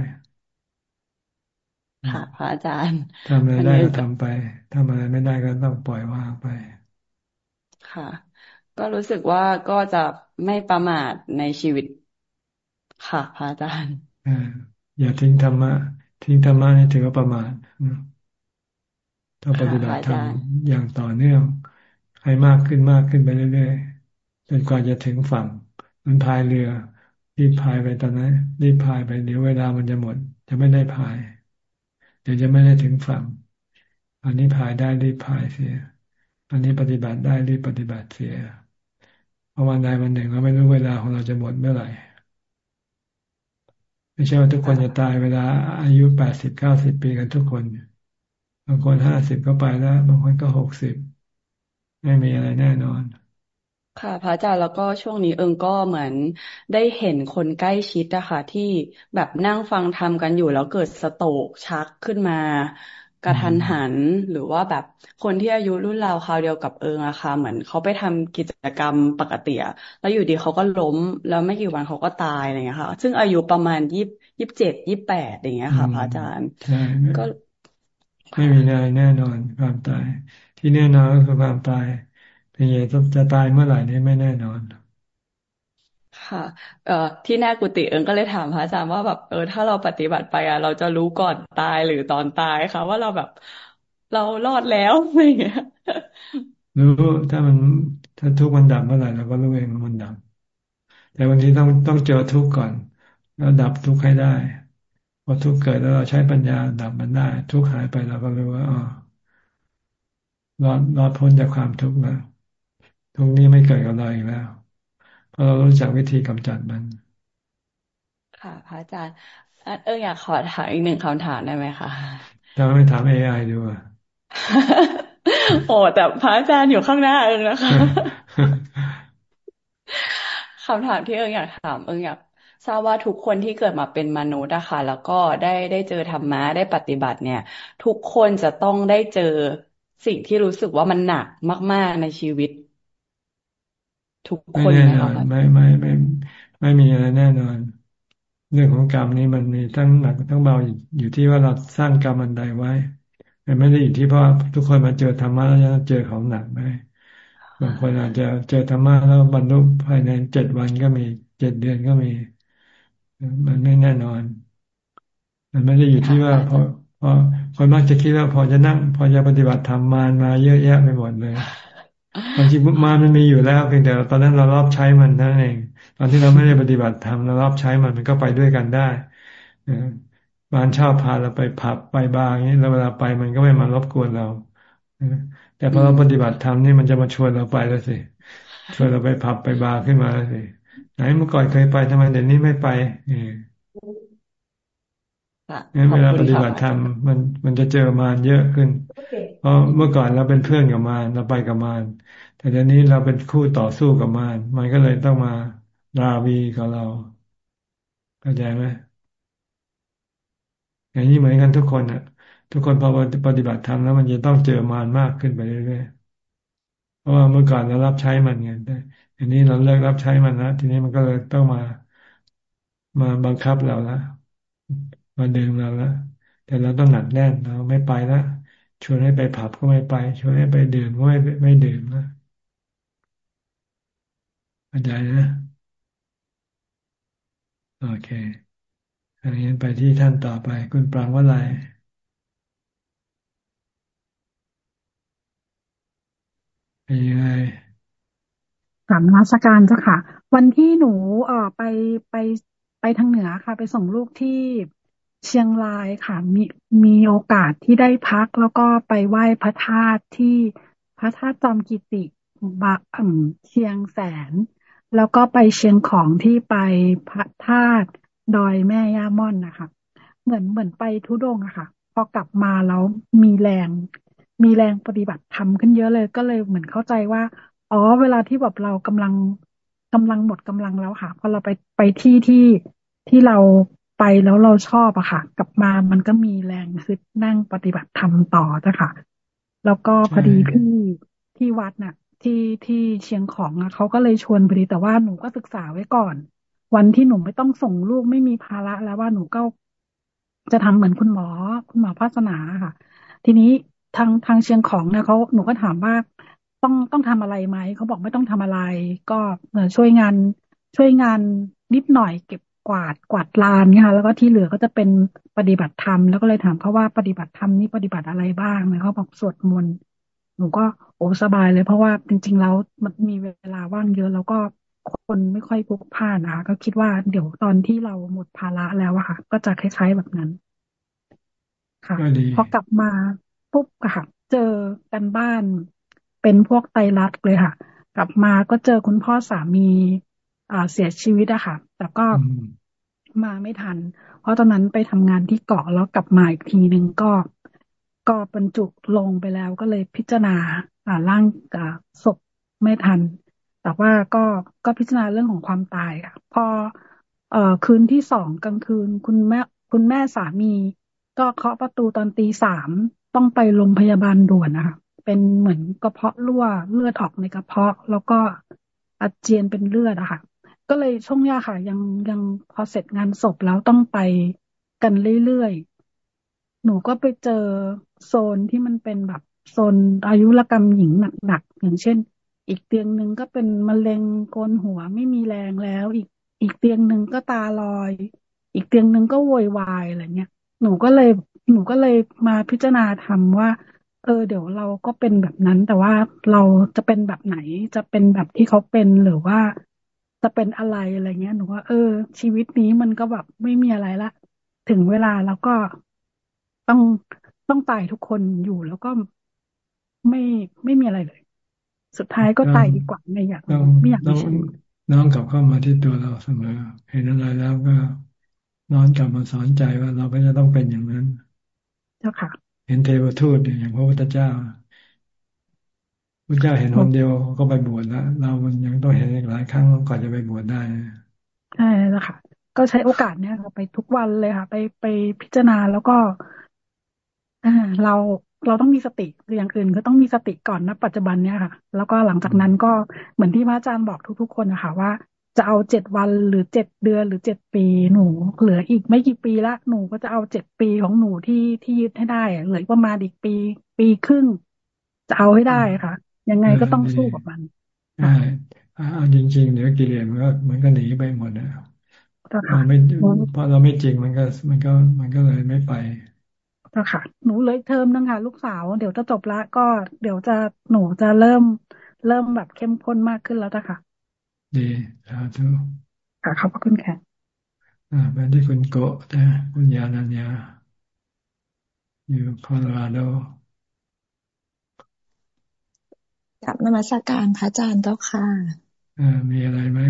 ค่ะพระอาจารย์ทำอะไรได้ก็ทำไปทำอะไรไม่ได้ก็ต้องปล่อยวางไป ค่ะ ก็รู้สึกว่าก็จะไม่ประมาทในชีวิต ค่ะพระอาจารย์อย่าทิ้งธรรมะ ทิ้งธรรมะให้ถือว่าประมาทต้องปฏิบัติธรรมอย่างต่อเนื่อง ให้มากขึ้นมากขึ้นไปเรื่อยๆจนกว่าจะถึงฝั่ง มันพายเรือรีบพายไปตอนนั้นรีบพายไปเดี๋ยวเวลามันจะหมด จะไม่ได้พาย เดี๋ยวจะไม่ได้ถึงฝั่ง อันนี้พายได้รีบพายเสีย อันนี้ปฏิบัติได้รีบปฏิบัติเสียเพราะวันใดวันหนึ่งเราไม่รู้เวลาของเราจะหมดเมื่อไหร่ไม่ใช่ว่าทุกคนจะตายเวลาอายุแปดสิบเก้าสิบปีกันทุกคน บางคนห้าสิบก็ไปแล้ว บางคนก็หกสิบ ไม่มีอะไรแน่นอน ค่ะพระอาจารย์แล้วก็ช่วงนี้เอิงก็เหมือนได้เห็นคนใกล้ชิดอะค่ะที่แบบนั่งฟังทำกันอยู่แล้วเกิดสโตกชักขึ้นมากระทันหัน หรือว่าแบบคนที่อายุรุ่นราวคราวเดียวกับเอิงอะค่ะเหมือนเขาไปทำกิจกรรมปกติแล้วอยู่ดีเขาก็ล้ม แล้วไม่กี่วันเขาก็ตายอะไรเงี้ยค่ะ ซึ่งอายุประมาณยี่ยี่สิบเจ็ดยี่สิบแปดอย่างเงี้ยค่ะพระอาจารย์ก็ไม่มีอะไรแน่นอนความตาย ที่แน่นอนก็คือความตายเพียงแต่จะตายเมื่อไหร่นี่ไม่แน่นอนค่ะเอ่อที่แน่กุฏิเอิงก็เลยถามพระอาจารย์ว่าแบบเออถ้าเราปฏิบัติไปอะ เราจะรู้ก่อนตายหรือตอนตายคะว่าเราแบบเรารอดแล้วอะไรอย่างเงี้ยรู้ถ้ามันถ้าทุกมันดับเมื่อไหร่เราก็รู้เองมันดับ แต่บางทีต้องต้องเจอทุกข์ก่อน แล้วดับทุกข์ให้ได้พอทุกข์เกิดแล้วเราใช้ปัญญาดับมันได้ ทุกข์หายไปเราก็รู้ว่าอ๋อ รอดรอดพ้นจากความทุกข์แล้วทุกนี้ไม่เกิดกับเราอีกแล้ว เพราะเรารู้จักวิธีกำจัดมัน ค่ะพระอาจารย์เอออยากขอถามอีกหนึ่งคำถามได้ไหมคะทำไม่ถามเอไอดูอะโอ้แต่พระอาจารย์อยู่ข้างหน้าเองนะคะคำถามที่เอิงอยากถามเอิงอยากทราบว่าทุกคนที่เกิดมาเป็นมนุษย์อะค่ะแล้วก็ได้ได้เจอธรรมะได้ปฏิบัติเนี่ย ทุกคนจะต้องได้เจอ สิ่งที่รู้สึกว่ามันหนักมาก ๆในชีวิต ทุกคนไหมคะไม่ไม่ไม่ ไม่มีอะไรแน่นอน เรื่องของกรรมนี้มันมีทั้งหนักทั้งเบาอยู่ที่ว่าเราสร้างกรรมอันใดไว้มันไม่ได้อยู่ที่เพราะทุกคนมาเจอธรรมะแล้วจะเจอของหนักไหมบางคนอาจจะเจอธรรมะแล้วบรรลุภายในเจ็ดวันก็มีเจ็ดเดือนก็มี มันไม่แน่นอน มันไม่ได้อยู่ที่ว่าพอพอ คนมักจะคิดว่าพอจะนั่ง พอจะปฏิบัติธรรมมานมาเยอะแยะไปหมดเลยบางทีมานมันมีอยู่แล้วเพียงแต่ตอนนั้นเรารับใช้มันนั่นเอง ตอนที่เราไม่ได้ปฏิบัติธรรมเรารับใช้มันมันก็ไปด้วยกันได้บานชอบพาเราไปผับไปบาร์อย่างนี้แล้วเวลาไปมันก็ไม่มารบกวนเราแต่พอเราปฏิบัติธรรมนี่มันจะมาชวนเราไปแล้วสิชวนเราไปผับไปบาร์ขึ้นมาแล้วสิไหนเมื่อก่อนเคยไปทำไมเดี๋ยวนี้ไม่ไป งั้นเวลาปฏิบัติธรรมมันมันจะเจอมารเยอะขึ้น เพราะเมื่อก่อนเราเป็นเพื่อนกับมารเราไปกับมารแต่เดี๋ยวนี้เราเป็นคู่ต่อสู้กับมารมันก็เลยต้องมาราวีกับเราเข้าใจไหมอย่างนี้เหมือนกันทุกคนอะ ทุกคนพอปฏิบัติธรรมแล้วมันจะต้องเจอมารมากขึ้นไปเรื่อยๆเพราะว่าเมื่อก่อนเรารับใช้มันไงแต่อันนี้เราเลิกรับใช้มันนะทีนี้มันก็เลยต้องมามาบังคับเราละ มาดึงเราละแต่เราต้องหนักแน่นเราไม่ไปละชวนให้ไปผับก็ไม่ไป ชวนให้ไปดื่มก็ไม่ไม่ดื่มนะเข้าใจนะโอเคอันนี้ไปที่ท่านต่อไป คุณปรางว่าอะไรเป็นยังไงกลับมาสการเจ้าค่ะ วันที่หนูเอ่อไปไปไปทางเหนือค่ะ ไปส่งลูกที่ เชียงรายค่ะ มีมีโอกาสที่ได้พักแล้วก็ไปไหว้พระธาตุที่พระธาตุจอมกิติบะเชียงแสน แล้วก็ไปเชียงของที่ไปพระธาตุดอยแม่ย่าม่อนนะคะเหมือนเหมือนไปทุดงอะค่ะ พอกลับมาแล้วมีแรง มีแรงปฏิบัติธรรมขึ้นเยอะเลย ก็เลยเหมือนเข้าใจว่าอ๋อเวลาที่แบบเรากำลังกำลังหมดกำลังแล้วค่ะพอเราไปไปที่ที่ที่เรา ไปแล้วเราชอบอะค่ะ กลับมามันก็มีแรงคือนั่งปฏิบัติธรรมต่อจ้ะค่ะ แล้วก็พอดีพี่ที่วัดน่ะ ที่ที่เชียงของอะเขาก็เลยชวนพอดีแต่ว่าหนูก็ศึกษาไว้ก่อน วันที่หนูไม่ต้องส่งลูกไม่มีภาระแล้วว่าหนูก็จะทำเหมือนคุณหมอ คุณหมอภาสนาค่ะ ทีนี้ทางทางเชียงของเนี่ยเขาหนูก็ถามว่าต้องต้องทำอะไรไหมเขาบอกไม่ต้องทำอะไร ก็ช่วยงานช่วยงานนิดหน่อยเก็บ กวาดกวาดลานเนี่ยค่ะแล้วก็ที่เหลือก็จะเป็นปฏิบัติธรรมแล้วก็เลยถามเขาว่าปฏิบัติธรรมนี่ปฏิบัติอะไรบ้างเนี่ยเขาบอกสวดมนต์หนูก็โอ้สบายเลยเพราะว่าจริง ๆ แล้วมันมีเวลาว่างเยอะ แล้วก็คนไม่ค่อยพกผ้านะคะก็คิดว่าเดี๋ยวตอนที่เราหมดภาระแล้วอะค่ะ ก็จะคล้าย ๆแบบนั้น ค่ะพอกลับมาปุ๊บค่ะ เจอกันบ้านเป็นพวกไตรัสเลยค่ะ กลับมาก็เจอคุณพ่อสามีอ่าเสียชีวิตอะค่ะ แต่ก็มาไม่ทัน เพราะตอนนั้นไปทำงานที่เกาะแล้วกลับมาอีกทีหนึ่งก็ก็บรรจุลงไปแล้วก็เลยพิจารณาอ่าร่างอ่าศพไม่ทัน แต่ว่าก็ก็พิจารณาเรื่องของความตายค่ะ พอเอ่อคืนที่สองกลางคืน คุณแม่คุณแม่สามี ก็เคาะประตูตอนตีสามต้องไปโรงพยาบาลด่วนนะคะเป็นเหมือนกระเพาะรั่วเลือดออกในกระเพาะ แล้วก็อาเจียนเป็นเลือดอะค่ะ ก็เลยช่วงนี้ค่ะ ยังยังพอเสร็จงานศพแล้วต้องไปกันเรื่อยๆ หนูก็ไปเจอโซนที่มันเป็นแบบโซนอายุรกรรมหญิงหนักๆอย่างเช่น อีกเตียงหนึ่งก็เป็นมะเร็งโกนหัวไม่มีแรงแล้ว อีกอีกเตียงหนึ่งก็ตาลอย อีกเตียงหนึ่งก็โวยวายอะไรเงี้ยหนูก็เลยหนูก็เลยมาพิจารณาทำว่า เออ เดี๋ยวเราก็เป็นแบบนั้น แต่ว่าเราจะเป็นแบบไหนจะเป็นแบบที่เขาเป็นหรือว่า จะเป็นอะไรอะไรเงี้ยหนูว่า เออ ชีวิตนี้มันก็แบบไม่มีอะไรละ ถึงเวลาแล้วก็ต้องต้องตายทุกคนอยู่แล้วก็ไม่ไม่มีอะไรเลย สุดท้ายก็ตายดีกว่าไม่อยากไม่อยากมีชีวิตน้องกลับเข้ามาที่ตัวเราเสมอ เห็นอะไรแล้วก็น้องกลับมาสอนใจว่าเราก็จะต้องเป็นอย่างนั้น เจ้าค่ะ เห็นเทวทูตอย่างพระพุทธเจ้า พระเจ้าเห็นคนเดียวก็ไปบวชแล้วเรามันยังต้องเห็นอีกหลายครั้งก่อนจะไปบวชได้ใช่แล้วค่ะ ก็ใช้โอกาสเนี้ยค่ะไปทุกวันเลยค่ะ ไปไปพิจารณาแล้วก็อ่าเราเราต้องมีสติอย่างอื่นก็ต้องมีสติก่อนนะปัจจุบันเนี้ยค่ะ แล้วก็หลังจากนั้นก็เหมือนที่พระอาจารย์บอกทุก ๆ คนนะคะว่าจะเอาเจ็ดวันหรือเจ็ดเดือนหรือเจ็ดปีหนูเหลืออีกไม่กี่ปีละหนูก็จะเอาเจ็ดปีของหนูที่ที่ยึดให้ได้เหลือประมาณอีกปี ปีครึ่งจะเอาให้ได้ค่ะ ยังไงก็ต้องสู้กับมันใช่เอาจริงๆเดี๋ยวกิเลสมันก็มันก็หนีไปหมดนะเราไม่พอเราไม่จริงมันก็มันก็มันก็เลยไม่ไปเจ้าค่ะ หนูเลยเทอมนึงค่ะ ลูกสาว เดี๋ยวจะจบละก็เดี๋ยวจะหนูจะเริ่ม เริ่มแบบเข้มข้นมากขึ้นแล้วจ้ะค่ะ ดีสาธุค่ะขอบคุณค่ะ อ่าเป็นที่คุณโกะนะคุณยานัญญาอยู่โคโลราโด กับนมัสการพระอาจารย์เจ้าค่ะอ่ามีอะไรไหม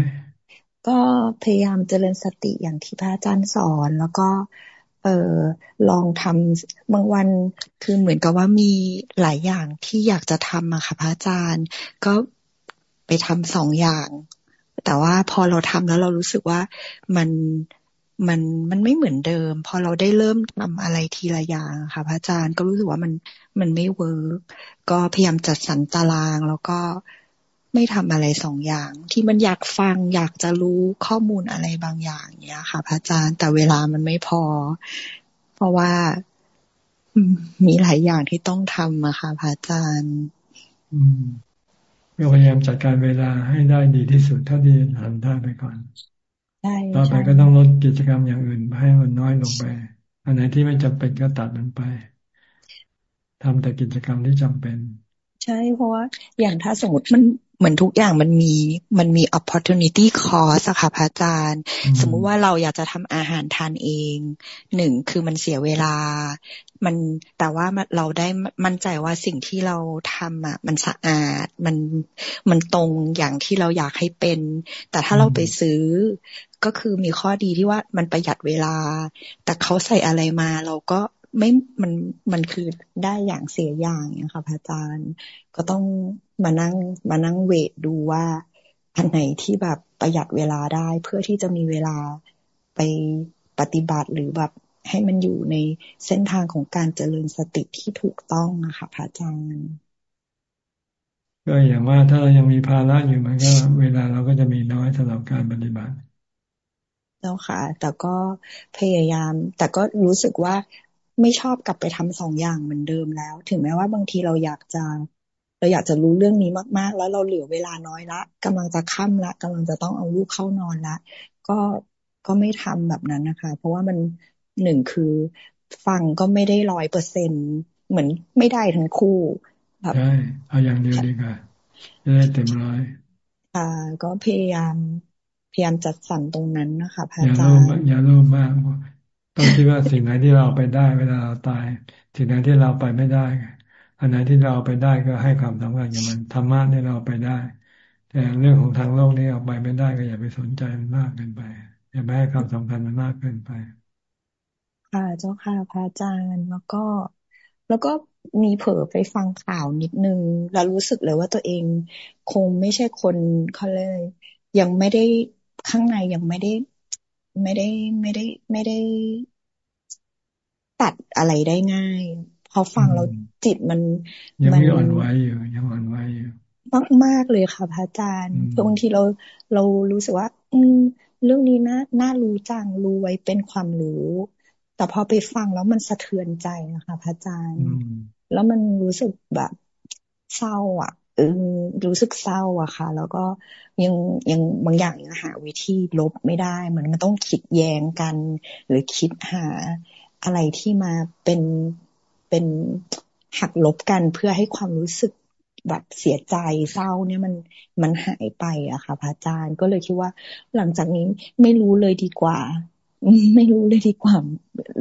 ก็พยายามเจริญสติอย่างที่พระอาจารย์สอน แล้วก็ เออลองทำบางวันคือเหมือนกับว่ามีหลายอย่างที่อยากจะทำอะค่ะพระอาจารย์ ก็ไปทำสองอย่าง แต่ว่าพอเราทำแล้วเรารู้สึกว่ามัน มันมันไม่เหมือนเดิม พอเราได้เริ่มทำอะไรทีละอย่างค่ะพระอาจารย์ก็รู้สึกว่ามันมันไม่เวิร์กก็พยายามจัดสรรตาราง แล้วก็ไม่ทำอะไรสองอย่าง ที่มันอยากฟังอยากจะรู้ข้อมูลอะไรบางอย่างเนี้ยค่ะพระอาจารย์แต่เวลามันไม่พอ เพราะว่ามีหลายอย่างที่ต้องทำอะค่ะพระอาจารย์อืมพยายามจัดการเวลาให้ได้ดีที่สุดเท่าที่ทำได้ไปก่อน ต่อไปก็ต้องลดกิจกรรมอย่างอื่นให้มันน้อยลงไป อันไหนที่ไม่จำเป็นก็ตัดมันไปทำแต่กิจกรรมที่จำเป็น ใช่เพราะว่าอย่างถ้าสมมติมันเหมือนทุกอย่างมันมีมันมี opportunity cost อะค่ะพระอาจารย์ สมมุติว่าเราอยากจะทำอาหารทานเองหนึ่งคือมันเสียเวลา มันแต่ว่าเราได้มั่นใจว่าสิ่งที่เราทำอะมันสะอาดมันมันตรงอย่างที่เราอยากให้เป็น แต่ถ้าเราไปซื้อก็คือมีข้อดีที่ว่ามันประหยัดเวลา แต่เขาใส่อะไรมาเราก็ ไม่มันมันคือได้อย่างเสียอย่างเนี่ยค่ะพระอาจารย์ ก็ต้องมานั่งมานั่งเวทดูว่าอันไหนที่แบบประหยัดเวลาได้ เพื่อที่จะมีเวลาไปปฏิบัติหรือแบบให้มันอยู่ในเส้นทางของการเจริญสติที่ถูกต้องนะคะพระอาจารย์ก็อย่างว่าถ้าเรายังมีภาระอยู่มันก็เวลาเราก็จะมีน้อยสำหรับการปฏิบัติเจ้าค่ะ แต่ก็พยายาม แต่ก็รู้สึกว่า ไม่ชอบกลับไปทำสองอย่างเหมือนเดิมแล้ว ถึงแม้ว่าบางทีเราอยากจะเราอยากจะรู้เรื่องนี้มากๆ แล้วเราเหลือเวลาน้อยละกำลังจะค่ำละกำลังจะต้องเอาลูกเข้านอนละ ก็ก็ไม่ทำแบบนั้นนะคะ เพราะว่ามันหนึ่งคือฟังก็ไม่ได้ร้อยเปอร์เซ็นเหมือนไม่ได้ทั้งคู่แบบใช่เอาอย่างเดียวดีกว่าจะได้เต็มร้อยอ่าก็พยายามพยายามจัดสรรตรงนั้นนะคะพระอาจารย์อย่าโลภมาก ต้องคิดว่าสิ่งไหนที่เราไปได้เวลาเราตาย สิ่งไหนที่เราไปไม่ได้ อันไหนที่เราไปได้ก็ให้ความสำคัญอย่างมันธรรมะเนี่ยเราไปได้ แต่เรื่องของทางโลกนี้เอาไปไม่ได้ก็อย่าไปสนใจมันมากเกินไป อย่าไปให้ความสำคัญมันมากเกินไปค่ะเจ้าค่ะพระอาจารย์แล้วก็ แล้วก็มีเผลอไปฟังข่าวนิดนึง แล้วรู้สึกเลยว่าตัวเองคงไม่ใช่คนเขาเลย ยังไม่ได้ข้างในยังไม่ได้ ไม่ได้ไม่ได้ไม่ได้ตัดอะไรได้ง่ายพอฟังแล้วจิตมันยังไม่อ่อนไหวอยู่ยังอ่อนไหวอยู่มากมากเลยค่ะพระอาจารย์บางทีเราเรารู้สึกว่า อืม เรื่องนี้นะน่ารู้จังรู้ไว้เป็นความรู้ แต่พอไปฟังแล้วมันสะเทือนใจนะคะพระอาจารย์ แล้วมันรู้สึกแบบเศร้าอะ รู้สึกเศร้าอะค่ะ แล้วก็ยังยังบางอย่างยังหาวิธีลบไม่ได้เหมือนมันต้องคิดแย้งกัน หรือคิดหาอะไรที่มาเป็นเป็นหักลบกันเพื่อให้ความรู้สึกแบบเสียใจเศร้าเนี่ยมันมันหายไปอะค่ะพระอาจารย์ก็เลยคิดว่า หลังจากนี้ไม่รู้เลยดีกว่า ไม่รู้เลยดีกว่า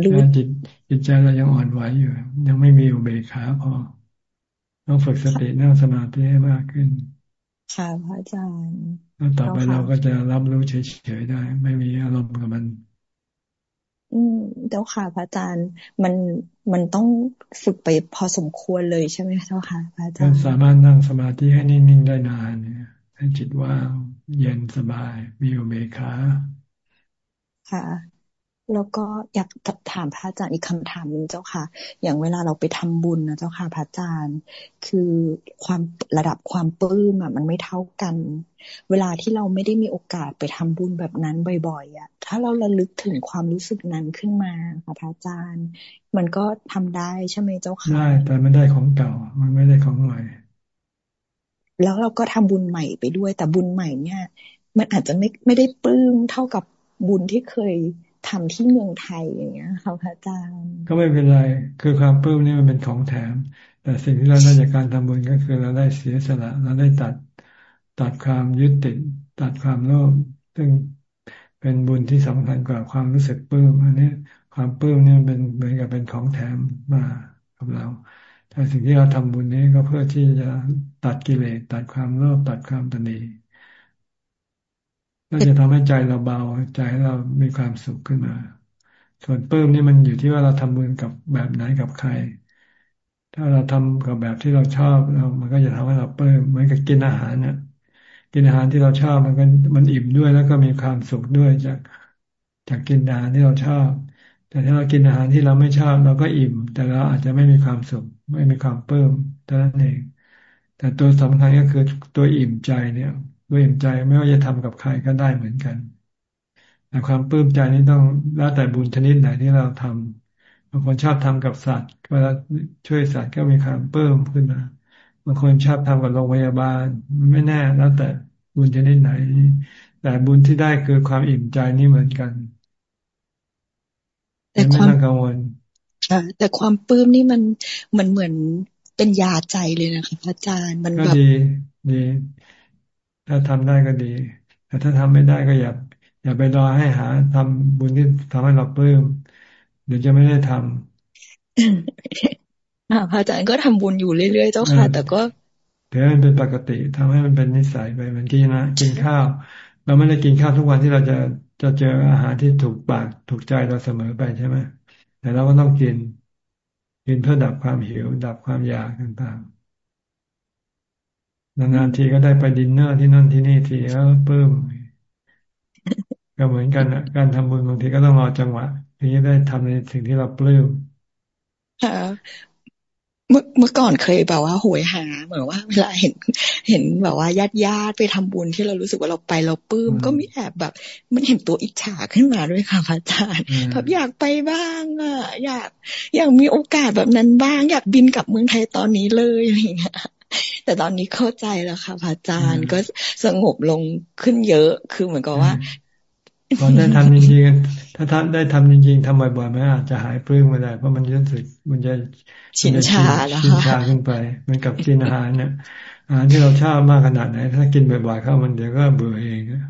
รู้จิตจิตใจเรายังอ่อนไหวอยู่ ยังไม่มีอุเบกขาพอ ต้องฝึกสตินั่งสมาธิให้มากขึ้น ค่ะพระอาจารย์แล้วต่อไปเราก็จะรับรู้เฉยๆได้ ไม่มีอารมณ์กับมัน อืมเจ้าค่ะพระอาจารย์มันมันต้องฝึกไปพอสมควรเลยใช่ไหมเจ้าค่ะพระอาจารย์สามารถนั่งสมาธิให้นิ่งๆได้นานเนี่ยให้จิตว่างเย็นสบาย มีอุเบกขาค่ะ แล้วก็อยากถามพระอาจารย์อีกคำถามหนึ่งเจ้าค่ะ อย่างเวลาเราไปทำบุญนะเจ้าค่ะพระอาจารย์ คือความระดับความปลื้มอะมันไม่เท่ากัน เวลาที่เราไม่ได้มีโอกาสไปทำบุญแบบนั้นบ่อยๆอะ ถ้าเราระลึกถึงความรู้สึกนั้นขึ้นมาค่ะพระอาจารย์ มันก็ทำได้ใช่ไหมเจ้าค่ะได้แต่ไม่ได้ของเก่า มันไม่ได้ของใหม่ แล้วเราก็ทำบุญใหม่ไปด้วยแต่บุญใหม่เนี่ย มันอาจจะไม่ไม่ได้ปลื้มเท่ากับบุญที่เคย ทำที่เมืองไทยอย่างเงี้ยค่ะพระอาจารย์ก็ไม่เป็นไร คือความปลื้มนี่มันเป็นของแถม แต่สิ่งที่เราได้จากการทำบุญก็คือเราได้เสียสละเราได้ตัดตัดความยึดติด ตัดความโลภซึ่งเป็นบุญที่สำคัญกว่าความรู้สึกปลื้มอันนี้ความปลื้มนี่มันเป็นเหมือนกับเป็นของแถมมากับเราแต่สิ่งที่เราทำบุญนี้ก็เพื่อที่จะตัดกิเลสตัดความโลภตัดความตนี ก็จะทำให้ใจเราเบาใจให้เรามีความสุขขึ้นมา ส่วนปลื้มนี่มันอยู่ที่ว่าเราทำบุญกับแบบไหนกับใคร ถ้าเราทำกับแบบที่เราชอบเรา มันก็จะทำให้เราปลื้มเหมือนกับกินอาหารเนี่ยกินอาหารที่เราชอบมันก็มันอิ่มด้วยแล้วก็มีความสุขด้วยจากจากกินอาหารที่เราชอบ แต่ถ้าเรากินอาหารที่เราไม่ชอบ เราก็อิ่ม แต่เราอาจจะไม่มีความสุข ไม่มีความปลื้มเท่านั้นเอง แต่ตัวสำคัญก็คือตัวอิ่มใจเนี่ย ตัวอิ่มใจไม่ว่าจะทำกับใครก็ได้เหมือนกันแต่ความปลื้มใจนี่ต้องแล้วแต่บุญชนิดไหนที่เราทำบางคนชอบทำกับสัตว์เวลาช่วยสัตว์ก็มีความปลื้มขึ้นมาบางคนชอบทำกับโรงพยาบาลไม่แน่แล้วแต่บุญชนิดไหน แต่บุญที่ได้คือความอิ่มใจนี่เหมือนกัน แต่ความกังวลแต่ความปลื้มนี่มันมันเหมือนเป็นยาใจเลยนะคะพระอาจารย์มันแบบดีดี ถ้าทำได้ก็ดี แต่ถ้าทำไม่ได้ก็อย่าอย่าไปรอให้หาทำบุญที่ทำให้เราปลื้มเดี๋ยวจะไม่ได้ทำพระอาจารย์ก็ทำบุญอยู่เรื่อยๆเจ้าค่ะ แต่ก็เดี๋ยวมันเป็นปกติทำให้มันเป็นนิสัยไปมันกินนะกินข้าว เราไม่ได้กินข้าวทุกวันที่เราจะจะเจออาหารที่ถูกปากถูกใจเราเสมอไปใช่ไหมแต่เราก็ต้องกิน กินเพื่อดับความหิว ดับความอยากต่างๆ นานๆทีก็ได้ไปดินเนอร์ที่นั่นที่นี่ทีแล้วเพิ่มก็เหมือนกันนะการทำบุญบางทีก็ต้องรอจังหวะถึงจะได้ทำในสิ่งที่เราปลื้มค่ะเมื่อเมื่อก่อนเคยแบบว่าหวยหาเหมือนว่าเวลาเห็นเห็นแบบว่าญาติญาติไปทำบุญที่เรารู้สึกว่าเราไปเราปลื้มก็มีแอบแบบ มันเห็นตัวอิจฉาขึ้นมาด้วยค่ะพระอาจารย์แบบอยากไปบ้างอะอยากอยากมีโอกาสแบบนั้นบ้าง อยากบินกลับเมืองไทยตอนนี้เลยอะไรอย่างเงี้ย แต่ตอนนี้เข้าใจแล้วค่ะพระอาจารย์ก็สงบลงขึ้นเยอะคือเหมือนกับว่าพอได้ทำจริงๆถ้าท่านได้ทำจริงๆทำบ่อยๆมันอาจจะหายปลื้มมาได้เพราะมันรู้สึกมันจะชินชาแล้วชินชาขึ้นไปมันกับกินอาหารเนี่ยอาหารที่เราชอบมากขนาดไหน ถ้ากินบ่อยๆเข้ามันเดี๋ยวก็เบื่อเองค่ะ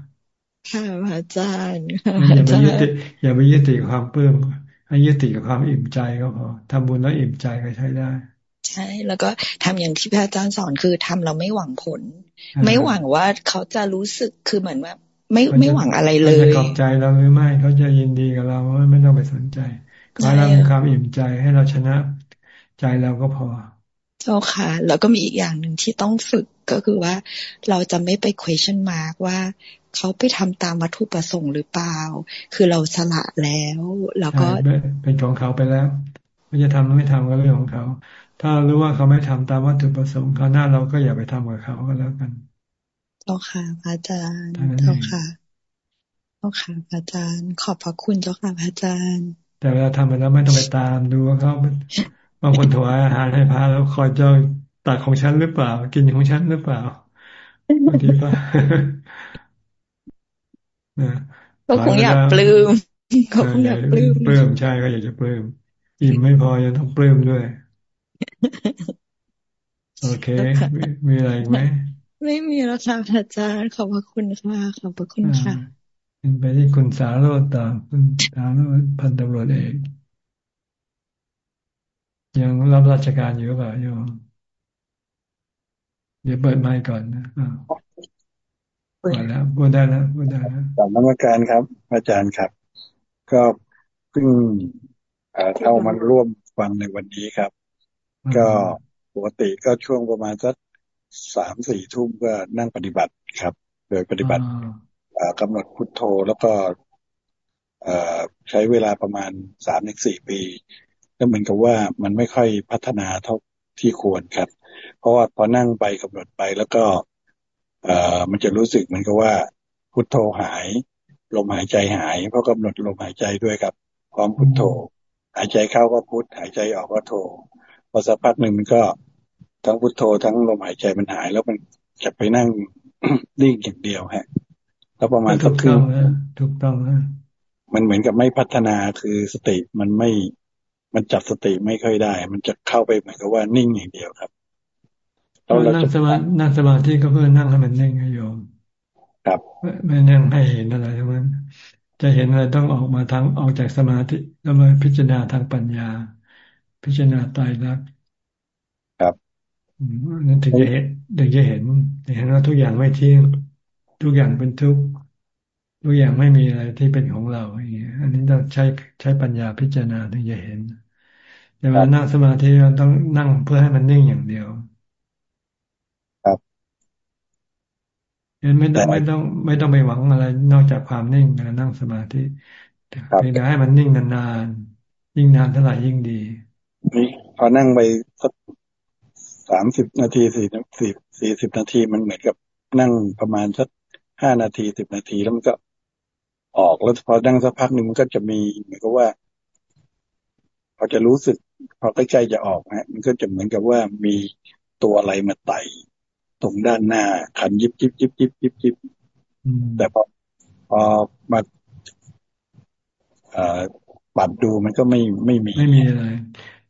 อาจารย์อย่าไปยึดติดอย่าไปยึดติดความปลื้มให้ยึดติดกับความอิ่มใจก็พอทำบุญแล้วอิ่มใจก็ใช้ได้ ใช่ แล้วก็ทำอย่างที่พระอาจารย์สอนคือทำเราไม่หวังผล ไม่หวังว่าเขาจะรู้สึกคือเหมือนว่า ไม่ไม่หวังอะไรเลยจะขอบใจเราหรือไม่เขาจะยินดีกับเราไม่ต้องไปสนใจขอให้เรามีความอิ่มใจให้เราชนะ ใจเราก็พอ เจ้าค่ะ แล้วก็มีอีกอย่างหนึ่งที่ต้องฝึกก็คือว่า เราจะไม่ไป question mark ว่าเขาไปทำตามวัตถุประสงค์หรือเปล่า คือเราสละแล้ว แล้วก็เป็นของเขาไปแล้วไม่จะทำหรือไม่ทำก็เรื่องของเขา ถ้ารู้ว่าเขาไม่ทำตามวัตถุประสงค์เขาหน้าเราก็อย่าไปทำกับเขาก็แล้วกันเจ้าค่ะพระอาจารย์เจ้าค่ะเจ้าค่ะพระอาจารย์ ขอบพระคุณเจ้าค่ะพระอาจารย์ แต่เวลาทำไปแล้วไม่ต้องไปตามดูว่าเขาบางคนถวายอาหารให้พระแล้วคอยเจ้าตักของฉันหรือเปล่า กินของฉันหรือเปล่าบางทีป่ะก็คงอยากปลื้มก็คงอยากปลื้มปลื้มใช่ก็อยากจะปลื้มอิ่มไม่พอยังต้องปลื้มด้วย โอเค มีอะไรอีกไหม ไม่มีแล้วค่ะอาจารย์ ขอบพระคุณค่ะ ขอบพระคุณค่ะเป็นไปที่คุณสาโรตตาคุณสาโรพันตำรวจเอกยังรับราชการอยู่เปล่าโยมเดี๋ยวเปิดไมค์ก่อนนะอ่าเปิดแล้วพูดได้แล้วพูดได้แล้วสามนมัการครับ อาจารย์ครับ ก็เพิ่งเข้ามาร่วมฟังในวันนี้ครับ ก็ปกติก็ช่วงประมาณสักสามสี่ทุ่มก็นั่งปฏิบัติครับ โดยปฏิบัติกำหนดพุทโธแล้วก็เอ่อใช้เวลาประมาณสามถึงสี่ปีก็เหมือนกับว่ามันไม่ค่อยพัฒนาเท่าที่ควรครับ เพราะว่าพอนั่งไปกำหนดไปแล้วก็เอ่อมันจะรู้สึกเหมือนกับว่าพุทโธหาย ลมหายใจหาย เพราะกำหนดลมหายใจด้วยครับ พร้อมพุทโธ หายใจเข้าก็พุทหายใจออกก็โธ พอสักพักหนึ่งมันก็ทั้งพุทโธทั้งลมหายใจมันหาย แล้วมันจะไปนั่งนิ่งอย่างเดียวฮะ แล้วประมาณสักครึ่งถูกต้องนะมันเหมือนกับไม่พัฒนาคือสติมันไม่มันจับสติไม่ค่อยได้ มันจะเข้าไปเหมือนกับว่านิ่งอย่างเดียวครับเรานั่งสมานั่งสมาธิก็เพื่อนั่งให้มันนิ่งโยม ครับ ไม่นั่งให้เห็นอะไรทั้งนั้น จะเห็นอะไรต้องออกมาทางออกจากสมาธิแล้วมาพิจารณาทางปัญญา พิจารณาตายรักครับนั่นถึงจะเห็นถึงจะเห็นเห็นว่าทุกอย่างไม่เที่ยง ทุกอย่างเป็นทุกข์ทุกอย่างไม่มีอะไรที่เป็นของเราอย่างเงี้ยอันนี้ต้องใช้ใช้ปัญญาพิจารณาถึงจะเห็น แต่เวลานั่งสมาธิเราต้องนั่งเพื่อให้มันนิ่งอย่างเดียวครับเห็นไม่ต้องไม่ต้องไม่ต้องไปหวังอะไร นอกจากความนิ่งนะนั่งสมาธิเพียงแต่ให้มันนิ่งนานๆยิ่งนานเท่าไหร่ยิ่งดี นี่พอนั่งไปสักสามสิบนาทีสี่สี่สี่สิบนาทีมันเหมือนกับนั่งประมาณสักห้านาทีสิบนาทีแล้วมันก็ออกแล้วพอนั่งสักพักหนึ่งมันก็จะมีเหมือนกับว่า พอจะรู้สึก พอใกล้ๆจะออกนะมันก็จะเหมือนกับว่ามีตัวอะไรมาไต่ตรงด้านหน้าขันยิบยิบยิบยิบยิบยิบแต่พอพอมาปัดดูมันก็ไม่ไม่มี ไม่มีอะไร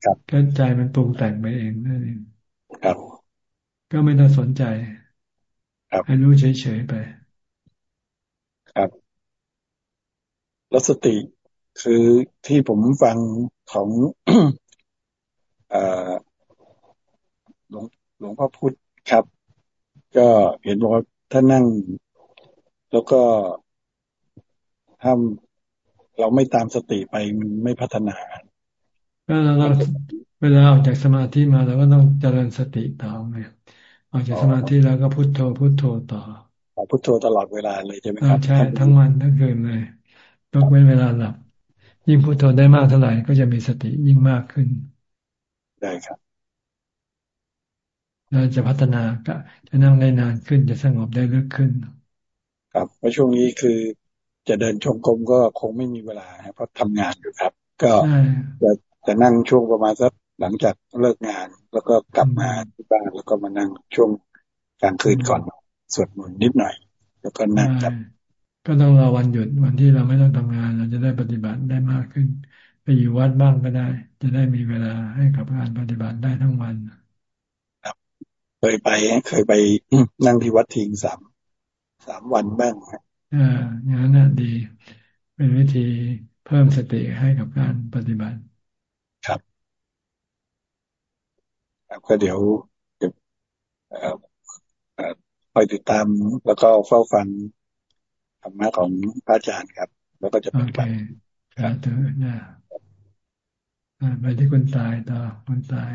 ครับก็ใจมันปรุงแต่งไปเองนั่นเองครับ ก็ไม่ต้องสนใจ ครับให้รู้เฉยๆไป ครับ แล้วสติคือที่ผมฟังของหลวงหลวงพ่อพุธครับ ก็เห็นว่าถ้านั่ง แล้วก็ถ้าเราไม่ตามสติไปมันไม่พัฒนา ก็เราเวลาออกจากสมาธิมาเราก็ต้องเจริญสติต่อไงออกจากสมาธิแล้วก็พุโทโธพุโทโธต่อพุโทโธตลอดเวลาเลยใช่ไหมครับใช่ทั้งวันทั้งคืนเลยยกเว้นเวลาหลับ ยิ่งพุโทโธได้มากเท่าไหร่ก็จะมีสติยิ่งมากขึ้น ได้ครับเราจะพัฒนาก็จะนั่งได้นานขึ้นจะสงบได้ลึกขึ้น ครับเพราะช่วงนี้คือจะเดินชมกรมก็คงไม่มีเวลาเพราะทำงานอยู่ครับ ก็จะ จะนั่งช่วงประมาณสักหลังจากเลิกงาน แล้วก็กลับมาที่บ้านแล้วก็มานั่งช่วงกลางคืนก่อนสวดมนต์นิดหน่อย แล้วก็นั่งครับก็ต้องรอวันหยุดวันที่เราไม่ต้องทำงาน เราจะได้ปฏิบัติได้มากขึ้น ไปอยู่วัดบ้างก็ได้ จะได้มีเวลาให้กับการปฏิบัติได้ทั้งวันครับเคยไปเคยไปนั่งที่วัดทิงสามสามวันบ้างครับอ่าอย่างนั้นดี เป็นวิธีเพิ่มสติให้กับการปฏิบัติ ครับ ครับก็เดี๋ยวคอยติดตามแล้วก็เฝ้าฟังธรรมะของพระอาจารย์ครับ แล้วก็จะเป็นไปครับเถอะนะไปที่คนตายต่อคนตาย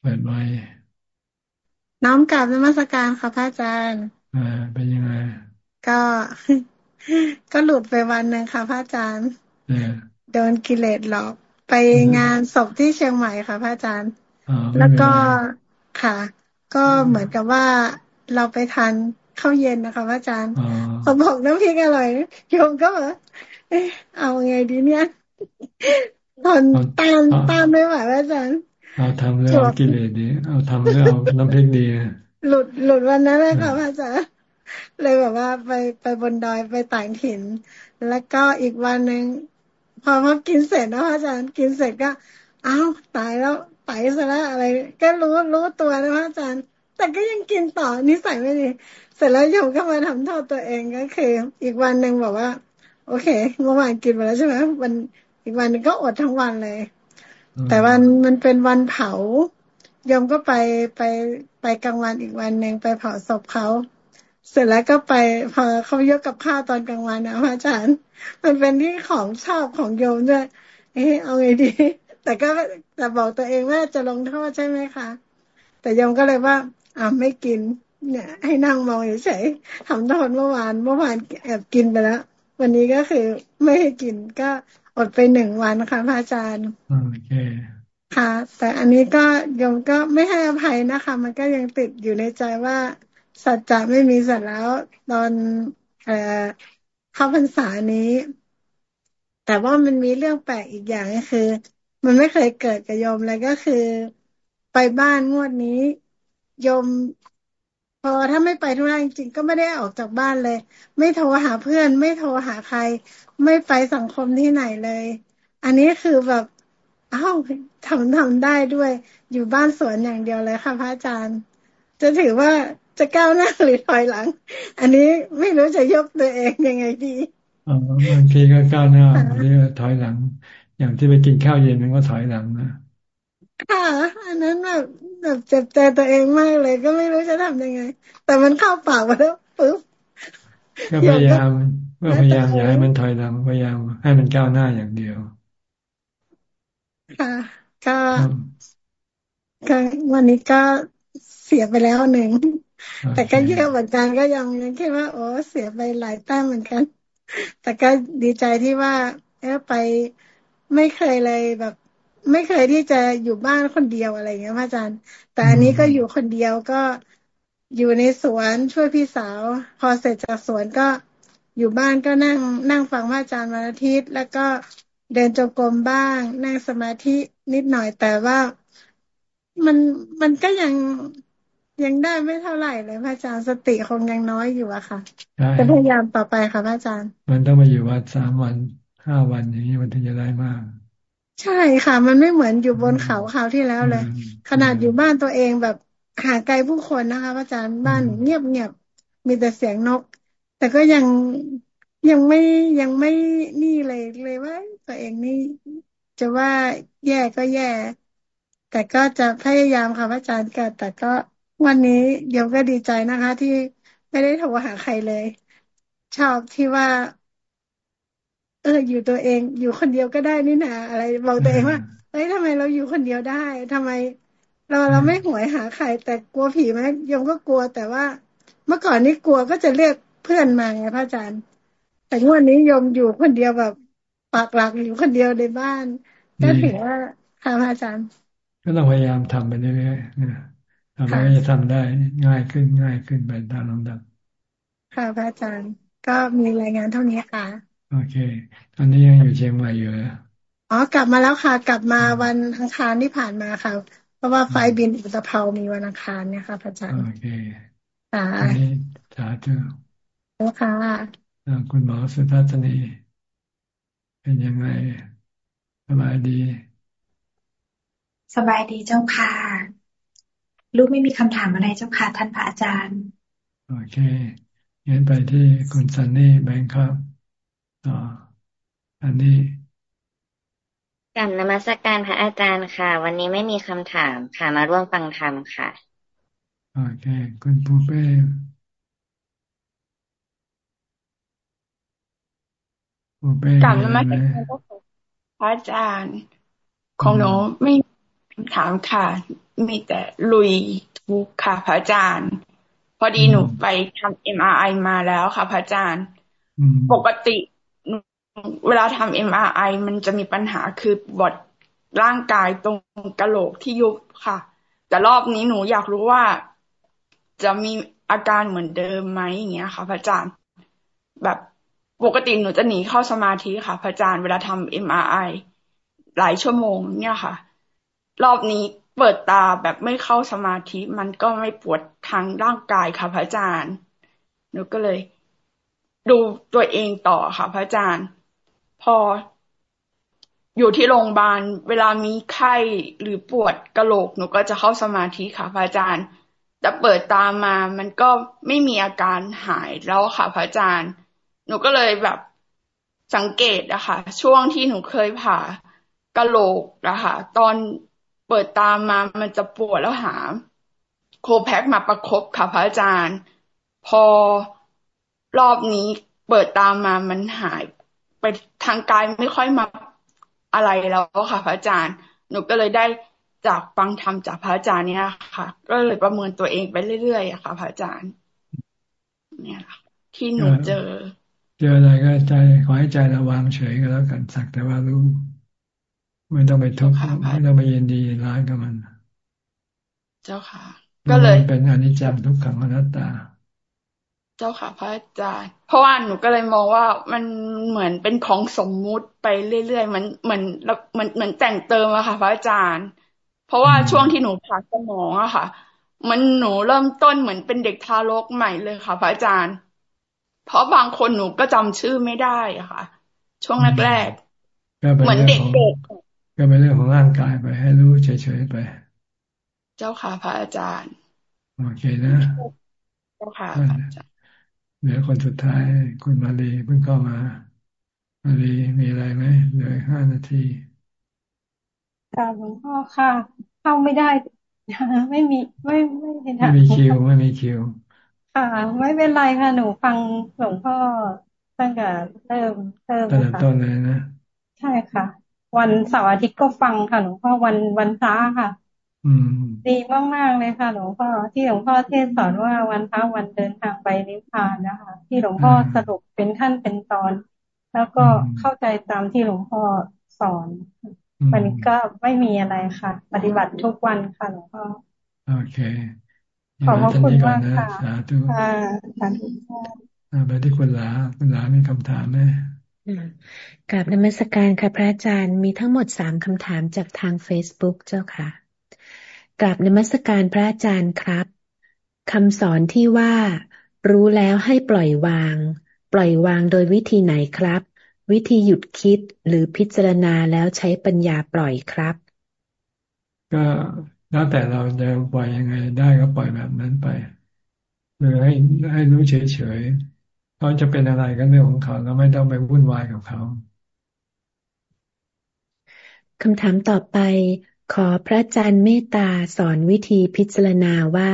เปิดไว้น้อมกลับนมัสการค่ะพระอาจารย์อ่าเป็นยังไง ก็ ก็หลุดไปวันหนึ่งค่ะพระอาจารย์โดนกิเลสหลอก ไปงานศพที่เชียงใหม่ค่ะ พระอาจารย์ แล้วก็ค่ะ ก็เหมือนกับว่าเราไปทานข้าวเย็นนะคะพระอาจารย์เขาบอกน้ำพริกอร่อยโยมก็แบบเอาไงดีเนี่ยทนตามตามไม่ไหวพระอาจารย์เอาทำเรื่องกิเลสดี เอาทำเรื่องน้ำพริกดี หลุดหลุดวันนั้นเลยค่ะพระอาจารย์เลยแบบว่าไปไปบนดอยไปต่างถิ่น แล้วก็อีกวันหนึ่ง พอพอกินเสร็จนะพระอาจารย์กินเสร็จก็อ้าวตายแล้วไปซะแล้วอะไร ก็รู้รู้ตัวนะพระอาจารย์ แต่ก็ยังกินต่อนิสัยไม่ดีเสร็จแล้วโยมก็มาทำโทษตัวเองก็คือ อีกวันหนึ่งบอกว่า โอเคเมื่อวานกินไปแล้วใช่ไหมวันอีกวันหนึ่งก็อดทั้งวันเลย แต่วันมันเป็นวันเผาโยมก็ไปไปไปกลางวันอีกวันหนึ่งไปเผาศพเขา เสร็จแล้วก็ไปพอเขายกกับข้าวตอนกลางวันนะพระอาจารย์ มันเป็นที่ของชอบของโยมด้วยเออเอาไงดี แต่ก็แต่บอกตัวเองว่าจะลงโทษใช่ไหมคะ แต่โยมก็เลยว่าอ่าไม่กิน เนี่ย ให้นั่งมองเฉยๆทำทนเมื่อวานเมื่อวานแอบกินไปแล้ว วันนี้ก็คือไม่ให้กินก็อดไปหนึ่งวันค่ะพระอาจารย์โอเคค่ะ แต่อันนี้ก็ยมก็ไม่ให้อภัยนะคะ มันก็ยังติดอยู่ในใจว่า สัจจะไม่มีสัตว์แล้วตอนเอ่อเข้าพรรษานี้ แต่ว่ามันมีเรื่องแปลกอีกอย่างก็คือ มันไม่เคยเกิดกับโยมเลยก็คือ ไปบ้านงวดนี้โยม พอถ้าไม่ไปทุระจริงๆก็ไม่ได้ออกจากบ้านเลย ไม่โทรหาเพื่อน ไม่โทรหาใคร ไม่ไปสังคมที่ไหนเลย อันนี้คือแบบอ้าวทำทำได้ด้วย อยู่บ้านสวนอย่างเดียวเลยค่ะพระอาจารย์ จะถือว่า จะก้าวหน้าหรือถอยหลัง อันนี้ไม่รู้จะยกตัวเองยังไงดีอ๋อบางทีก็ก้าวหน้าบางทีก็ถอยหลัง อย่างที่ไปกินข้าวเย็นมันก็ถอยหลังนะค่ะอันนั้นแบบแบบเจ็บใจตัวเองมากเลยก็ไม่รู้จะทำยังไง แต่มันเข้าปากมาแล้วปุ๊บก็พยายามก็พยายามอย่าให้มันถอยหลังพยายามให้มันก้าวหน้าอย่างเดียวค่ะก็ก็วันนี้ก็เสียไปแล้วหนึ่ง แต่ก็เยอะเหมือนกันก็ยังยังคิดว่า โอ้เสียไปหลายแต้มเหมือนกัน แต่ก็ดีใจที่ว่าเออไปไม่เคยเลยแบบ ไม่เคยที่จะอยู่บ้านคนเดียวอะไรเงี้ยพระอาจารย์ แต่อันนี้ก็อยู่คนเดียวก็อยู่ในสวนช่วยพี่สาว พอเสร็จจากสวนก็อยู่บ้านก็นั่ง นั่งฟังพระอาจารย์วันอาทิตย์ แล้วก็เดินจงกรมบ้าง นั่งสมาธินิดหน่อยแต่ว่ามันมันก็ยัง ยังได้ไม่เท่าไหร่เลยพระอาจารย์สติคงยังน้อยอยู่อะค่ะจะพยายามต่อไปค่ะพระอาจารย์ มันต้องมาอยู่วัดสามวันห้าวันอย่างนี้มันถึงจะได้มาก ใช่ค่ะ มันไม่เหมือนอยู่บนเขาคราวที่แล้วเลย ขนาดอยู่บ้านตัวเองแบบห่างไกลผู้คนนะคะอาจารย์บ้านเงียบเงียบมีแต่เสียงนก แต่ก็ยังยังไม่ยังไม่นี่เลยเลยว่า ตัวเองนี่จะว่าแย่ก็แย่ แต่ก็จะพยายามค่ะอาจารย์ก็แต่ก็ วันนี้เดี๋ยวก็ดีใจนะคะ ที่ไม่ได้โทรหาใครเลย ชอบที่ว่า เออ อยู่ตัวเอง อยู่คนเดียวก็ได้นี่นาอะไรบอกตัวเองว่าเฮ้ยทำไมเราอยู่คนเดียวได้ทำไม เราเราไม่หวยหาใคร แต่กลัวผีไหมยมก็กลัวแต่ว่า เมื่อก่อนนี้กลัวก็จะเรียกเพื่อนมาไงพระอาจารย์ แต่วันนี้ยมอยู่คนเดียวแบบปากหลักอยู่คนเดียวในบ้านก็ถือว่าค่ะพระอาจารย์ ก็ต้องพยายามทำไปเรื่อยๆ ทำไปก็จะทำได้ง่ายขึ้นง่ายขึ้นไปตามลำดับ ค่ะพระอาจารย์ ก็มีรายงานเท่านี้ค่ะ โอเค ตอนนี้ยังอยู่เชียงใหม่อยู่เลยอ๋อกลับมาแล้วค่ะ กลับมาวันอังคารที่ผ่านมาค่ะ เพราะว่าไฟบินอุตภเามีวันอังคารเนี่ยค่ะพระอาจารย์ โอเคค่ะอันนี้สาธุแล้วค่ะคุณหมอสุทัศนีเป็นยังไงสบายดี สบายดีเจ้าค่ะ ลูกไม่มีคำถามอะไรเจ้าค่ะท่านพระอาจารย์ โอเคงั้นไปที่คุณซันนี่แบงค์ครับต่ออันนี้กับนมัสการพระอาจารย์ค่ะ วันนี้ไม่มีคำถามค่ะมาร่วมฟังธรรมค่ะ โอเค คุณปูเป้ปูเป้กับนมัสการพระอาจารย์ ของหนูไม่คำถามค่ะ มีแต่ลุยทุกค่ะพระอาจารย์ พอดีหนูไปทำเอ็มอาไอมาแล้วค่ะพระอาจารย์ ปกติเวลาทำ MRI มันจะมีปัญหาคือบดร่างกายตรงกระโหลกที่ยุบค่ะ แต่รอบนี้หนูอยากรู้ว่า จะมีอาการเหมือนเดิมไหมอย่างเงี้ยค่ะพระอาจารย์ แบบปกติหนูจะหนีเข้าสมาธิค่ะพระอาจารย์เวลาทำ MRI หลายชั่วโมงเนี่ยค่ะ รอบนี้ เปิดตาแบบไม่เข้าสมาธิมันก็ไม่ปวดทางร่างกายค่ะพระอาจารย์หนูก็เลย ดูตัวเองต่อค่ะพระอาจารย์ พออยู่ที่โรงพยาบาลเวลามีไข้หรือปวดกระโหลกหนูก็จะเข้าสมาธิค่ะพระอาจารย์แต่เปิดตามามันก็ไม่มีอาการหายแล้วค่ะพระอาจารย์ หนูก็เลยแบบสังเกตอะค่ะช่วงที่หนูเคยผ่ากระโหลกอะคะตอน เปิดตามมามันจะปวดแล้วหา โคแพ็กมาประครบค่ะพระอาจารย์ พอรอบนี้เปิดตามมามันหาย ไปทางกายไม่ค่อยมาอะไรแล้วค่ะ พระอาจารย์ หนูก็เลยได้จากฟังธรรมจากพระอาจารย์เนี่ยค่ะ ก็เลยประเมินตัวเองไปเรื่อยๆอะค่ะ พระอาจารย์ เนี่ยที่หนูเจอ เจออะไรก็ใจขอให้ใจระวางเฉยก็แล้วกันสักแต่ว่ารู้ ไม่ต้องไปทุกข์ไม่ต้องไปยินดีร้ายกับมัน เจ้าค่ะ ก็เลยเป็นอนิจจังทุกขังอนัตตา เจ้าค่ะ พระอาจารย์ เพราะว่าหนูก็เลยมองว่ามันเหมือนเป็นของสมมุติไปเรื่อยๆมันเหมือนเหมือนเหมือนแต่งเติมอะค่ะ พระอาจารย์ เพราะว่าช่วงที่หนูผ่าสมองอะค่ะ มันหนูเริ่มต้นเหมือนเป็นเด็กทารกใหม่เลยค่ะ พระอาจารย์ เพราะบางคนหนูก็จำชื่อไม่ได้อะค่ะ ช่วงแรกๆเหมือนเด็กๆ ก็เป็นเรื่องของร่างกายไป ให้รู้เฉยๆไป เจ้าค่ะพระอาจารย์ โอเคนะ เจ้าค่ะเหลือคนสุดท้ายคุณมาลีเพิ่งเข้ามา มาลีมีอะไรไหมเหลือห้านาทีค่ะหลวงพ่อค่ะ เข้าไม่ได้ ไม่มีไม่ไม่เห็นไม่มีคิวไม่มีคิวค่ะ ไม่เป็นไรค่ะหนูฟังหลวงพ่อตั้งแต่เริ่มเริ่มตั้งแต่ต้นเลยนะ ใช่ค่ะ วันเสาร์อาทิตย์ก็ฟังค่ะหลวงพ่อวันวันพระค่ะดีมากๆเลยค่ะหลวงพ่อที่หลวงพ่อเทศสอนว่าวันพระวันเดินทางไปนิพพานนะคะ ที่หลวงพ่อสรุปเป็นขั้นเป็นตอน แล้วก็เข้าใจตามที่หลวงพ่อสอนวันนี้ก็ไม่มีอะไรค่ะ ปฏิบัติทุกวันค่ะหลวงพ่อโอเคขอบคุณมากค่ะสาธุสาธุไปที่คุณหลาคุณหลามีคำถามไหม กราบนมัสการค่ะ พระอาจารย์มีทั้งหมดสามคำถามจากทาง Facebook เจ้าค่ะกราบนมัสการพระอาจารย์ครับคำสอนที่ว่า รู้แล้วให้ปล่อยวาง ปล่อยวางโดยวิธีไหนครับ วิธีหยุดคิดหรือพิจารณาแล้วใช้ปัญญาปล่อยครับ ก็แล้วแต่เราจะปล่อยยังไงได้ก็ปล่อยแบบนั้นไปหรือให้ให้รู้เฉย เขาจะเป็นอะไรก็เรื่องของเขาเราไม่ต้องไปวุ่นวายกับเขาคำถามต่อไป ขอพระอาจารย์เมตตาสอนวิธีพิจารณาว่า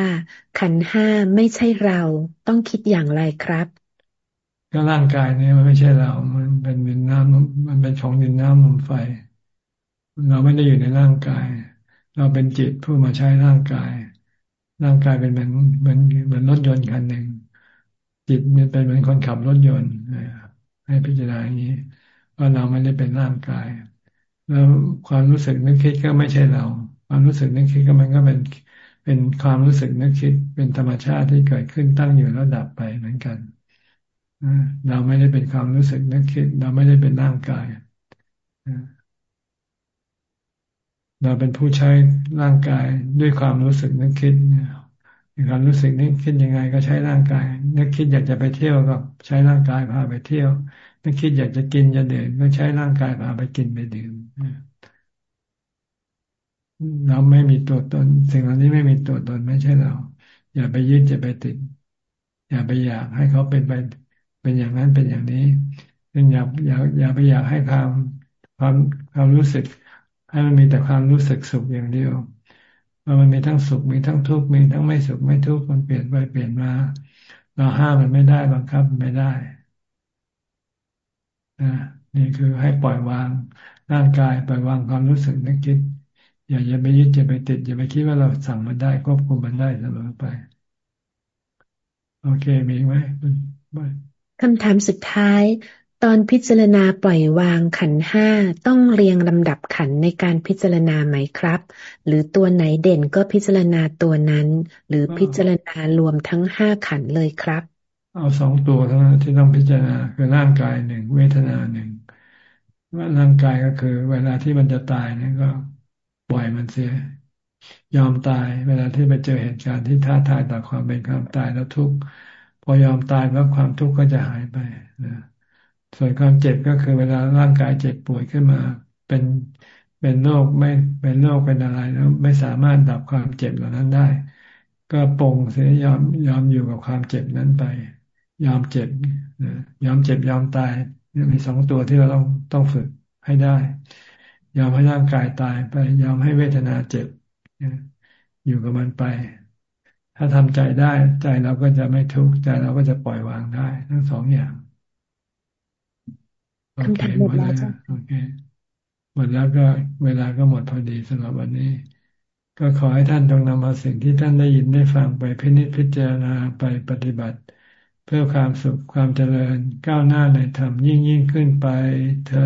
ขันห้าไม่ใช่เราต้องคิดอย่างไรครับ ก็ร่างกายนี้มันไม่ใช่เรา มันเป็นดินน้ำมันเป็นของดินน้ำลมไฟ เราไม่ได้อยู่ในร่างกาย เราเป็นจิตผู้มาใช้ร่างกาย ร่างกายเป็นเหมือนเหมือนเหมือนรถยนต์คันหนึ่ง จิตมันเป็นเหมือนคนขับรถยนต์ให้พิจารณาอย่างนี้ว่าเราไม่ได้เป็นร่างกาย แล้วความรู้สึกนึกคิดก็ไม่ใช่เรา ความรู้สึกนึกคิดก็มันก็เป็นเป็นความรู้สึกนึกคิดเป็นธรรมชาติที่เกิดขึ้นตั้งอยู่แล้วดับไปเหมือนกันเราไม่ได้เป็นความรู้สึกนึกคิด เราไม่ได้เป็นร่างกายเราเป็นผู้ใช้ร่างกายด้วยความรู้สึกนึกคิด ความรู้สึกนึกคิดยังไงก็ใช้ร่างกาย นึกคิดอยากจะไปเที่ยวก็ใช้ร่างกายพาไปเที่ยว นึกคิดอยากจะกินจะดื่มก็ใช้ร่างกายพาไปกินไปดื่มเราไม่มีตัวตน สิ่งเหล่านี้ไม่มีตัวตนไม่ใช่เรา อย่าไปยึดอย่าไปติด อย่าไปอยากให้เขาเป็นไปเป็นอย่างนั้นเป็นอย่างนี้ซึ่งอย่าอย่าอย่าไปอยากให้ความความความรู้สึก ให้มันมีแต่ความรู้สึกสุขอย่างเดียว มันมีทั้งสุขมีทั้งทุกข์มีทั้งไม่สุขไม่ทุกข์มันเปลี่ยนไปเปลี่ยนมา เราห้ามมันไม่ได้บังคับมันไม่ได้นี่คือให้ปล่อยวางร่างกายปล่อยวางความรู้สึกนึกคิด อย่าอย่าไปยึดอย่าไปติด อย่าไปคิดว่าเราสั่งมันได้ควบคุมมันได้เสมอไป โอเคมีไหมคำถามสุดท้าย ตอนพิจารณาปล่อยวางขันห้าต้องเรียงลำดับขันในการพิจารณาไหมครับ หรือตัวไหนเด่นก็พิจารณาตัวนั้น หรือพิจารณารวมทั้งห้าขันเลยครับ เอาสองตัวเท่านั้นที่ต้องพิจารณาคือร่างกายหนึ่งเวทนาหนึ่งว่าร่างกายก็คือ เวลาที่มันจะตายนี่ก็ปล่อยมันเสีย ยอมตาย เวลาที่ไปเจอเหตุการณ์ที่ท้าทายต่อความเป็นความตายแล้วทุกข์พอยอมตายแล้วความทุกข์ก็จะหายไปนะ ส่วนความเจ็บก็คือเวลาร่างกายเจ็บป่วยขึ้นมา เป็นเป็นโรคไม่เป็นโรคเป็นอะไรแล้วไม่สามารถดับความเจ็บเหล่านั้นได้ ก็ปรงเสียยอมยอมอยู่กับความเจ็บนั้นไป ยอมเจ็บยอมเจ็บยอมตายมีสองตัวที่เราต้องต้องฝึกให้ได้ ยอมให้ร่างกายตายไป ยอมให้เวทนาเจ็บอยู่กับมันไป ถ้าทำใจได้ใจเราก็จะไม่ทุกข์ใจเราก็จะปล่อยวางได้ ทั้งสองอย่าง โอเคหมดแล้วโอเคหมดแล้วก็เวลาก็หมดพอดีสำหรับวันนี้ ก็ขอให้ท่านจงนำเอาสิ่งที่ท่านได้ยินได้ฟังไปพินิจพิจารณาไปปฏิบัติ เพื่อความสุขความเจริญก้าวหน้าในธรรมยิ่งยิ่งขึ้นไปเธอ